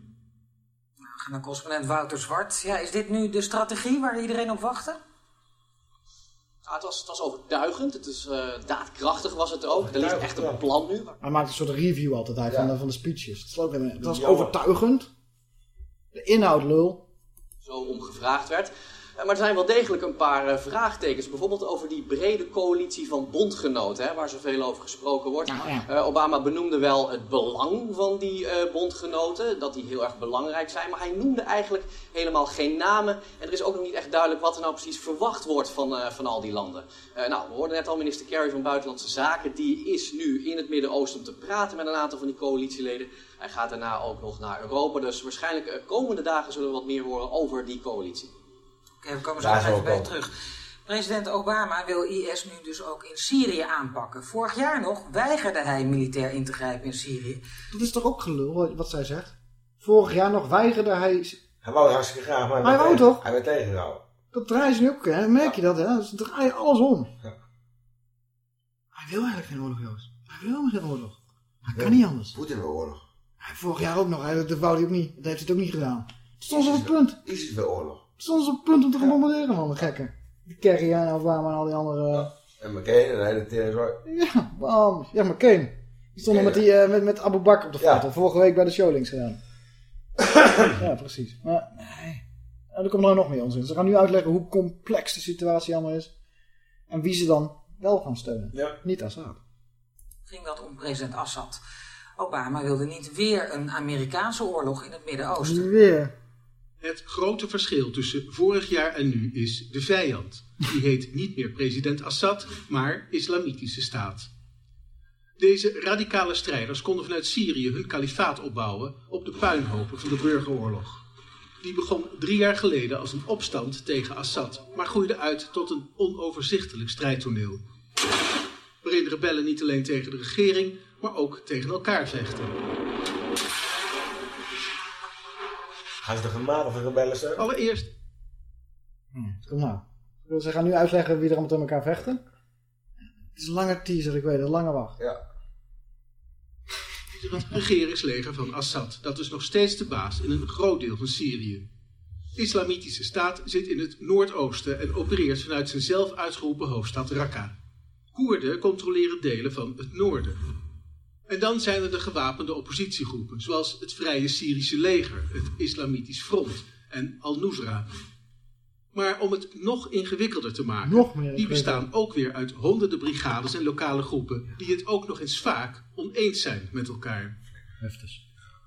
Gaan naar correspondent Wouter Zwart. Ja, is dit nu de strategie waar iedereen op wachtte? Ah, het, was, het was overtuigend, het is eh, daadkrachtig was het ook. Er ligt echt een plan nu. Hij maakt een soort review altijd uit van, de, van de speeches. Het, ook, het was overtuigend. De inhoud lul. zo om gevraagd werd. Eh, Maar er zijn wel degelijk een paar eh, vraagtekens. Bijvoorbeeld over die brede coalitie van bondgenoten, hè, waar zoveel over gesproken wordt. Eh, Obama benoemde wel het belang van die bondgenoten, dat die heel erg belangrijk zijn. Maar hij noemde eigenlijk helemaal geen namen. En er is ook nog niet echt duidelijk wat er nou precies verwacht wordt van, van al die landen. Nou, we hoorden net al minister Kerry van Buitenlandse Zaken. Die is nu in het Midden-Oosten om te praten met een aantal van die coalitieleden. Hij gaat daarna ook nog naar Europa. Dus waarschijnlijk eh, komende dagen zullen we wat meer horen over die coalitie. Oké, we komen zo nog even het bij terug. President Obama wil IS nu dus ook in Syrië aanpakken. Vorig jaar nog weigerde hij militair in te grijpen in Syrië. Dat is toch ook gelul wat- zij zegt? Vorig jaar nog weigerde hij... Hij wou het hartstikke graag, maar Hij wou tegen- toch? Hij werd tegengehouden. Dat draaien ze nu ook, hè? Merk je dat, hè? Ze draaien alles om. Hij wil eigenlijk geen oorlog, Joost. Hij wil helemaal geen oorlog. Hij kan niet anders. Poetin wil oorlog. Hij vorig jaar ook nog. Hij, dat wou hij ook niet. Dat heeft hij het ook niet gedaan. Het stond op het punt. ISIS wil oorlog. Het stond op het punt om te gaan bombarderen, man. De gekken. Die Kerry en Obama en al die andere... En McCain en de hele terror. Ja, bam. Ja, McCain. Die stonden met, die, eh, met, met Abu Bakr op de foto. Vorige week bij de showlinks gedaan. ja, precies. Maar nee. En er komt nou nog meer onzin. Ze gaan nu uitleggen hoe complex de situatie allemaal is. En wie ze dan wel gaan steunen. Niet Assad. Ging dat om president Assad. Obama wilde niet weer een Amerikaanse oorlog in het Midden-Oosten. Weer. Het grote verschil tussen vorig jaar en nu is de vijand. Die heet niet meer president Assad, maar Islamitische Staat. Deze radicale strijders konden vanuit Syrië hun kalifaat opbouwen op de puinhopen van de burgeroorlog. Die begon drie jaar geleden als een opstand tegen Assad, maar groeide uit tot een onoverzichtelijk strijdtoneel. Waarin rebellen niet alleen tegen de regering, maar ook tegen elkaar vechten. Gaan ze de rebellen steunen? Allereerst Kom nou. Ze gaan nu uitleggen wie er allemaal tegen elkaar vechten. Het is een lange teaser, ik weet het. Een lange wacht. Ja. het regeringsleger van Assad. Dat is nog steeds de baas in een groot deel van Syrië. De Islamitische Staat zit in het noordoosten en opereert vanuit zijn zelf uitgeroepen hoofdstad Raqqa. Koerden controleren delen van het noorden. En dan zijn er de gewapende oppositiegroepen, zoals het Vrije Syrische Leger, het Islamitisch Front en Al-Nusra. Maar om het nog ingewikkelder te maken, Nog meer die bestaan ook weer uit honderden brigades en lokale groepen die het ook nog eens vaak oneens zijn met elkaar. Heftig.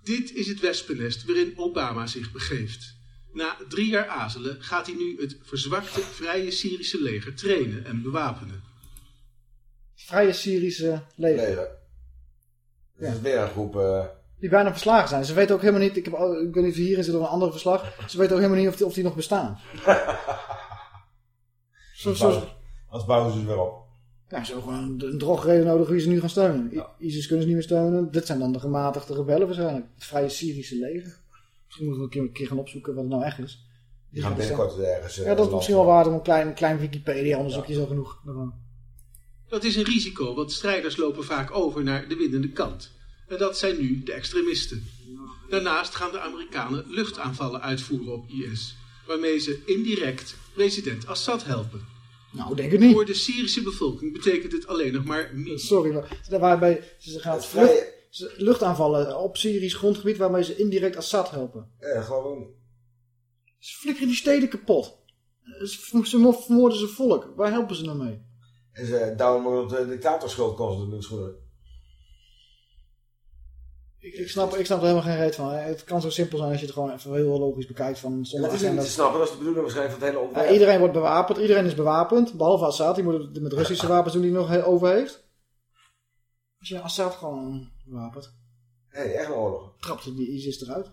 Dit is het wespennest waarin Obama zich begeeft. Na drie jaar azelen gaat hij nu het verzwakte Vrije Syrische leger trainen en bewapenen. Vrije Syrische leger. Leger. Dit is weer een groep... eh, Die bijna verslagen zijn. Ze weten ook helemaal niet, ik, heb, ik weet niet of hier is er een andere verslag. Ze weten ook helemaal niet of die, of die nog bestaan. Zo, Als zo, Als bouwen ze het weer op. ja, ze hebben gewoon een, drogreden nodig wie ze nu gaan steunen. I- ISIS kunnen ze niet meer steunen. Dit zijn dan de gematigde rebellen waarschijnlijk. Het Vrije Syrische leger. Misschien moeten we een keer, een keer gaan opzoeken wat het nou echt is. Die gaan binnenkort ergens... eh, Ja, dat is land- misschien wel waard om een klein, klein Wikipedia-onderzoekje zo genoeg. daarvan. Dat is een risico, want strijders lopen vaak over naar de winnende kant. En dat zijn nu de extremisten. Daarnaast gaan de Amerikanen luchtaanvallen uitvoeren op IS, waarmee ze indirect president Assad helpen. Nou, denk ik niet. Voor de Syrische bevolking betekent het alleen nog maar mis. Sorry, maar waarbij ze gaan vrije- lucht, ze- luchtaanvallen op Syrisch grondgebied waarmee ze indirect Assad helpen. Ja, gewoon... Ze flikkeren die steden kapot. Ze ze vermoorden ze volk. Waar helpen ze nou mee? En ze douwen de dictatorschuld constant in de schoenen. Ik, ik, snap, ik snap er helemaal geen reet van. Het kan zo simpel zijn als je het gewoon even heel logisch bekijkt van Ja, zonder dat is niet te snappen, dat is de bedoeling waarschijnlijk van het hele Ja, ontwerp. iedereen wordt bewapend, iedereen is bewapend, behalve Assad, die moet het met Russische wapens doen die hij nog he- over heeft. Als je Assad gewoon bewapend, Nee, echt een oorlog. trapt die ISIS eruit.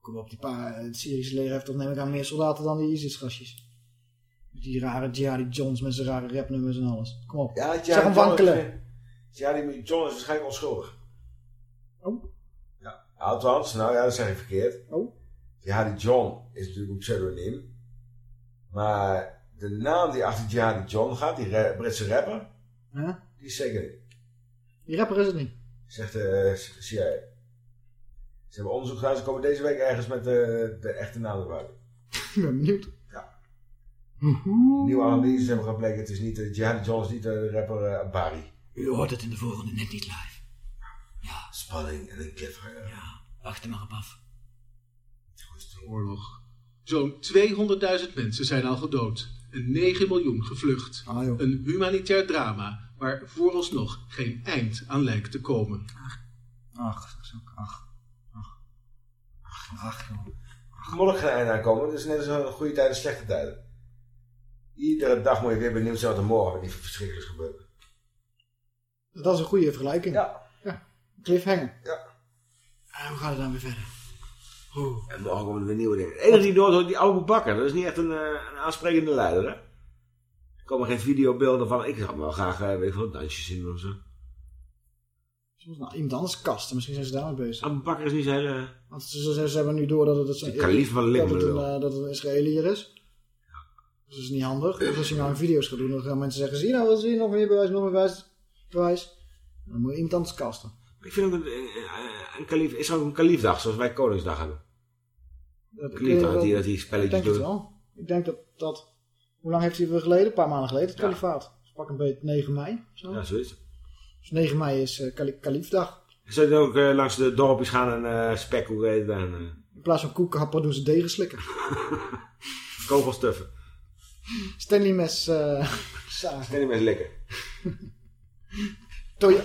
Kom op, die paar, het Syrische leger heeft toch neem ik aan meer soldaten dan die ISIS-gastjes. Die rare Jihadi Johns met zijn rare rapnummers en alles. Kom op, Ja, zeg hem wankelen. Jihadi John is waarschijnlijk onschuldig. Oh? Ja, althans, nou ja, dat zeg ik verkeerd. Oh? Jihadi John is natuurlijk een pseudoniem. Maar de naam die achter Jihadi John gaat, die ra- Britse rapper, die is zeker niet. Die rapper is het niet. Zegt de CIA. Ze hebben onderzoek gedaan, ze komen deze week ergens met de, de echte naam buiten. Ik ben benieuwd. Nieuwe analyses hebben gebleken, het is niet, uh, Jihad John is niet uh, de rapper uh, Barry. U hoort het in de volgende net niet live. Spanning en een cliffhanger. Ja, wacht er maar op af. Oorlog. Zo'n 200.000 mensen zijn al gedood. En 9 miljoen gevlucht. een humanitair drama waar vooralsnog geen eind aan lijkt te komen. Ach, ach, ach. Ach, ach, ach joh. Er moet ook geen einde aankomen. Het is net als een goede tijden en slechte tijden. Iedere dag moet je weer benieuwd zijn wat er morgen die verschrikkelijks gebeurt. Dat is een goede vergelijking. Ja. ja. Cliffhanger. Ja. En hoe gaat het dan weer verder? Oeh. En morgen komen er weer nieuwe dingen. Het enige die door die oude bakker. Dat is niet echt een, uh, een aansprekende leider, hè? Er komen geen videobeelden van. Ik zou hem wel graag, uh, weet ik veel, dansjes zien of zo. Soms nou, iemand anders kasten. Misschien zijn ze daarmee bezig. Abu Bakr is niet zijn... Uh... Want ze, ze, ze, hebben nu door dat het, het, de kalif van dat het, een, uh, dat het een Israëliër is. Dus dat is niet handig. Dus als je nou video's gaat doen, dan gaan mensen zeggen... Zie nou, wat zie je nog meer bewijs, nog meer bewijs, bewijs. Dan moet je iemand anders kasten. Ik vind ook een, een, een kalif... Is er ook een kalifdag, zoals wij Koningsdag hebben? Dat, kalifdag, dat die, dat die spelletjes ik denk het wel. Ik denk dat dat... Hoe lang heeft hij weer geleden? Een paar maanden geleden, het kalifaat. Dus pak een beetje 9 mei. Zo. Ja, zoiets. Dus 9 mei is uh, kali kalifdag. Zou je dan ook uh, langs de dorpjes gaan en uh, spekkoek eten? En, uh... In plaats van koeken happen doen ze degen slikken. Kogelstuffen. Stanley mes uh, zagen. Stanley mes likken.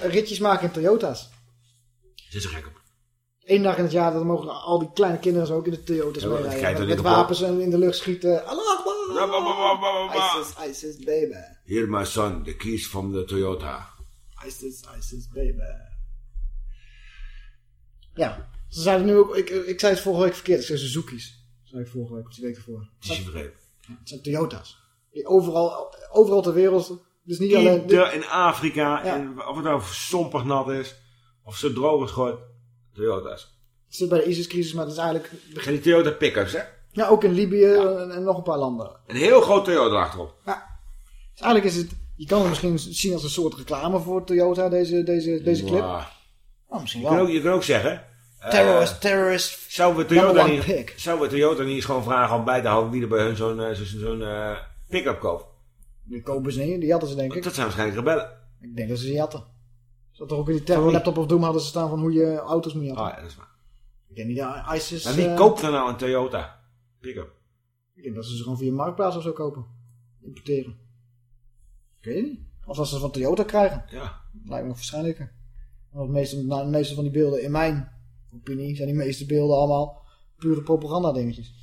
ritjes maken in Toyota's. Zit ze gek op. Eén dag in het jaar, dan mogen al die kleine kinderen zo ook in de Toyota's ja, meerijden. Met, met wapens en in de lucht schieten. Allah Akbar! ISIS, ISIS, baby. Here my son, the keys from the Toyota. ISIS, ISIS, baby. Ja, ze zeiden nu ook, ik, ik zei het vorige week verkeerd, ik zei Suzuki's. Dat zei ik vorige week, of die week ervoor. Het is je. Het zijn Toyota's. Die overal, overal ter wereld, dus niet alleen... In Afrika, ja. en of het nou sompig nat is, of zo droog is gooit, Toyota's. Het zit bij de ISIS-crisis, maar het is eigenlijk... En die Toyota pick-ups, hè? Ja, ook in Libië ja. en, en, nog een paar landen. Een heel groot Toyota achterop. Ja. Dus eigenlijk is het, je kan het misschien zien als een soort reclame voor Toyota, deze, deze, deze clip. Wow. Oh, misschien je wel. Kan ook, je kan ook zeggen... Terrorist, uh, terrorist. Zouden we Toyota niet, zou we Toyota niet eens gewoon vragen om bij te houden wie er bij hun zo'n uh, zo'n zo uh, pick-up koopt? Die kopen ze niet, die hadden ze denk ik. Dat zijn waarschijnlijk rebellen. Ik denk dat ze die hadden. Zat toch ook in die terror laptop of Doom hadden ze staan van hoe je auto's moet jatten. Oh ja, dat is waar. Ik denk niet dat ISIS... Maar wie koopt er nou een Toyota pick-up? Ik denk dat ze ze gewoon via Marktplaats of zo kopen. Importeren. Ik weet niet. Of als ze van Toyota krijgen. Ja. Lijkt me nog waarschijnlijker. Want de meeste, nou, de meeste van die beelden, in mijn opinie, zijn die meeste beelden allemaal pure propaganda dingetjes.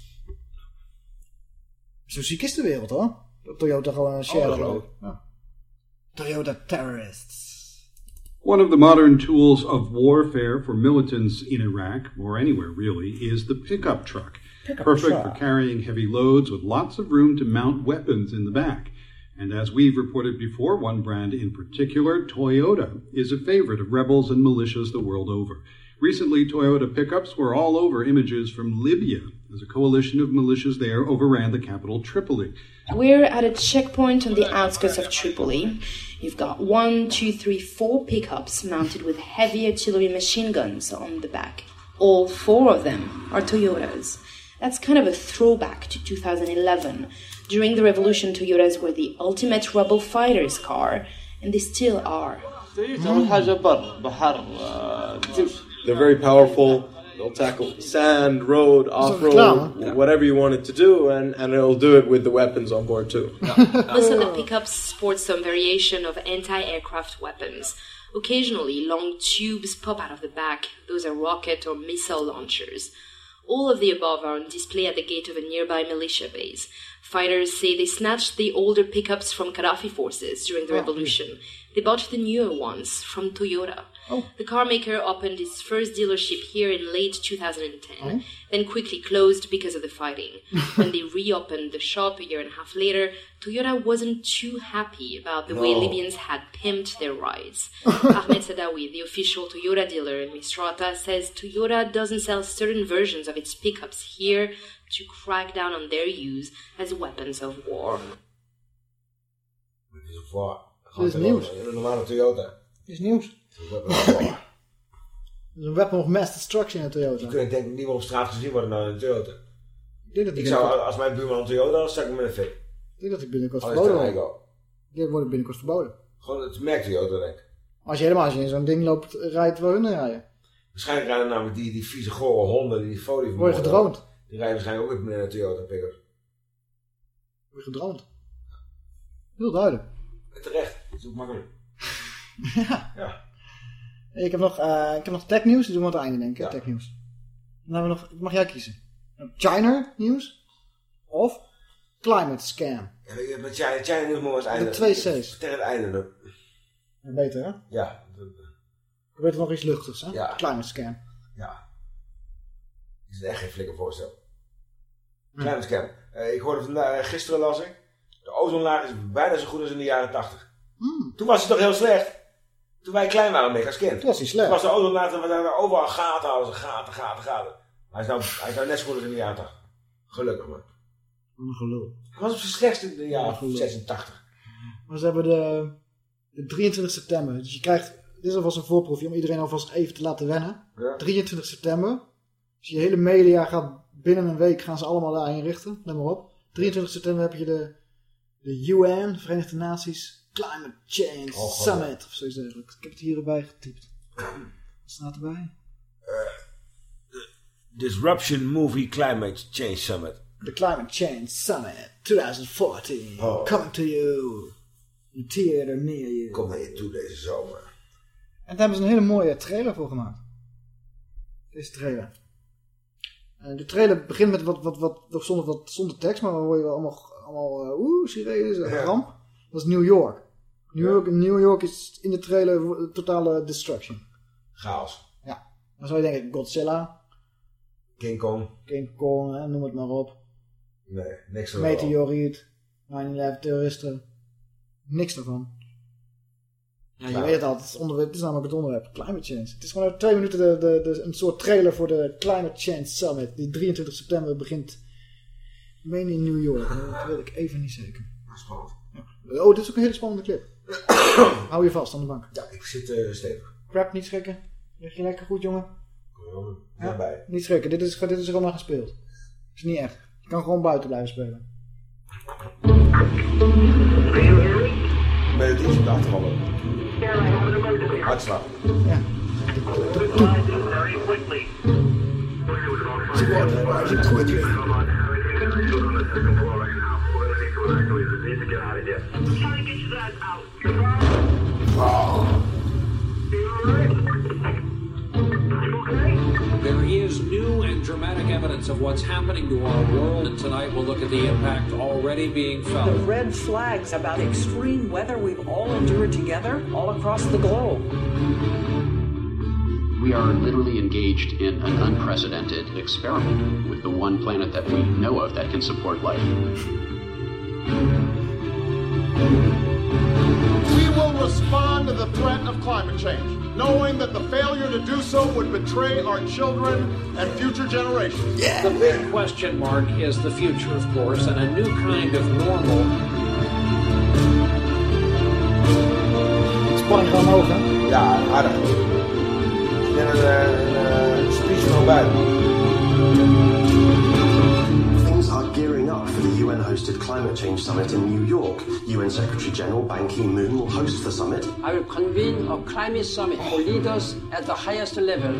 Zo ziek is de wereld hoor. Toyota gewoon een share oh, ja. Toyota terrorists. One of the modern tools of warfare for militants in Iraq, or anywhere really, is the pickup truck. Pickup Perfect truck. for carrying heavy loads with lots of room to mount weapons in the back. And as we've reported before, one brand in particular, Toyota, is a favorite of rebels and militias the world over. Recently, Toyota pickups were all over images from Libya as a coalition of militias there overran the capital, Tripoli. We're at a checkpoint on the outskirts of Tripoli. You've got one, two, three, four pickups mounted with heavy artillery machine guns on the back. All four of them are Toyotas. That's kind of a throwback to 2011. During the revolution, Toyotas were the ultimate rebel fighters car, and they still are. They're very powerful. They'll tackle sand, road, off road, whatever you want it to do, and, and it'll do it with the weapons on board too. Most of the pickups sport some variation of anti aircraft weapons. Occasionally, long tubes pop out of the back. Those are rocket or missile launchers. All of the above are on display at the gate of a nearby militia base. Fighters say they snatched the older pickups from Gaddafi forces during the Oh, revolution. They bought the newer ones from Toyota. The car maker opened its first dealership here in late 2010, Oh. then quickly closed because of the fighting. when they reopened the shop a year and a half later, Toyota wasn't too happy about the way Libyans had pimped their rides. Ahmed Sadawi, the official Toyota dealer in Misrata, says Toyota doesn't sell certain versions of its pickups here to crack down on their use as weapons of war. Het is een voor. Is nieuws. Een normale Toyota. Dit is nieuws. Dat is een weapon of mass destruction in Toyota. Je kunt denk ik niet meer op straat gezien worden dan een Toyota. Ik denk dat die Ik zou, als mijn buurman een Toyota was, zou ik hem met een fik. Ik denk dat die binnenkort verboden wordt. Die worden binnenkort verboden. Gewoon het merk Toyota, denk ik. Als je helemaal als je in zo'n ding loopt, rijdt waar hun rijden. Waarschijnlijk rijden namelijk die, die vieze gore honden, die folie Word je gedroomd. Die rijden waarschijnlijk ook met een Toyota pick-up. Word je gedroomd. Heel duidelijk. Terecht, dat is ook makkelijk. Ik heb nog, eh ik heb nog tech nieuws, die doen we aan het einde denk ik, tech nieuws. Dan hebben we nog, mag jij kiezen. China nieuws of climate scam. Ja, met China, China nieuws moet als einde. De twee C's. Tegen het einde. Beter hè? Ja. Weet nog iets luchtigs hè? Ja. Climate scam. Ja. Is echt geen flikker voorstel. Kleine scam. Eh, ik hoorde vandaag, gisteren las ik. De ozonlaag is bijna zo goed als in de jaren 80. Toen was het toch heel slecht. Toen wij klein waren, mee als kind. Toen was hij slecht. Toen was de ozonlaag, we waren overal gaten, hadden ze gaten, gaten, gaten. Hij is nou, hij is nou net zo goed als in de jaren 80. Gelukkig man. Gelul. Hij was op zijn slechtste in de jaren gelul. 86. Maar ze hebben de, de 23 september. Dus je krijgt, dit is alvast een voorproefje om iedereen alvast even te laten wennen. Ja. 23 september. Dus je hele media gaat binnen een week gaan ze allemaal daarin richten. Let maar op. 23 september heb je de, de UN, Verenigde Naties Climate Change Oh. Summit of zoiets dergelijks. Ik heb het hierbij getypt. Wat staat erbij? Disruption Movie Climate Change Summit. The Climate Change Summit 2014. Oh. Coming to you. In theater near you. Kom naar je toe deze zomer. En daar hebben ze een hele mooie trailer voor gemaakt. Deze trailer. En de trailer begint met wat, wat, wat, zonder, wat, zonder tekst, maar dan hoor je wel allemaal, allemaal uh, oeh, sirenes, een ramp. Dat is New York. New York. New York is in de trailer totale destruction. Chaos. Ja. Dan zou je denken Godzilla, King Kong. King Kong, hè, noem het maar op. Nee, niks van Meteoriet, 9-11 terroristen. Niks daarvan. Ja, je weet het al, het is, onderwerp, het is namelijk het onderwerp. Climate change. Het is gewoon twee minuten de, de, de, een soort trailer voor de Climate Change Summit. Die 23 september begint. Ik meen in New York. Dat weet ik even niet zeker. Spannend. Oh, dit is ook een hele spannende clip. Hou je vast aan de bank. Ja, ik zit eh, stevig. Crap, niet schrikken. Lig je lekker goed, jongen? Ja. Daarbij. Niet schrikken, dit is, dit is er allemaal gespeeld. is niet echt. Je kan gewoon buiten blijven spelen. Met het iets op de. Hartslag. Ja. There is. New and dramatic evidence of what's happening to our world, and tonight we'll look at the impact already being felt. The red flags about extreme weather. We've all endured together all across the globe. We are literally engaged in an unprecedented experiment with the one planet that we know of that can support life. To the threat of climate change, knowing that the failure to do so would betray our children and future generations. Yeah. The big question mark is the future, of course, and a new kind of normal. Spanning gaan omhoog, hè? Ja, aardig. Ik ben een, eh, een hosted climate change summit in New York. UN Secretary General Ban Ki moon will host the summit. I will convene a climate summit for leaders at the highest level.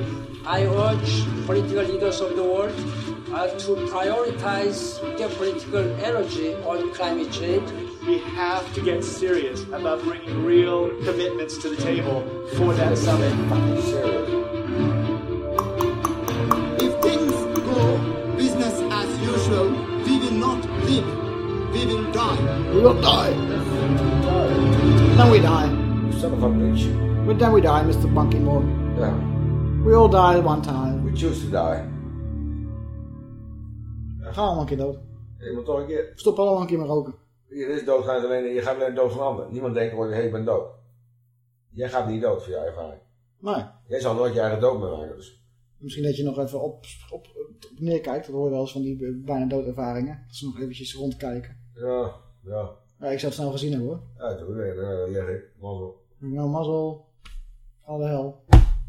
I urge political leaders of the world uh, to prioritize their political energy on climate change. We have to get serious about bringing real commitments to the table for that summit. We will die. We will die. Then we die. Son of a bitch. But then we die, Mr. Bunky Moore. Ja. We all die at one time. We choose to die. We gaan allemaal een keer dood. Je moet toch een keer... Stop allemaal een keer met roken. Je is dood, gaat alleen, je gaat alleen dood van anderen. Niemand denkt ooit, hé, ik ben dood. Jij gaat niet dood, voor jouw ervaring. Nee. Jij zal nooit je eigen dood meemaken, dus... Misschien dat je nog even op, op, op neerkijkt. Dat hoor je wel eens van die bijna doodervaringen. Dat ze nog eventjes rondkijken. Ja, ja. Ja, ik zou het snel gezien hebben hoor. Ja, dat uh, leg ik. Mazzel. Nou, mazzel. Al de hel.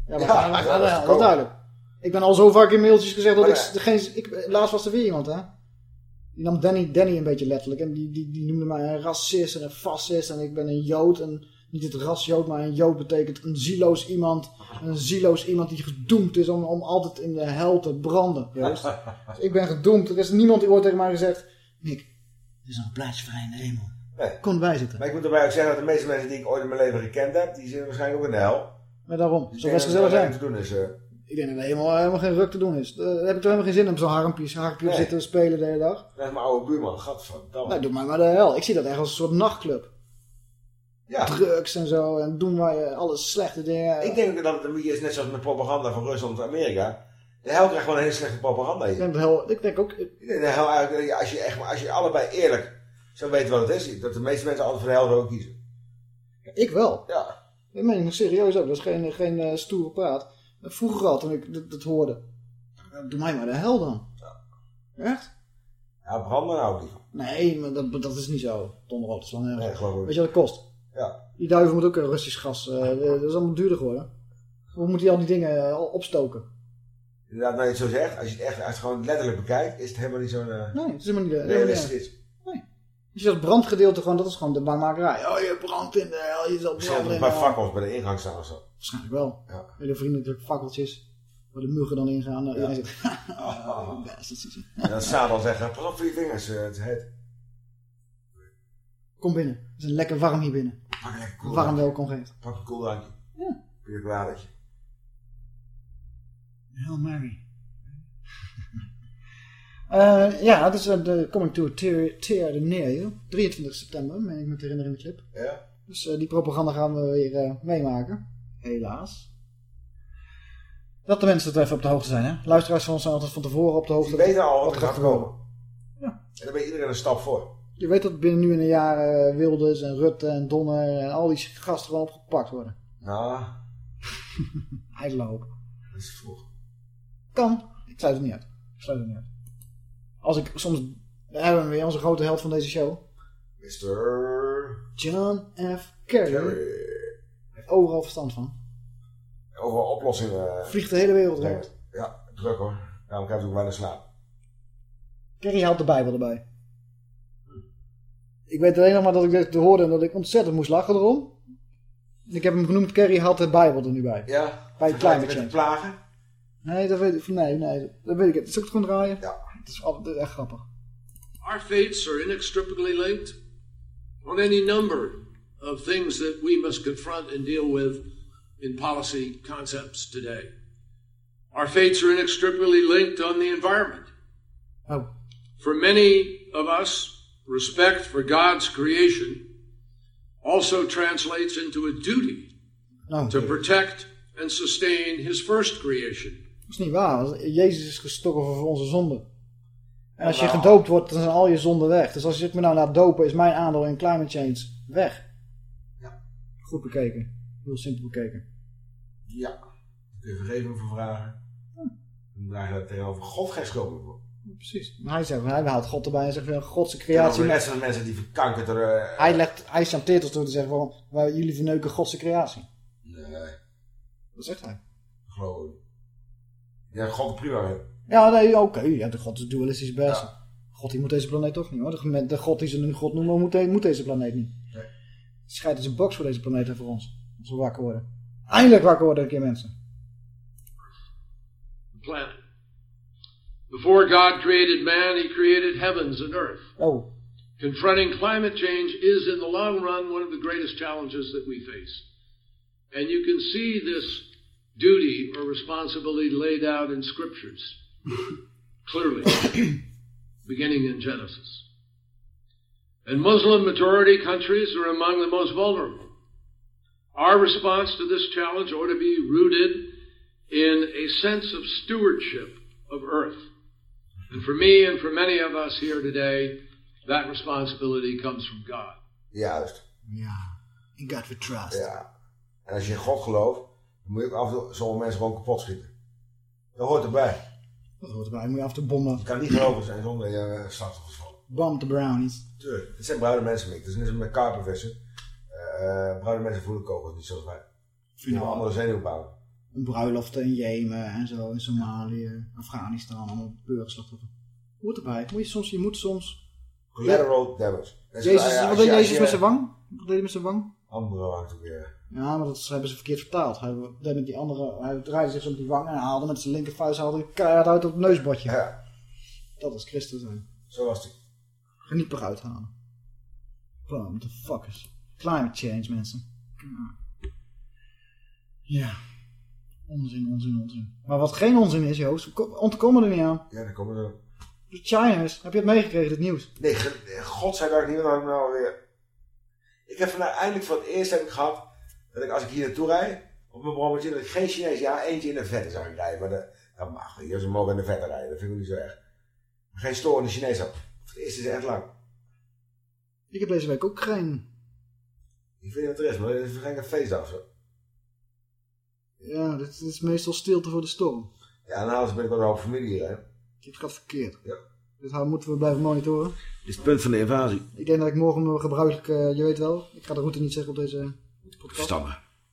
Ja, maar Ja, ja, de hel, dat is duidelijk. Ik ben al zo vaak in mailtjes gezegd dat Maar ik... Geen, ik laatst was er weer iemand hè. Die nam Danny, Danny een beetje letterlijk. En die, die, die noemde mij een racist en een fascist. En ik ben een Jood. En niet het ras Jood, maar een Jood betekent een zieloos iemand. Een zieloos iemand die gedoemd is om, om altijd in de hel te branden. Joost. Dus ik ben gedoemd. Er is niemand die ooit tegen mij gezegd... Nick, is een plaatsje vrij in de hemel. Nee. Kom erbij zitten. Maar ik moet erbij ook zeggen dat de meeste mensen die ik ooit in mijn leven gekend heb, die zitten waarschijnlijk ook in de hel. Maar daarom, Dus zo best gezellig zijn. te doen is. eh. Ik denk dat er helemaal, helemaal geen ruk te doen is. Daar heb ik toch helemaal geen zin om zo'n harmpjes, harmpjes Nee. zitten spelen de hele dag. Dat is mijn oude buurman, gadverdamme. Nou, doe maar maar de hel. Ik zie dat echt als een soort nachtclub. Ja. Drugs en zo. En doen wij alle slechte dingen. Ik denk dat het een beetje is net zoals met propaganda van Rusland en Amerika. De hel krijgt gewoon een hele slechte propaganda Ik hier. denk, dat hel, ik denk ook... De hel eigenlijk, ja, als je, echt, als je allebei eerlijk zou weten wat het is, dat de meeste mensen altijd voor de hel zouden kiezen. Ik wel. Ja. Ik meen ik serieus ook. Dat is geen, geen eh, stoere praat. Vroeger al, toen ik dat, dat hoorde. Doe mij maar de hel dan. Echt? Ja, branden nou liever. Nee, maar dat, dat is niet zo. Donderrood is wel. Nee. Weet je wat het kost? Ja. Die duiven moet ook een Russisch gas. eh, dat is allemaal duurder geworden. Hoe moet hij al die dingen eh, opstoken? Inderdaad, nou je het zo zegt, als je het echt uit gewoon letterlijk bekijkt, is het helemaal niet zo'n uh, Nee, het is helemaal niet... niet realistisch. erg. iets. Dus dat brandgedeelte gewoon, dat is gewoon de bangmakerij. Oh, je brandt in de hel, je zal branden de hel. fakkels bij de ingang staan of zo. Waarschijnlijk wel. Ja. Hele vriendelijke fakkeltjes. Waar de muggen dan ingaan. Ja. Iedereen zit... Oh. En dan staat dan zeggen, pas op voor je vingers, eh, het is heet. Kom binnen. Het is een lekker warm hier binnen. Pak een lekker koel Warm welkom geeft. Pak een koel drankje. Ja. Puur kwadertje. Hail Mary. Eh, ja, dat is eh, de Coming to a Tear, tear the Near You. 23 september, meen ik me te herinneren in de clip. Ja. Dus eh, die propaganda gaan we weer eh, meemaken. Helaas. Dat de mensen er even op de hoogte zijn, hè. Luisteraars van ons zijn altijd van tevoren op de hoogte. Die weten al wat er gaat komen. En daar ben iedereen een stap voor. Je weet dat binnen nu in een jaar Wilders en Rutte en Donner en al die gasten gewoon opgepakt worden. Nou, Ijdele hoop. dat is vroeg. Kan. Ik sluit het niet uit. Ik sluit het niet uit. Als ik soms... Daar hebben we weer onze grote held van deze show. Mr. John F. Kerry. Heeft overal verstand van. Overal oplossingen. Vliegt de hele wereld rond. Ja, druk hoor. Daarom krijg ik ook weinig slaap. Kerry haalt de Bijbel erbij. Ik weet alleen nog maar dat ik dit hoorde en dat ik ontzettend moest lachen erom. Ik heb hem genoemd, Kerry haalt de Bijbel er nu bij. Ja. Bij Climate Change. plagen. Nee, dat weet ik. Nee, nee, dat weet ik. niet. Zal ik het gewoon draaien? Ja. Het is, al- het is echt grappig. Our fates are inextricably linked on any number of things that we must confront and deal with in policy concepts today. Our fates are inextricably linked on the environment. Oh. For many of us, respect for God's creation also translates into a duty Nou, to dat protect and sustain His first creation. Is niet waar. Jezus is gestorven voor onze zonden. En als je Nou. gedoopt wordt, dan zijn al je zonden weg. Dus als je me nou laat dopen, is mijn aandeel in climate change weg. Ja. Goed bekeken. Heel simpel bekeken. Ja. Daar kun je vergeving voor vragen. Dan draag je daar tegenover God geen schuld voor. Precies. Maar hij zegt, hij haalt God erbij en zegt, van, Godse creatie... van de mensen die verkankerd er... eh, Hij, legt, hij chanteert ons door te zeggen, van, wij, jullie verneuken Godse creatie. Nee, Dat zegt hij. geloof ik. Ja, God prima. Ja, nee, oké. Ja, de God is dualistisch best. God, die moet deze planeet toch niet, hoor. De, de God die ze nu God noemen, moet, de- moet deze planeet niet. Nee. Schijt is een box voor deze planeet en voor ons. Als we wakker worden. Eindelijk wakker worden een keer, mensen. The planet. Before God created man, He created heavens and earth. Oh, Confronting climate change is, in the long run, one of the greatest challenges that we face. And you can see this duty or responsibility laid out in scriptures clearly, beginning in Genesis. And Muslim majority countries are among the most vulnerable. Our response to this challenge ought to be rooted in a sense of stewardship of earth. And for me and for many of us here today, that responsibility comes from God. Juist. ja. In God we trust. Ja. En als je in God gelooft, dan moet je ook af en toe sommige mensen gewoon kapot schieten. Dat hoort erbij. Dat hoort erbij. Moet je af en toe bommen. Je kan niet geloven zijn zonder je uh, slachtoffers vallen. Bomb de brownies. Tuurlijk. Het zijn bruine mensen, Mick. Is net als met karpenvissen. Eh bruine mensen voelen kogels, niet zoals wij. Die hebben andere zenuwbouwen. Een bruiloft in Jemen en zo, in Somalië, Afghanistan, allemaal burgerslachtoffers. Hoort erbij. Moet je, soms, je moet soms... Collateral damage. Jezus, wat deed Jezus je- met zijn wang? Wat deed hij met zijn wang? Andere hangt ook weer. Ja, maar dat hebben ze verkeerd vertaald. Hij met die andere, hij draaide zich zo met die wang en hij haalde met zijn linkervuist haalde hij keihard uit op het neusbordje. Ja. Dat is Christus zijn. Zo was het. Geniet eruit halen. Wow, what the fuck is climate change, mensen. Ja. Onzin, onzin, onzin. Maar wat geen onzin is, Joost, we ontkomen er niet aan. Ja, dan komen we De Chinese, heb je het meegekregen, het nieuws? Nee, godzijdank niet, want had ik nou weer... Ik heb vandaag eindelijk voor het eerst heb ik gehad... dat ik als ik hier naartoe rijd, op mijn brommetje, dat ik geen Chinees... Ja, eentje in de vette zou ik rijden, maar de, dat mag. Hier, ze mogen in de vette rijden, dat vind ik niet zo erg. Maar geen storende Chinees op. Voor het eerst is het echt lang. Ik heb deze week ook geen... Ik wat er is, maar het is geen feestdag of zo. Ja, dit, dit is meestal stilte voor de storm. Ja, en dan ben ik wel een hoop familie hier, hè. Dit gaat verkeerd. Ja. Dit moeten we blijven monitoren. Dit is het punt van de invasie. Ik denk dat ik morgen mijn gebruikelijke, eh, je weet wel, ik ga de route niet zeggen op deze podcast.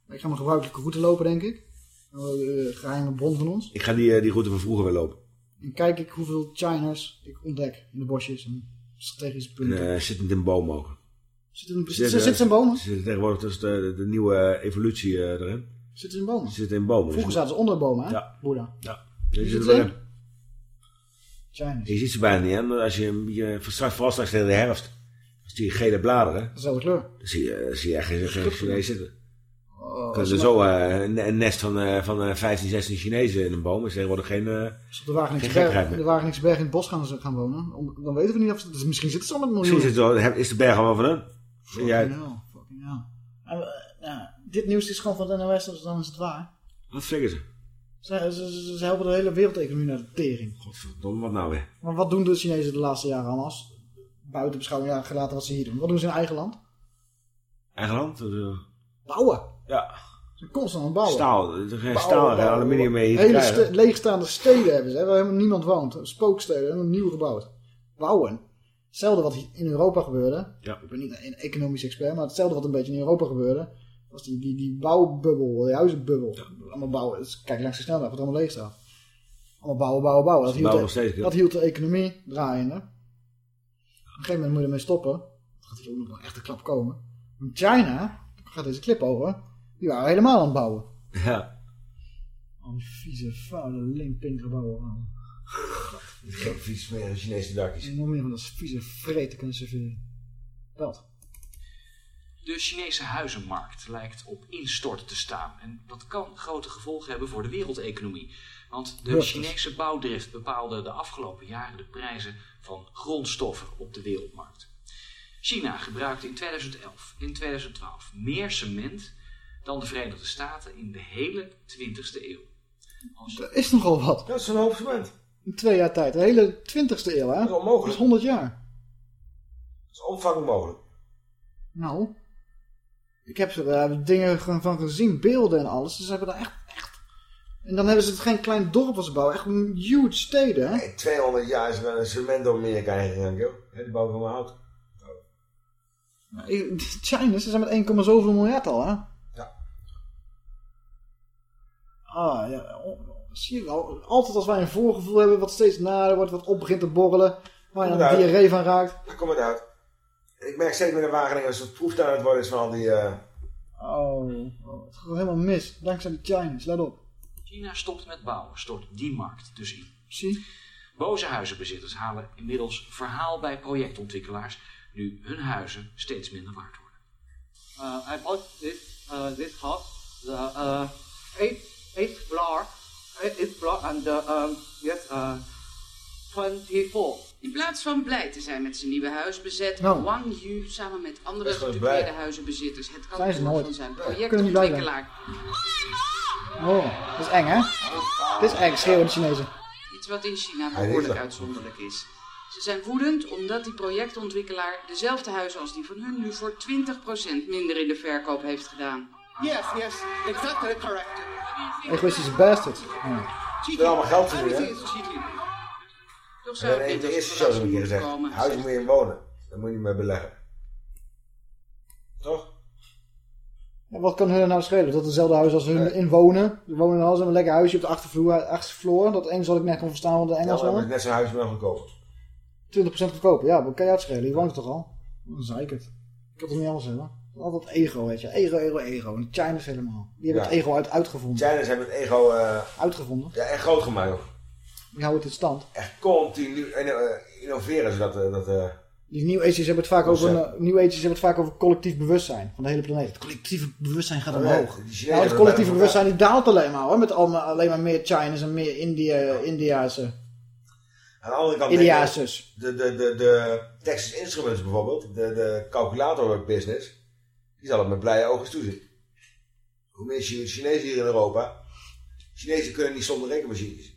Ik ga mijn gebruikelijke route lopen, denk ik. Een geheime bron van ons. Ik ga die, eh, die route van vroeger weer lopen. En kijk ik hoeveel Chiners ik ontdek in de bosjes en strategische En, punten. eh zit niet in bomen ook. Zit in, zit, zit, ze in bomen? Zitten tegenwoordig tussen de, de nieuwe eh, evolutie eh, erin. Zit in bomen? Zitten in bomen. Vroeger Dus- zaten ze onder de bomen, hè? Ja. Boeddha. Ja. Je, zit zit erin? erin. Chinese. je ziet ze bijna niet, hè. Als je een beetje, straks, vooral straks tegen de herfst, als die gele bladeren, Dezelfde kleur. dan zie je, zie je echt geen, geen Chinees zitten. Oh, Kunnen er ze zo eh, een, een nest van, eh, van eh, 15, 16 Chinezen in een boom. Is tegenwoordig geen, eh we op de geen Wageningse gekheid berg, meer. de Wageningse berg in het bos gaan, gaan wonen, om- dan weten we niet of ze... dus misschien zitten ze al met Misschien miljoenen. er, is de berg al wel van hun. Fucking hell, fucking hell. En, eh, dit nieuws is gewoon van de NOS, dus dan is het waar. Wat flikken ze? Ze, ze, ze- ze helpen de hele wereldeconomie naar de tering. Godverdomme, wat nou weer? Maar wat doen de Chinezen de laatste jaren allemaal? Buiten beschouwing ja, gelaten wat ze hier doen. Wat doen ze in eigen land? Eigen land? eh, Bouwen. Ja. Ze zijn constant aan het bouwen. Staal. Er geen Bouwen, staal en aluminium mee Hele ste- leegstaande steden hebben ze, hè, waar helemaal niemand woont. Spooksteden, helemaal nieuw gebouwd. Bouwen. Hetzelfde wat in Europa gebeurde. Ja. Ik ben niet een economisch expert, maar hetzelfde wat een beetje in Europa gebeurde. Was die, die, die bouwbubbel, die huizenbubbel. Allemaal bouwen. Dus kijk langs de snelweg wat allemaal leeg staat. Allemaal bouwen, bouwen, bouwen. Dat hield, bouwen de, dat hield de economie draaiende. Op een gegeven moment moet je ermee stoppen. Dan gaat hier ook nog een echte klap komen. In China, daar gaat deze clip over, die waren helemaal aan het bouwen. Ja. Al die vieze, vuile, linkpink gebouwen. Geen vies smerige Chinese dakjes. En nog meer van dat vieze vreten kunnen serveren. Dat. De Chinese huizenmarkt lijkt op instorten te staan. En dat kan grote gevolgen hebben voor de wereldeconomie. Want de. Chinese bouwdrift bepaalde de afgelopen jaren de prijzen van grondstoffen op de wereldmarkt. China gebruikte in 2011 en 2012 meer cement dan de Verenigde Staten in de hele 20e eeuw. Dat is nogal wat. Dat is een hoop cement. In twee jaar tijd. De hele 20ste eeuw, hè? Dat is onmogelijk. Dat is 100 jaar. Dat is omvang mogelijk. Nou. Ik heb er eh, dingen van van gezien, beelden en alles. Dus ze hebben daar echt... En dan hebben ze het geen klein dorp als ze bouwen. Echt een huge steden, hè? In 200 jaar is er een cement door Amerika heen gegaan, joh. Hè, Die bouwen van hout. China, ze zijn met 1, zoveel miljard al, hè? Ja. Ah, ja. oh, Zie je wel. Altijd als wij een voorgevoel hebben wat steeds nader wordt, wat op begint te borrelen. Waar je eruit. diarree van raakt. Daar komt het uit. Ik merk steeds meer in Wageningen als het proeftuin aan het worden is van al die... eh, Oh, oh, het gaat helemaal mis. Dankzij de Chinese, let op. China stopt met bouwen, stort die markt dus in. Zie? Boze huizenbezitters halen inmiddels verhaal bij projectontwikkelaars nu hun huizen steeds minder waard worden. Uh, I bought this uh, this house, the uh, eight eight floor, and uh, um, yes, uh, twenty four. In plaats van blij te zijn met zijn nieuwe huis bezet Nou. Wang Yu samen met andere gedupeerde huizenbezitters het kantoor van zijn projectontwikkelaar. Oh, dat is eng, hè? Dit is eng, schreeuwen de Chinezen. Iets wat in China behoorlijk er. uitzonderlijk is. Ze zijn woedend omdat die projectontwikkelaar dezelfde huizen als die van hun nu voor 20% minder in de verkoop heeft gedaan. Yes, yes, exactly correct. Egoïstische bastard. Ja. Ze allemaal geld verdienen. Everything is cheating. Toch zou dan het de eerste show je. Huis moet je in wonen. Daar moet je niet mee beleggen. Toch? Ja, wat kan hun nou schelen? Dat dezelfde huis als hun inwonen. Ze wonen in huis, een lekker huisje op de achtervloer, achtervloer. Dat Engels wat ik net kon verstaan van de Ja, Engels maar moet je net zo'n huis wel gekocht. 20% goedkoper. Ja, wat kan je uitschelen? Je woont toch al? Dan zei ik het. Ik heb het niet anders hebben. Altijd ego, weet je. Ego, ego, ego. En de Chinese helemaal. Die hebben Ja. het ego uit, uitgevonden. Chinese hebben het ego eh, Uitgevonden. ja, echt groot gemaakt. Die houden het in stand. Echt continu eh, innoveren ze dat... eh, dat eh, Die New Ages hebben het vaak over, een, New Ages hebben het vaak over collectief bewustzijn van de hele planeet. Het collectieve bewustzijn gaat Oh ja, omhoog. Chinezen nou, het collectieve bewustzijn die daalt alleen maar hoor. Met allemaal, alleen maar meer Chinese en meer India. Aan de andere kant... India's dus. De, de, de, de Texas Instruments bijvoorbeeld, de, de calculator business, die zal het met blije ogen toezien. Hoe meer Chine- Chinezen hier in Europa, Chinezen kunnen niet zonder rekenmachines.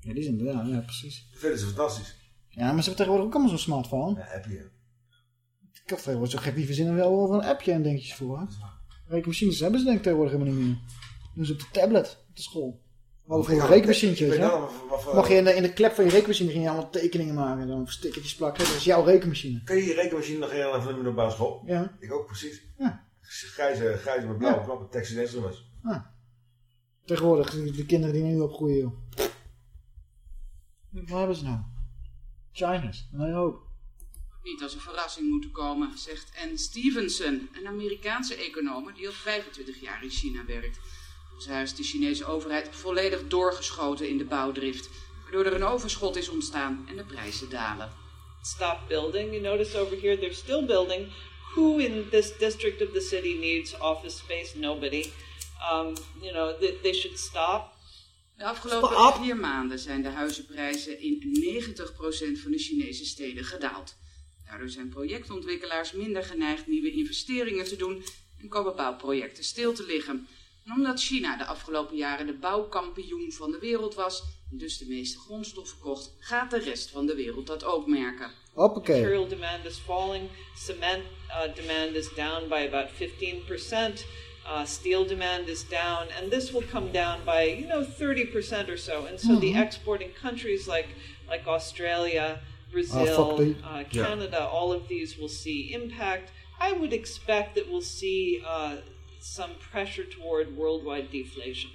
Ja, die zijn ja, ja, precies. Dat vinden ze fantastisch. Ja, maar ze hebben tegenwoordig ook allemaal zo'n smartphone. Ja, appje. Ik had tegenwoordig zo gek die verzinnen wel over een appje en dingetjes voor. Hè? Rekenmachines hebben ze denk ik tegenwoordig helemaal niet meer. Doen ze op de tablet op de school. Wel voor wel wel. of- Mag je in de, in de klep van je rekenmachine ging je allemaal tekeningen maken en dan stickertjes plakken. Dat is jouw rekenmachine. Ken je je rekenmachine nog herinneren van de middelbare school? Ja. Ik ook precies. Ja. Grijze, grijze met blauwe knappen Texas Instruments. Tegenwoordig, de, de kinderen die nu opgroeien, joh. Wat hebben ze nou? China's, een hele hoop. Niet als een verrassing moeten komen, zegt Ann Stevenson, een Amerikaanse econoom die al 25 jaar in China werkt. Ze is de Chinese overheid volledig doorgeschoten in de bouwdrift, waardoor er een overschot is ontstaan en de prijzen dalen. stop building. You notice over here they're still building. Who in this district of the city needs office space? Nobody. Um, you know, they, they should stop. De afgelopen vier maanden zijn de huizenprijzen in 90% van de Chinese steden gedaald. Daardoor zijn projectontwikkelaars minder geneigd nieuwe investeringen te doen en komen bouwprojecten stil te liggen. En omdat China de afgelopen jaren de bouwkampioen van de wereld was en dus de meeste grondstoffen kocht, gaat de rest van de wereld dat ook merken. Hoppakee. Material demand is falling. Cement uh, demand is down by about 15%. Uh, steel demand is down, and this will come down by you know 30% or so. And so the Mhm. exporting countries like like Australia, Brazil, fuck the- uh, Yeah. Canada, all of these will see impact. I would expect that we'll see uh, some pressure toward worldwide deflation.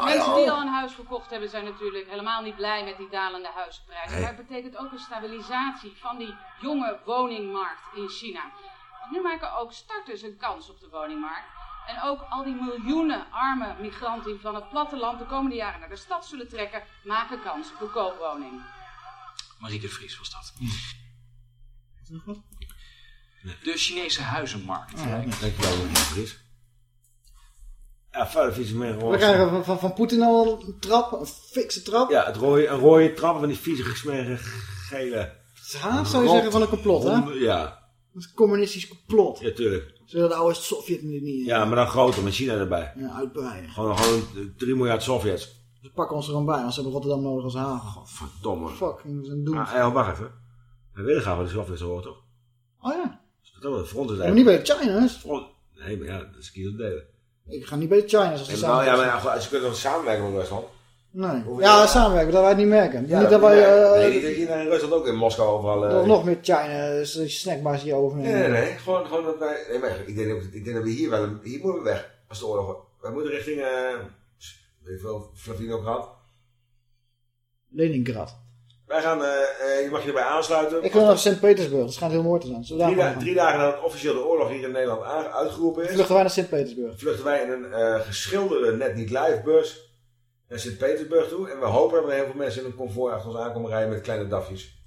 Mensen die al een huis verkocht hebben zijn natuurlijk helemaal niet blij met die dalende huizenprijzen. Maar het betekent ook een stabilisatie van die jonge woningmarkt in China. Want nu maken ook starters een kans op de woningmarkt. En ook al die miljoenen arme migranten die van het platteland de komende jaren naar de stad zullen trekken, maken kans op een koopwoning. Marieke de Vries was dat. De Chinese huizenmarkt. Ja, dankjewel, meneer Vries. Ja, verder vieze We krijgen van, van, van Poetin al een trap, een fikse trap. Ja, het rode, een rode trap van die vieze gesmeren gele... haat, zou je zeggen, van een complot, hè? Ja, Dat is een communistisch complot. ja, tuurlijk. Zodat de oude Sovjet-Unie Ja, maar dan groter, met China erbij. ja, uitbreiden. Gewoon, gewoon 3 miljard Sovjets. Ze pakken ons er gewoon bij, want ze hebben Rotterdam nodig als haven. Verdomme. Fuck, we zijn doen. Ah, ja, wacht even. We willen gaan van de Sovjets horen, toch? Oh ja. Dat de front is Maar niet bij de China's. Front. Nee, maar ja, dat is kies delen. Ik ga niet bij de China's als ze En samen wel, ja, maar ja, je kunt dan samenwerken met Rusland. Nee. Ja, samenwerken, dat wij het niet merken. Ja, niet dat wij... nee, eh, nee, niet dat je in Rusland ook in Moskou overal... eh, Nog, meer China, dus die snackbars hier overnemen. Nee, nee, nee. Gewoon, gewoon dat wij... Nee, maar ik denk, dat- ik denk dat we hier wel... Hier moeten we weg. Als de oorlog... Wij moeten richting... eh weet ik veel, Flavinograd. Leningrad. Wij gaan... eh eh, je mag je erbij aansluiten. Ik wil naar Sint-Petersburg, dat schijnt heel mooi te zijn. Drie, daar da- gaan? drie dagen nadat officieel de oorlog hier in Nederland uitgeroepen is... Vluchten wij naar Sint-Petersburg. vluchten wij in een eh, geschilderde net niet live bus naar Sint-Petersburg toe. En we hopen dat er heel veel mensen in een konvooi achter ons aankomen rijden met kleine dafjes.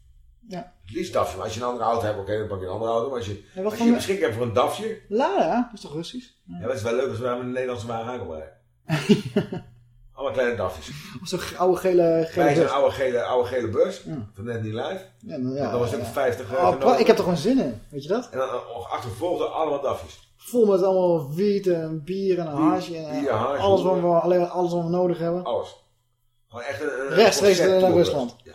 Ja. Het liefst dafje. Maar als je een andere auto hebt, oké, dan pak je een andere auto. Maar als je, als voor je beschikking hebt voor een dafje, Lada, dat is toch Russisch? ja, dat is wel leuk als we daar met een Nederlandse wagen aankomen rijden. Allemaal kleine dafjes. Zo'n oude gele, gele Wij zijn oude gele, oude gele bus. Ja. Van net niet live. Ja, nou ja, dan was ja. ook 50 Oh, genomen. pra- ik heb er gewoon zin in, weet je dat? En dan uh, achtervolgd door allemaal dafjes. Vol met allemaal wiet en bier en een Bier, haasje. En bier, haasje, alles, wat we, alleen, alles wat we nodig hebben. Alles. Gewoon echt een, Rechtstreeks naar. Rusland. Ja.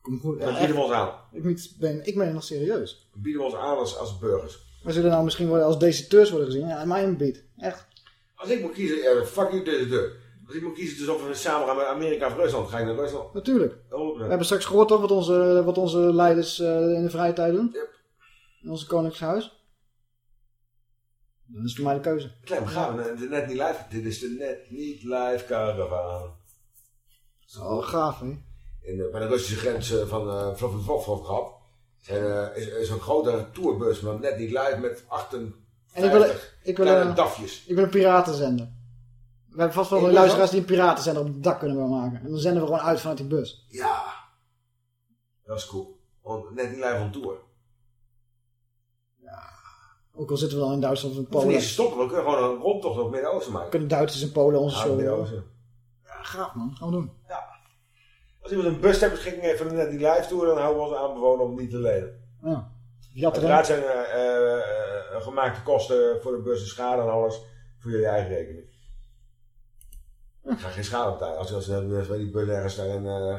Kom goed. Dat bieden we ons aan. ik, ben, ik ben nog serieus. Dat bieden we ons aan als, als burgers. We zullen nou misschien wel als deserteurs worden gezien. Ja, mij een beat. Echt. Als ik moet kiezen, ja, fuck you, dit is de. Als ik moet kiezen tussen of we samen gaan met Amerika of Rusland, ga ik naar Rusland. Natuurlijk. 100%. We hebben straks gehoord toch wat onze, wat onze leiders eh, in de vrije tijd doen. In onze koningshuis. Dat is voor mij de keuze. Klein begaan, de net niet live. Dit is de net niet live caravan. Oh, gaaf, hè? In de, bij de Russische grens eh, van uh, zijn, uh, is, is een grote tourbus, maar net niet live met 58 En ik wil, ik wil, dafjes. ik wil een piratenzender. We hebben vast wel luisteraars die een piratenzender op het dak kunnen maken. En dan zenden we gewoon uit vanuit die bus. Ja, dat is cool. Want net niet live on tour. Ook al zitten we dan in Duitsland of in We Polen. niet te stoppen, we kunnen gewoon een rondtocht op Midden-Oosten maken. Kunnen Duitsers in Polen onze Ja, show... Midden-Oosten. Ja, gaaf man. Gaan we doen. Als iemand een bus ter beschikking heeft van net die live tour, dan houden we ons aanbevolen om niet te lenen. Ja. Uiteraard zijn eh, eh, gemaakte kosten voor de bus en schade en alles voor jullie eigen rekening. Ik ga geen schade betalen. Als, als, als wij die bus ergens daar in eh,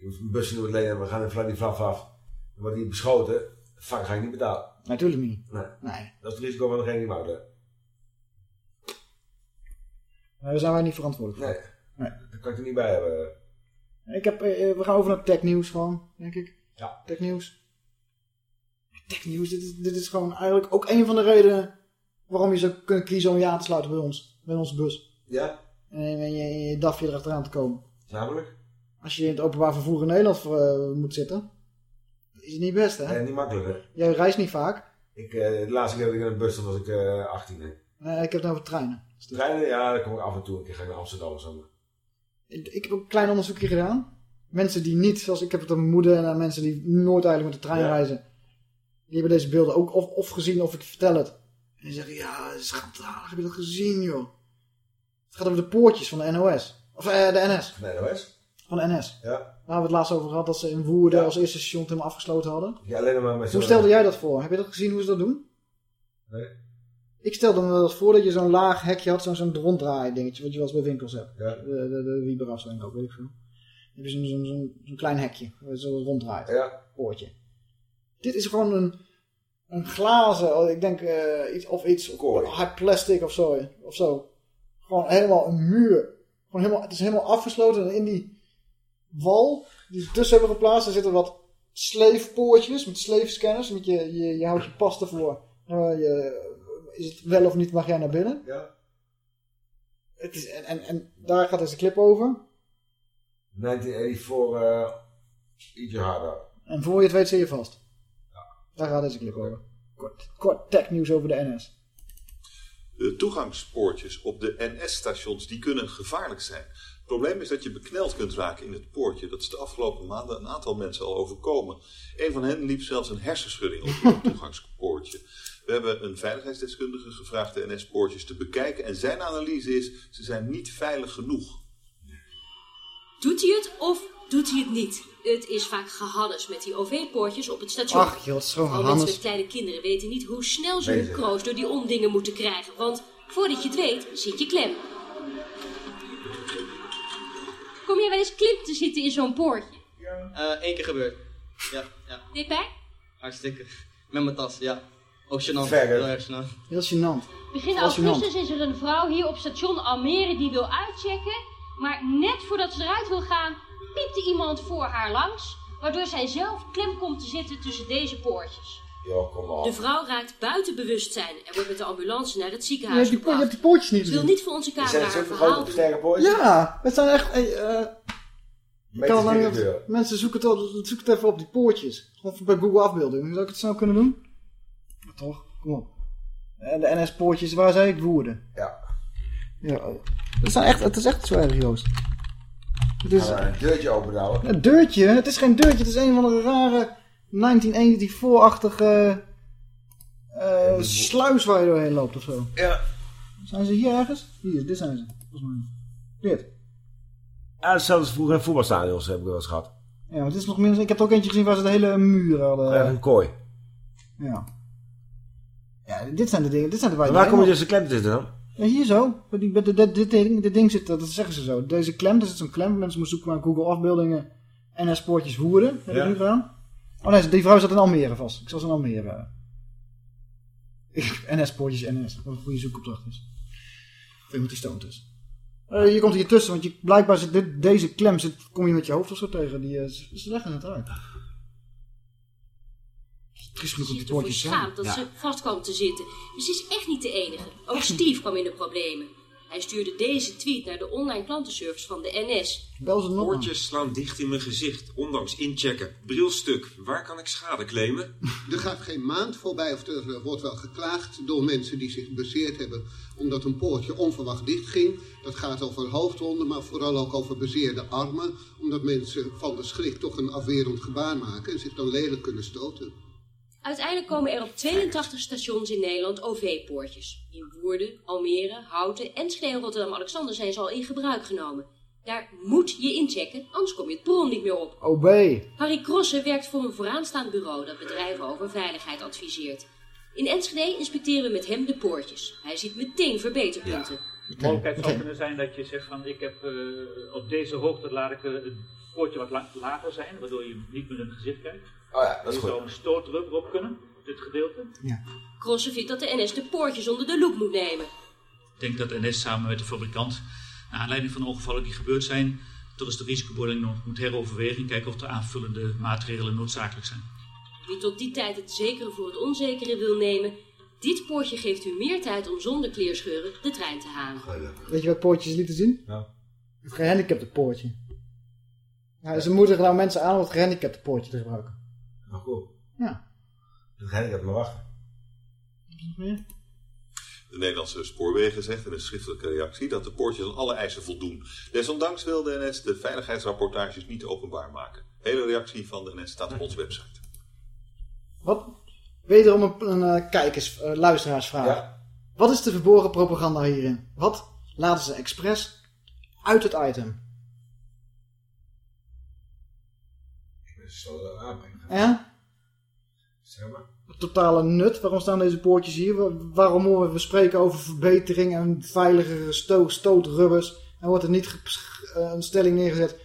een bus doen lenen en we gaan in Vladivlav af, dan wordt die beschoten, fuck, ga ik niet betalen. Natuurlijk niet. Nee. Nee. Dat is het risico van degene die houden. Daar zijn wij niet verantwoordelijk voor. Nee. Nee. Daar kan ik er niet bij hebben. Ik heb, eh, we gaan over naar technieuws gewoon, denk ik. Ja. Technieuws. Technieuws, dit is, dit is gewoon eigenlijk ook een van de redenen waarom je zou kunnen kiezen om ja te sluiten bij ons. Bij onze bus. Ja, En je, in je dafje erachteraan te komen. namelijk. Als je in het openbaar vervoer in Nederland eh, moet zitten, is het niet best, hè? Nee, niet makkelijk hè. Jij reist niet vaak. Ik, eh, de laatste keer dat ik in een bus zat was ik eh 18. Hè. Nee, ik heb het over treinen. Treinen, ja, dan kom ik af en toe een keer ga ik naar Amsterdam of zo. Ik, heb ook een klein onderzoekje gedaan. Mensen die niet, zoals ik heb het aan mijn moeder en aan mensen die nooit eigenlijk met de trein Ja. reizen. Die hebben deze beelden ook of, of gezien of ik vertel het. En die zeggen, ja, schandalig, heb je dat gezien joh? Het gaat over de poortjes van de NOS. Of eh, de NS. Nee, NOS? Van de NS. Ja. Daar hebben we het laatst over gehad dat ze in Woerden als eerste station helemaal afgesloten hadden. Ja, alleen maar met Hoe stelde jij dat voor? Heb je dat gezien hoe ze dat doen? Nee. Ik stelde me eens voor dat je zo'n laag hekje had, zo'n zo'n ronddraai dingetje, wat je wel eens bij winkels hebt. Ja. De, de, de winkel, weet ik veel. Dan heb je zo'n zo'n zo'n klein hekje, waar zo ronddraait. Ja. Poortje. Dit is gewoon een, een glazen, oh, ik denk eh, iets, of iets, hard plastic of zo, of zo. Gewoon helemaal een muur. Gewoon helemaal, het is helemaal afgesloten en in die wal die ze tussen hebben geplaatst, daar zitten wat sleefpoortjes met sleefscanners. Met je, je, je houdt je pas ervoor. Nou, je, is het wel of niet mag jij naar binnen? Ja. Het is, en, en, en daar gaat deze clip over. 1984, eh ietsje harder. En voor je het weet zit je vast. Daar gaat deze clip over. Kort, kort technieuws over de NS. De toegangspoortjes op de NS-stations die kunnen gevaarlijk zijn. Het probleem is dat je bekneld kunt raken in het poortje. Dat is de afgelopen maanden een aantal mensen al overkomen. Een van hen liep zelfs een hersenschudding op het toegangspoortje. We hebben een veiligheidsdeskundige gevraagd de NS-poortjes te bekijken. En zijn analyse is, ze zijn niet veilig genoeg. Doet hij het of doet hij het niet? Het is vaak gehannes met die OV-poortjes op het station. Ach, joh, gewoon Al gehannes. mensen met kleine kinderen weten niet hoe snel ze hun kroos door die ondingen moeten krijgen. Want voordat je het weet, zit je klem. Kom jij wel eens klem te zitten in zo'n poortje? Eén Eh, keer gebeurd. Ja, ja. Deed pijn? Hartstikke. Met mijn tas, ja. Ook gênant. Verder. Heel erg gênant. Heel gênant. Begin augustus is er een vrouw hier op station Almere die wil uitchecken. Maar net voordat ze eruit wil gaan, piepte iemand voor haar langs. Waardoor zij zelf klem komt te zitten tussen deze poortjes. Ja, kom op. De vrouw raakt buiten bewustzijn en wordt met de ambulance naar het ziekenhuis hebt die, po- je gebracht. hebt die poortjes niet Ze wil niet voor onze Zijn camera het haar zulke verhaal sterke poortjes? Ja, het zijn echt... eh, eh, kan deur. mensen zoeken het, al- zoek het even op die poortjes. Gewoon bij Google afbeelding. Zou ik het snel kunnen doen? Ja, toch? Kom op. En de NS-poortjes, waar zei ik? Woerden. Ja. Ja. Het, zijn echt, het is echt zo erg, Joost. We een deurtje open houden. een deurtje, het is geen deurtje, het is een van de rare 1984-achtige eh sluis waar je doorheen loopt of zo. Ja. Zijn ze hier ergens? Hier, dit zijn ze, volgens mij. Dit. Ja, hetzelfde als vroeger in voetbalstadions heb ik wel eens gehad. Ja, maar het is nog minder. Ik heb er ook eentje gezien waar ze de hele muur hadden. Ja, een kooi. Ja. Ja, dit zijn de dingen. Dit zijn de waar waar kom je dus de klem dan? Ja, hier zo. De- dit, dit, ding, dit ding zit, dat zeggen ze zo. Deze klem, er zit zo'n klem. Mensen moeten zoeken naar Google afbeeldingen. NS-poortjes Woerden. Heb ik nu gedaan. Oh nee, die vrouw zat in Almere vast. Ik ze in Almere. NS-poortjes NS. Wat een goede zoekopdracht is. Ik weet niet die stoont is. Eh, je komt hier tussen, want je, blijkbaar zit dit, deze klem, zit, kom je met je hoofd of zo tegen. Die, eh, ze leggen het uit. Triest genoeg dat die poortjes zijn. schaamt dat ze vast kwam te zitten. Dus ze is echt niet de enige. Ook Steve kwam in de problemen. Hij stuurde deze tweet naar de online klantenservice van de NS. Bel ze nog Poortjes slaan dicht in mijn gezicht, ondanks inchecken. Brilstuk, waar kan ik schade claimen? Er gaat geen maand voorbij of er wordt wel geklaagd door mensen die zich bezeerd hebben omdat een poortje onverwacht dicht ging. Dat gaat over hoofdwonden, maar vooral ook over bezeerde armen. Omdat mensen van de schrik toch een afwerend gebaar maken en zich dan lelijk kunnen stoten. Uiteindelijk komen er op 82 stations in Nederland OV-poortjes. In Woerden, Almere, Houten, Enschede en Rotterdam-Alexander zijn ze al in gebruik genomen. Daar moet je inchecken, anders kom je het bron niet meer op. OB. Harry Krossen werkt voor een vooraanstaand bureau dat bedrijven over veiligheid adviseert. In Enschede inspecteren we met hem de poortjes. Hij ziet meteen verbeterpunten. De mogelijkheid zou kunnen zijn dat je zegt van ik heb eh, op deze hoogte laat ik eh, het poortje wat la- lager zijn, waardoor je niet met een gezicht kijkt. Oh ja, dat is je goed. zou een stootdruk erop kunnen, op dit gedeelte. Krossen vindt dat de NS de poortjes onder de loep moet nemen. Ik denk dat NS samen met de fabrikant, naar aanleiding van de ongevallen die gebeurd zijn, toch eens de risicobeoordeling nog moet heroverwegen en kijken of er aanvullende maatregelen noodzakelijk zijn. Wie tot die tijd het zekere voor het onzekere wil nemen, dit poortje geeft u meer tijd om zonder kleerscheuren de trein te halen. Weet je wat poortjes lieten zien? Ja. Het gehandicapte poortje. Ja, ze moedigen nou mensen aan om het gehandicapte poortje te gebruiken. Goed. Ja. Dan ga ik maar wachten. De Nederlandse spoorwegen zegt in een schriftelijke reactie dat de poortjes aan alle eisen voldoen. Desondanks wil de NS de veiligheidsrapportages niet openbaar maken. Hele reactie van de NS staat op onze website. Wat? Wederom een, een eh, kijkers, eh, luisteraarsvraag. Wat is de verborgen propaganda hierin? Wat laten ze expres uit het item? Zo aanbrengen. Zeg maar. Totale nut. Waarom staan deze poortjes hier? Wa- Waarom horen we spreken over verbetering en veiligere sto stootrubbers? En wordt er niet eh, een stelling neergezet?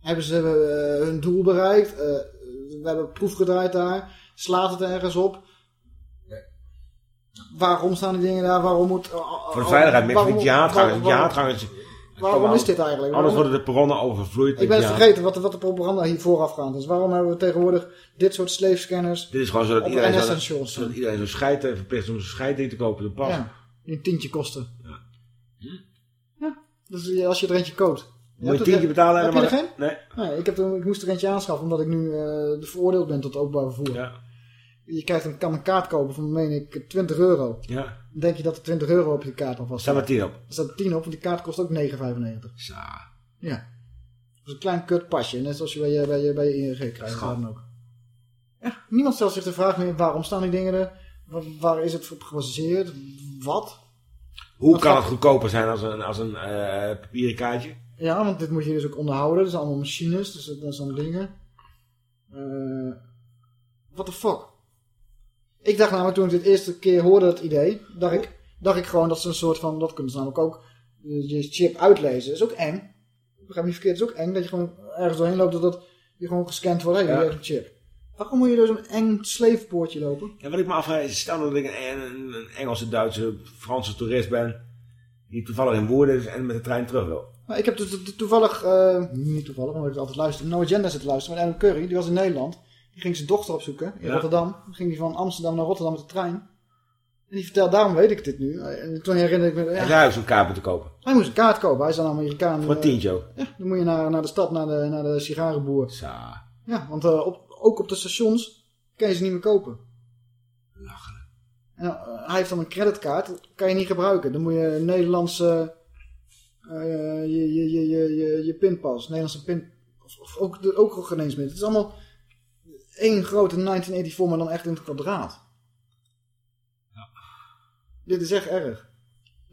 Hebben ze eh, hun doel bereikt? Eh, we hebben proef gedraaid daar. Slaat het ergens op? Waarom staan die dingen daar? Waarom moet... Voor de veiligheid, waarom- die jihadgangers. Waarom- is dit eigenlijk? Anders worden de bronnen overvloeid. Ik ben het vergeten wat, de- wat de propaganda hier voorafgaand is. Waarom hebben we tegenwoordig dit soort slave-scanners Dit is gewoon zodat iedereen, zodat iedereen zo'n scheid verplicht om zo'n scheidding te kopen. De pas. Ja, een tientje kosten. Ja. Dus eh, als je er eentje koopt. Moet je hebt tientje betalen en Heb je er geen? Nee. Nee, ik, heb ik moest er eentje aanschaffen omdat ik nu eh veroordeeld ben tot openbaar vervoer. Je krijgt een, kan een kaart kopen van, meen ik, 20 euro. Ja. Dan denk je dat er 20 euro op je kaart alvast Staat maar 10 op. Er staat 10 op, want die kaart kost ook 9,95. Ja. Dat is een klein kut pasje, net zoals je bij je, bij je, bij je ING krijgt. dan ook. Ja, niemand stelt zich de vraag meer, waarom staan die dingen er? Waar, waar is het op gebaseerd? Wat? Hoe kan gaat- het goedkoper zijn als een, als een eh, papieren kaartje? Ja, want dit moet je dus ook onderhouden. Dat zijn allemaal machines, dus dat zijn dingen. Eh what the fuck? Ik dacht namelijk toen ik dit eerste keer hoorde, het idee, dacht ik, dacht ik gewoon dat ze een soort van, dat kunnen ze namelijk ook, je je chip uitlezen. Dat is ook eng. Ik begrijp me niet verkeerd, het is ook eng dat je gewoon ergens doorheen loopt, dat, dat je gewoon gescand wordt, hé, hey, Ja. een chip. Waarom moet je door zo'n eng sleefpoortje lopen? Ja, wat ik me afvraag is, stel dat ik een, een, een Engelse, Duitse, Franse toerist ben, die toevallig in Woerden is en met de trein terug wil. Nou, ik heb to- to- toevallig, eh, niet toevallig, omdat ik altijd luister, No Agenda zitten luisteren met Adam Curry. Die was in Nederland. Die ging zijn dochter opzoeken in Ja. Rotterdam. Dan ging die van Amsterdam naar Rotterdam met de trein. En die vertelt, daarom weet ik dit nu. En toen herinner ik me, ja, daar is een kaart moeten kopen. hij moest een kaart kopen. Hij is dan Amerikaan. Voor een eh, tientje. Ja, dan moet je naar, naar de stad, naar de, naar de sigarenboer. Ja, want eh, op, ook op de stations kan je ze niet meer kopen. Lachen. En, eh, hij heeft dan een creditkaart, dat kan je niet gebruiken. Dan moet je een Nederlandse, je, je, je, je, je, je pinpas, Nederlandse pin, of, of ook, de, ook geen eens meer. Het is allemaal één grote 1984, maar dan echt in het kwadraat. Dit is echt erg.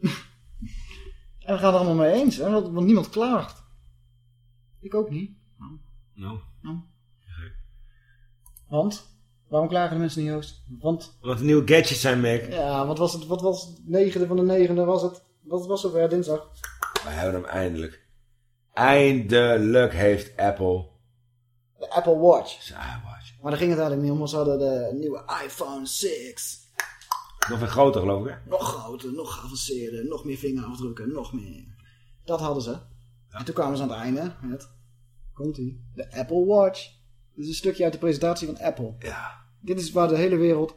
en we gaan er allemaal mee eens, hè, want, want niemand klaagt. Ik ook niet. Nou. Want? Waarom klagen de mensen niet, Joost? Want, Omdat er nieuwe gadgets zijn, Mac. ja, wat was het? Wat was het? Negende van de negende was het? Wat was het dinsdag? We hebben hem eindelijk. Eindelijk heeft Apple... De Apple Watch. Zijn. Maar daar ging het eigenlijk niet om, ze hadden de nieuwe iPhone 6. Nog weer groter, geloof ik, hè? Nog groter, nog geavanceerder, nog meer vingerafdrukken, nog meer. Dat hadden ze. En toen kwamen ze aan het einde met, komt ie, de Apple Watch. Dit is een stukje uit de presentatie van Apple. Ja. Dit is waar de hele wereld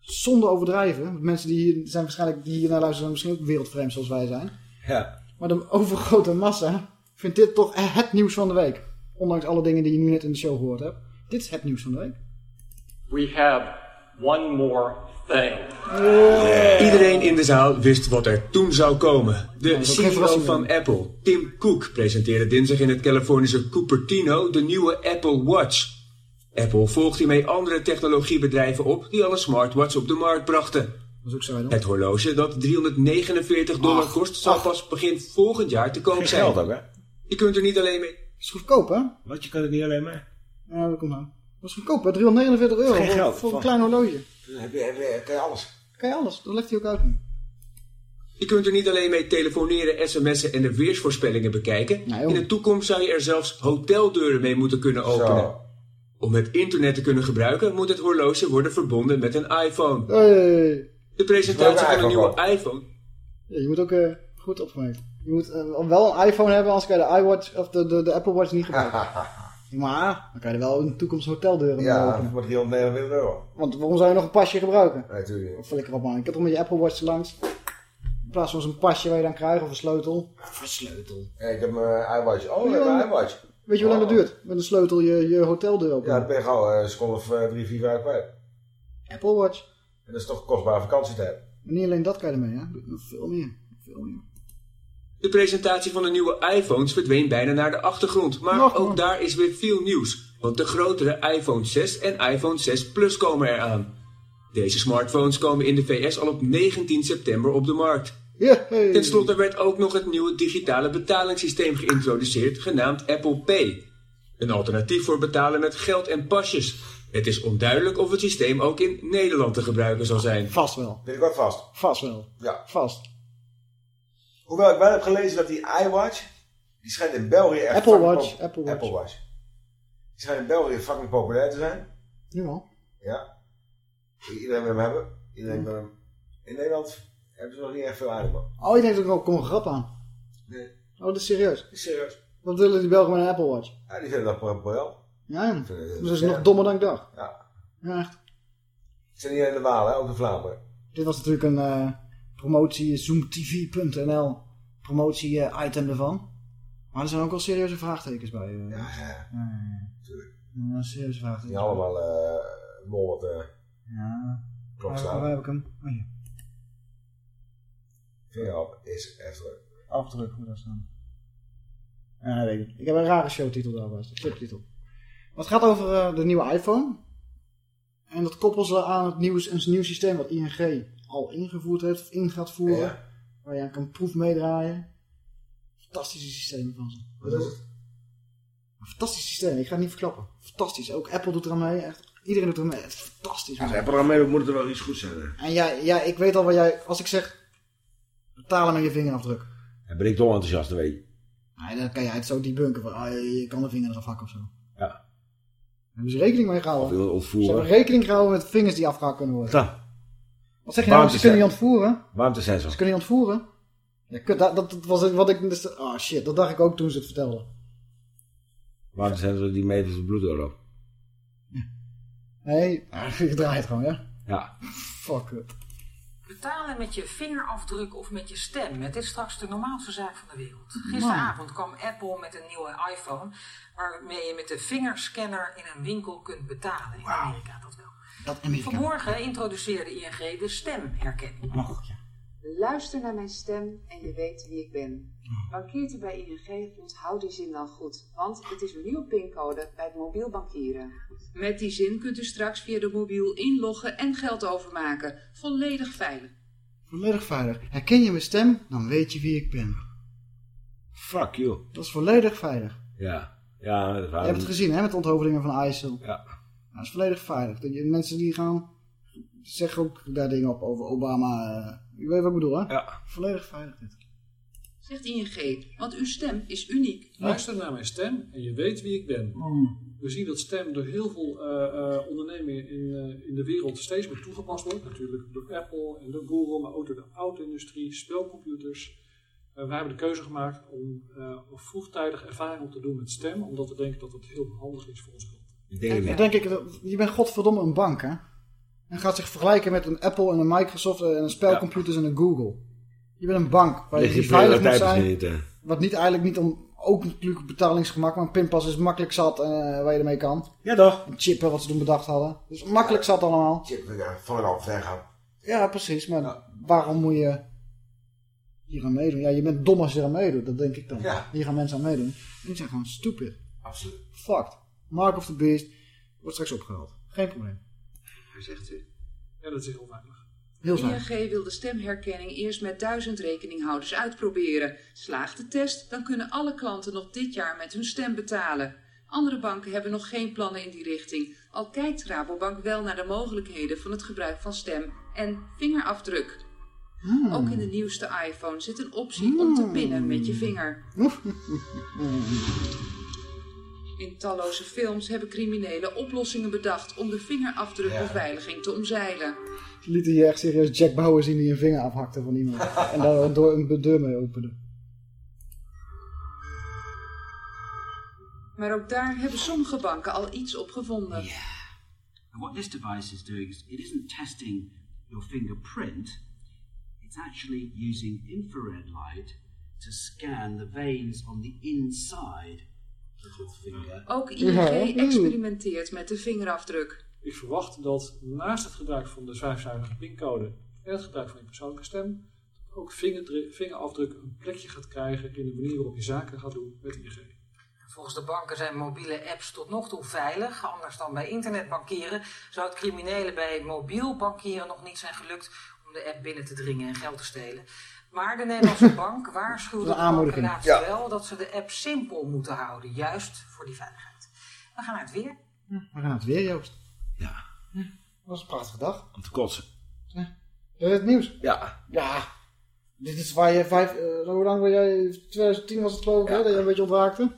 zonder overdrijven. Mensen die hier zijn waarschijnlijk die hier naar luisteren zijn misschien ook wereldvreemd zoals wij zijn. Ja. Maar de overgrote massa vindt dit toch het nieuws van de week. Ondanks alle dingen die je nu net in de show gehoord hebt. Dit is het nieuws van de week. We have one more thing. Iedereen in de zaal wist wat er toen zou komen. De CEO van Apple, Tim Cook, presenteerde dinsdag in het Californische Cupertino de nieuwe Apple Watch. Apple volgt hiermee andere technologiebedrijven op die alle smartwatch op de markt brachten. Dat is ook zo, hè, dan? Het horloge dat 349 dollar kost, zal pas begin volgend jaar te koop Geen zijn. geld ook, hè? Je kunt er niet alleen mee... is goedkoop, hè? Wat, je kan het niet alleen mee? Ja, dat komt aan. Dat is goedkoop, hè? 349 euro Geen voor, geld. voor een klein horloge. Dan heb je, heb je, kan je alles. Kan je alles, dat legt hij ook uit nu. Je kunt er niet alleen mee telefoneren, sms'en en de weersvoorspellingen bekijken. In de toekomst zou je er zelfs hoteldeuren mee moeten kunnen openen. Om het internet te kunnen gebruiken moet het horloge worden verbonden met een iPhone. Hey. De presentatie van een nieuwe iPhone iPhone Ja, je moet ook eh, goed opgemerkt. Je moet eh, wel een iPhone hebben, anders kan je de iWatch of de, de, de Apple Watch niet gebruiken. maar dan kan je er wel in de toekomst hoteldeuren mee Ja, openen. voor 349 euro. Want waarom zou je nog een pasje gebruiken? Nee, natuurlijk Of flikker op man. Ik heb toch met je Apple Watch langs. In plaats van zo'n pasje waar je dan krijgt of een sleutel. Of een sleutel. Ja, ik heb mijn iWatch. Oh, ik heb mijn iWatch. Weet je hoe lang dat duurt? Met een sleutel je, je hoteldeur openen. Ja, dan ben je gauw eh, een seconde of eh, drie, vier, vijf kwijt. Apple Watch. En dat is toch kostbare vakantietijd. Maar niet alleen dat kan je ermee, hè? Veel meer. Veel meer. De presentatie van de nieuwe iPhones verdween bijna naar de achtergrond. Maar ook daar is weer veel nieuws. Want de grotere iPhone 6 en iPhone 6 Plus komen eraan. Deze smartphones komen in de VS al op 19 september op de markt. Ten slotte werd ook nog het nieuwe digitale betalingssysteem geïntroduceerd, genaamd Apple Pay. Een alternatief voor betalen met geld en pasjes. Het is onduidelijk of het systeem ook in Nederland te gebruiken zal zijn. Vast wel. Binnenkort vast. Vast wel. Ja. Vast. Hoewel ik wel heb gelezen dat die iWatch, die schijnt in België echt Apple Watch, Apple Watch. Apple Watch. Die schijnt in België fucking populair te zijn. Al. Ja. Iedereen wil hem hebben. Iedereen wil hem. In Nederland hebben ze nog niet echt veel aan. Oh, je denkt ook nog, kom een grap aan. Nee. Oh, dat is serieus. Serieus. Wat willen die Belgen met een Apple Watch? Ja, die vinden dat wel. Ja, ja. Dus dat is ja. nog dommer dan ik dacht. Ja. Ja, echt. Het zijn niet alleen de Walen, hè, ook de Vlaanderen. Dit was natuurlijk een eh, promotie, zoomtv.nl promotie eh, item ervan. Maar er zijn ook wel serieuze vraagtekens bij. eh. Ja, ja. ja, ja. Ja, serieuze vraagtekens. Niet allemaal eh mol wat Ja. klok Waar, staan. waar heb ik hem? Oh, hier. Vingerop is even. Afdruk, hoe dat staan. Ja, dat weet ik. Ik heb een rare showtitel daar was. Maar het gaat over de nieuwe iPhone. En dat koppelen ze aan het nieuws, een nieuw systeem wat ING al ingevoerd heeft of in gaat voeren. Ja. Waar je aan kan proef meedraaien. Fantastische systeem van ze. Wat is het? Een fantastisch systeem, ik ga het niet verklappen. Fantastisch, ook Apple doet er aan mee. Echt, iedereen doet er aan mee. Het is fantastisch. Als Apple er mee doet, moet het er wel iets goed zijn. Hè. En ja, ja, ik weet al wat jij, als ik zeg, betalen met je vingerafdruk. En ben ik toch enthousiast, dat weet je. Nee, dan kan jij het zo debunken. Van, ah, je kan de vinger eraf hakken of zo. Ja. Daar hebben ze rekening mee gehouden. Of iemand Ze ontvoeren. hebben rekening gehouden met vingers die afgehakt kunnen worden. Ja. Wat zeg je nou? Ze kunnen niet zijn. ontvoeren. Warmtesensor. Ze kunnen niet ontvoeren. Ja, kut, dat, dat, dat was wat ik... Dus, oh shit, dat dacht ik ook toen ze het vertelden. Warmtesensor die meet het bloeddoorloop. Nee, je draait gewoon, ja? Ja. Fuck it. Betalen met je vingerafdruk of met je stem. Het is straks de normaalste zaak van de wereld. Gisteravond kwam Apple met een nieuwe iPhone. waarmee je met de vingerscanner in een winkel kunt betalen. In Amerika dat wel. Dat Amerika. Vanmorgen introduceerde ING de stemherkenning. Oh, ja. Luister naar mijn stem en je weet wie ik ben. Bankiert u bij ING, onthoud die zin dan goed. Want het is uw nieuwe pincode bij het mobiel bankieren. Met die zin kunt u straks via de mobiel inloggen en geld overmaken. Volledig veilig. Volledig veilig. Herken je mijn stem, dan weet je wie ik ben. Fuck you. Dat is volledig veilig. Ja. Ja, dat Je hebt het gezien, hè, met de onthoofdingen van ISIL. Ja. Dat is volledig veilig. Dat je, mensen die gaan zeggen ook daar dingen op over Obama. eh, je weet wat ik bedoel, hè? Ja. Volledig veilig dit. Zegt ING, want uw stem is uniek. Luister naar mijn stem en je weet wie ik ben. We zien dat stem door heel veel eh, eh, ondernemingen in, in de wereld steeds meer toegepast wordt. Natuurlijk door Apple en door Google, maar ook door de auto-industrie, spelcomputers. Wij hebben de keuze gemaakt om eh, vroegtijdig ervaring op te doen met stem, omdat we denken dat het heel handig is voor ons klanten. Ik denk Dan denk ik, dat- je bent godverdomme een bank, hè? En gaat zich vergelijken met een Apple en een Microsoft en een spelcomputers en een Google. Je bent een bank waar je die veilig moet zijn. niet. Wat niet eigenlijk niet om, ook natuurlijk betalingsgemak, maar een pinpas is makkelijk zat eh, waar je ermee kan. Ja toch? Een chippen wat ze toen bedacht hadden. Dus makkelijk zat allemaal. Chip, ja, van al ver gaan. Ja, precies. Maar waarom moet je hier aan meedoen? Ja, je bent dom als je eraan meedoet, dat denk ik dan. Ja. Hier gaan mensen aan meedoen. Die zijn gewoon stupid. Absoluut. Fucked. Mark of the Beast wordt straks opgehaald. Geen probleem. Daar zegt u. Ja, dat is heel veilig. Heel veilig. ING wil de stemherkenning eerst met duizend rekeninghouders uitproberen. Slaagt de test, dan kunnen alle klanten nog dit jaar met hun stem betalen. Andere banken hebben nog geen plannen in die richting. Al kijkt Rabobank wel naar de mogelijkheden van het gebruik van stem en vingerafdruk. Hmm. Ook in de nieuwste iPhone zit een optie om te pinnen met je vinger. In talloze films hebben criminelen oplossingen bedacht om de vingerafdrukbeveiliging te omzeilen. Ze lieten je echt serieus Jack Bauer zien die een vinger afhakte van iemand. en daar door een deur mee opende. Maar ook daar hebben sommige banken al iets op gevonden. And what this device is doing is it isn't testing your fingerprint, it's actually using infrared light to scan the veins on the inside. Ook ING experimenteert met de vingerafdruk. Ik verwacht dat naast het gebruik van de vijfcijferige pincode en het gebruik van je persoonlijke stem, ook vingerafdruk een plekje gaat krijgen in de manier waarop je zaken gaat doen met ING. Volgens de banken zijn mobiele apps tot nog toe veilig. Anders dan bij internetbankieren zou het criminelen bij mobiel bankieren nog niet zijn gelukt om de app binnen te dringen en geld te stelen. Maar de Nederlandse bank waarschuwde de banken aanmoediging. laatst Ja. wel dat ze de app simpel moeten houden. Juist voor die veiligheid. We gaan naar het weer. We gaan naar het weer, Joost. Ja. Dat was een prachtige dag. Om te kotsen. Is het nieuws? Ja. Ja. Dit is waar je vijf... eh, hoe lang ben jij? 2010 was het geloof ik, hè, dat je een beetje ontwaakte?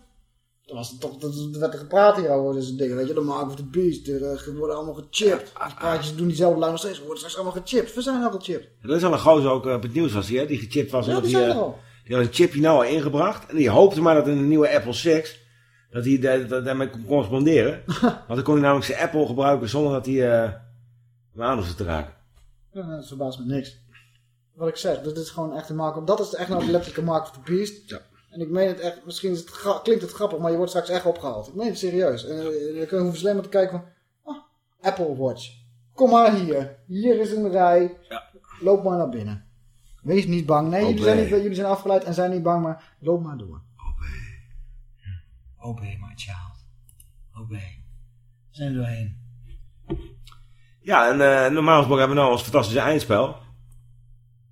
Toen was toch... Dat, werd er gepraat hier over deze dingen, weet je. De Mark of the Beast. Er eh, worden allemaal gechipt. Die praatjes doen diezelfde lui nog steeds. We worden straks allemaal gechipt. We zijn al gechipt. Er is al een gozer ook eh, op het nieuws was die, hè, die gechipt was. Ja, die zijn eh, er. Die had een chipje nou al ingebracht. En die hoopte maar dat in een nieuwe Apple 6... Dat hij daar- daar- daarmee kon corresponderen. Want dan kon hij namelijk zijn Apple gebruiken zonder dat hij... aan hoefde te raken. Ja, dat verbaast me niks. Wat ik zeg, dit is gewoon echt een Mark Dat is echt nou de letterlijke Mark of the Beast. Ja. En ik meen het echt, misschien het klinkt het grappig, maar je wordt straks echt opgehaald. Ik meen het serieus. En eh, dan kun je hoeven slim te kijken van, ah, Apple Watch. Kom maar hier. Hier is een rij. Loop maar naar binnen. Wees niet bang. Nee, jullie zijn, niet, jullie zijn afgeleid en zijn niet bang, maar loop maar door. Obey, my child. Obey. Zijn er doorheen. Ja, en eh, normaal gesproken hebben we nou ons fantastische eindspel.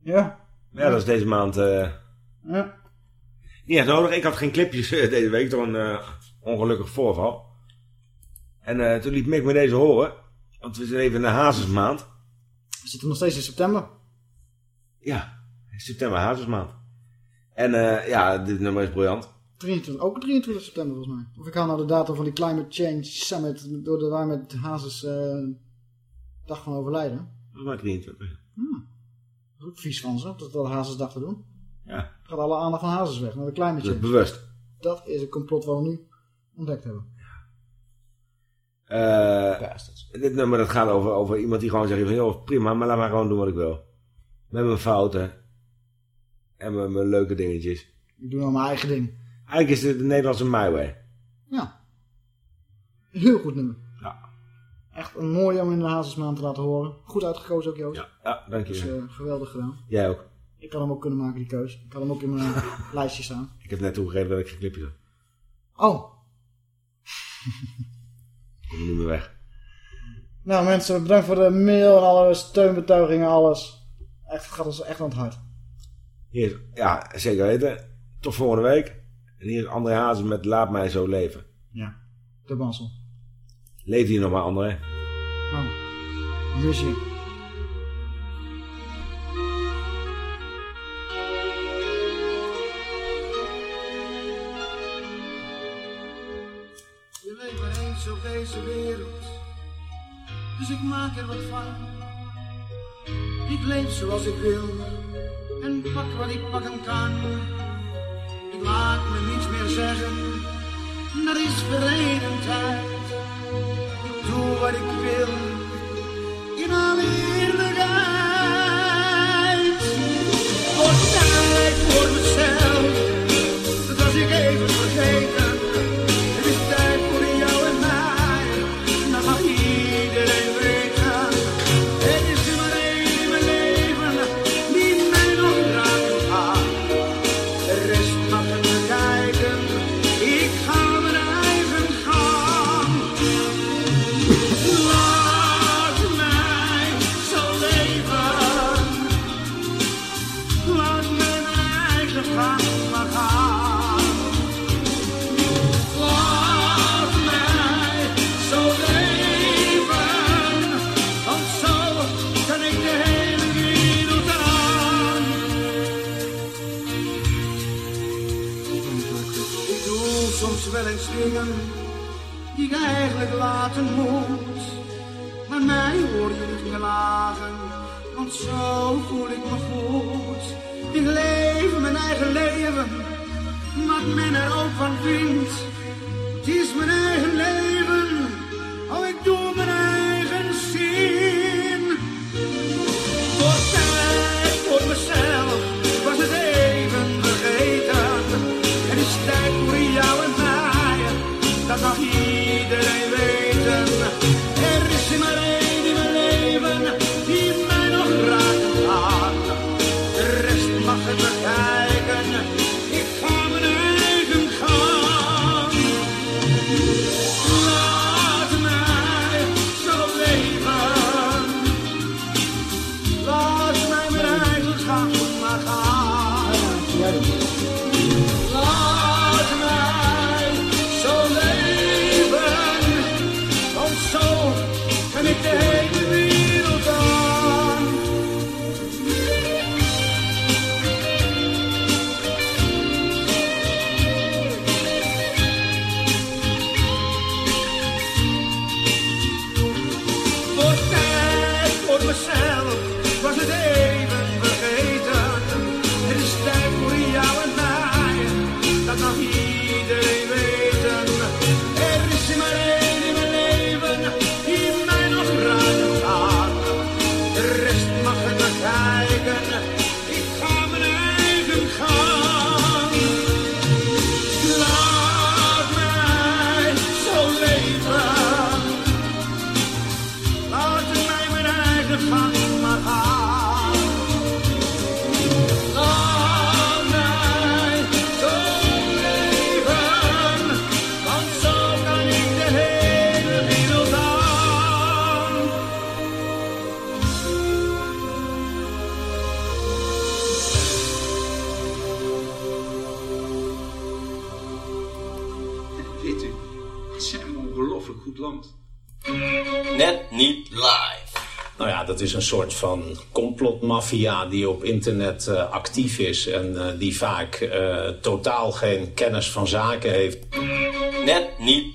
Ja. Maar ja, dat is deze maand eh, Ja. Niet echt nodig. Ik had geen clipjes eh, deze week door een eh, ongelukkig voorval. En eh, toen liet Mick me deze horen. Want we zijn even in de hazesmaand. We zitten nog steeds in september. Ja, september hazesmaand. En ja, dit nummer is briljant. 23, ook 23 september volgens mij. Of ik haal nou de datum van die Climate Change Summit, door de, waar met Hazes dag van overlijden. Dat maakt 23. Hmm. Dat is ook vies van ze, om dat wel Hazesdag te doen. Ja. Gaat alle aandacht van Hazes weg naar de Climate Dat is bewust. Dat is een complot wat we nu ontdekt hebben. Eh, dit nummer dat gaat over, over iemand die gewoon zegt van, joh, prima, maar laat maar gewoon doen wat ik wil. Met mijn fouten. En met mijn leuke dingetjes. Ik doe nou mijn eigen ding. Eigenlijk is dit de Nederlandse My Way. Ja. Heel goed nummer. Ja. Echt een mooie om in de Hazesmaand te laten horen. Goed uitgekozen ook, Joost. Ja, ja dank je. Dus eh, geweldig gedaan. Jij ook. Ik had hem ook kunnen maken, die keus. Ik had hem ook in mijn lijstje staan. Ik heb net toegegeven dat ik geen clipje had. Oh. Kom niet meer weg. Nou mensen, bedankt voor de mail en alle steunbetuigingen, alles. Echt, het gaat ons echt aan het hart. Hier ja, zeker weten. Tot volgende week. En hier is André Hazen met Laat mij zo leven. Ja, de bansel. Leeft hier nog maar, André? Oh, mis. Je Ik leef zoals ik wil en pak wat ik pakken kan. Ik laat me niets meer zeggen, dat is verleden tijd. Ik doe wat ik wil, in alle eerlijkheid. Voor tijd, voor mezelf. Ik laten moet. Maar mij hoor je niet meer want zo voel ik me goed. Ik leef mijn eigen leven, wat men er ook van vindt. Het is mijn eigen leven. van complotmafia die op internet eh, actief is en eh, die vaak eh, totaal geen kennis van zaken heeft. Net niet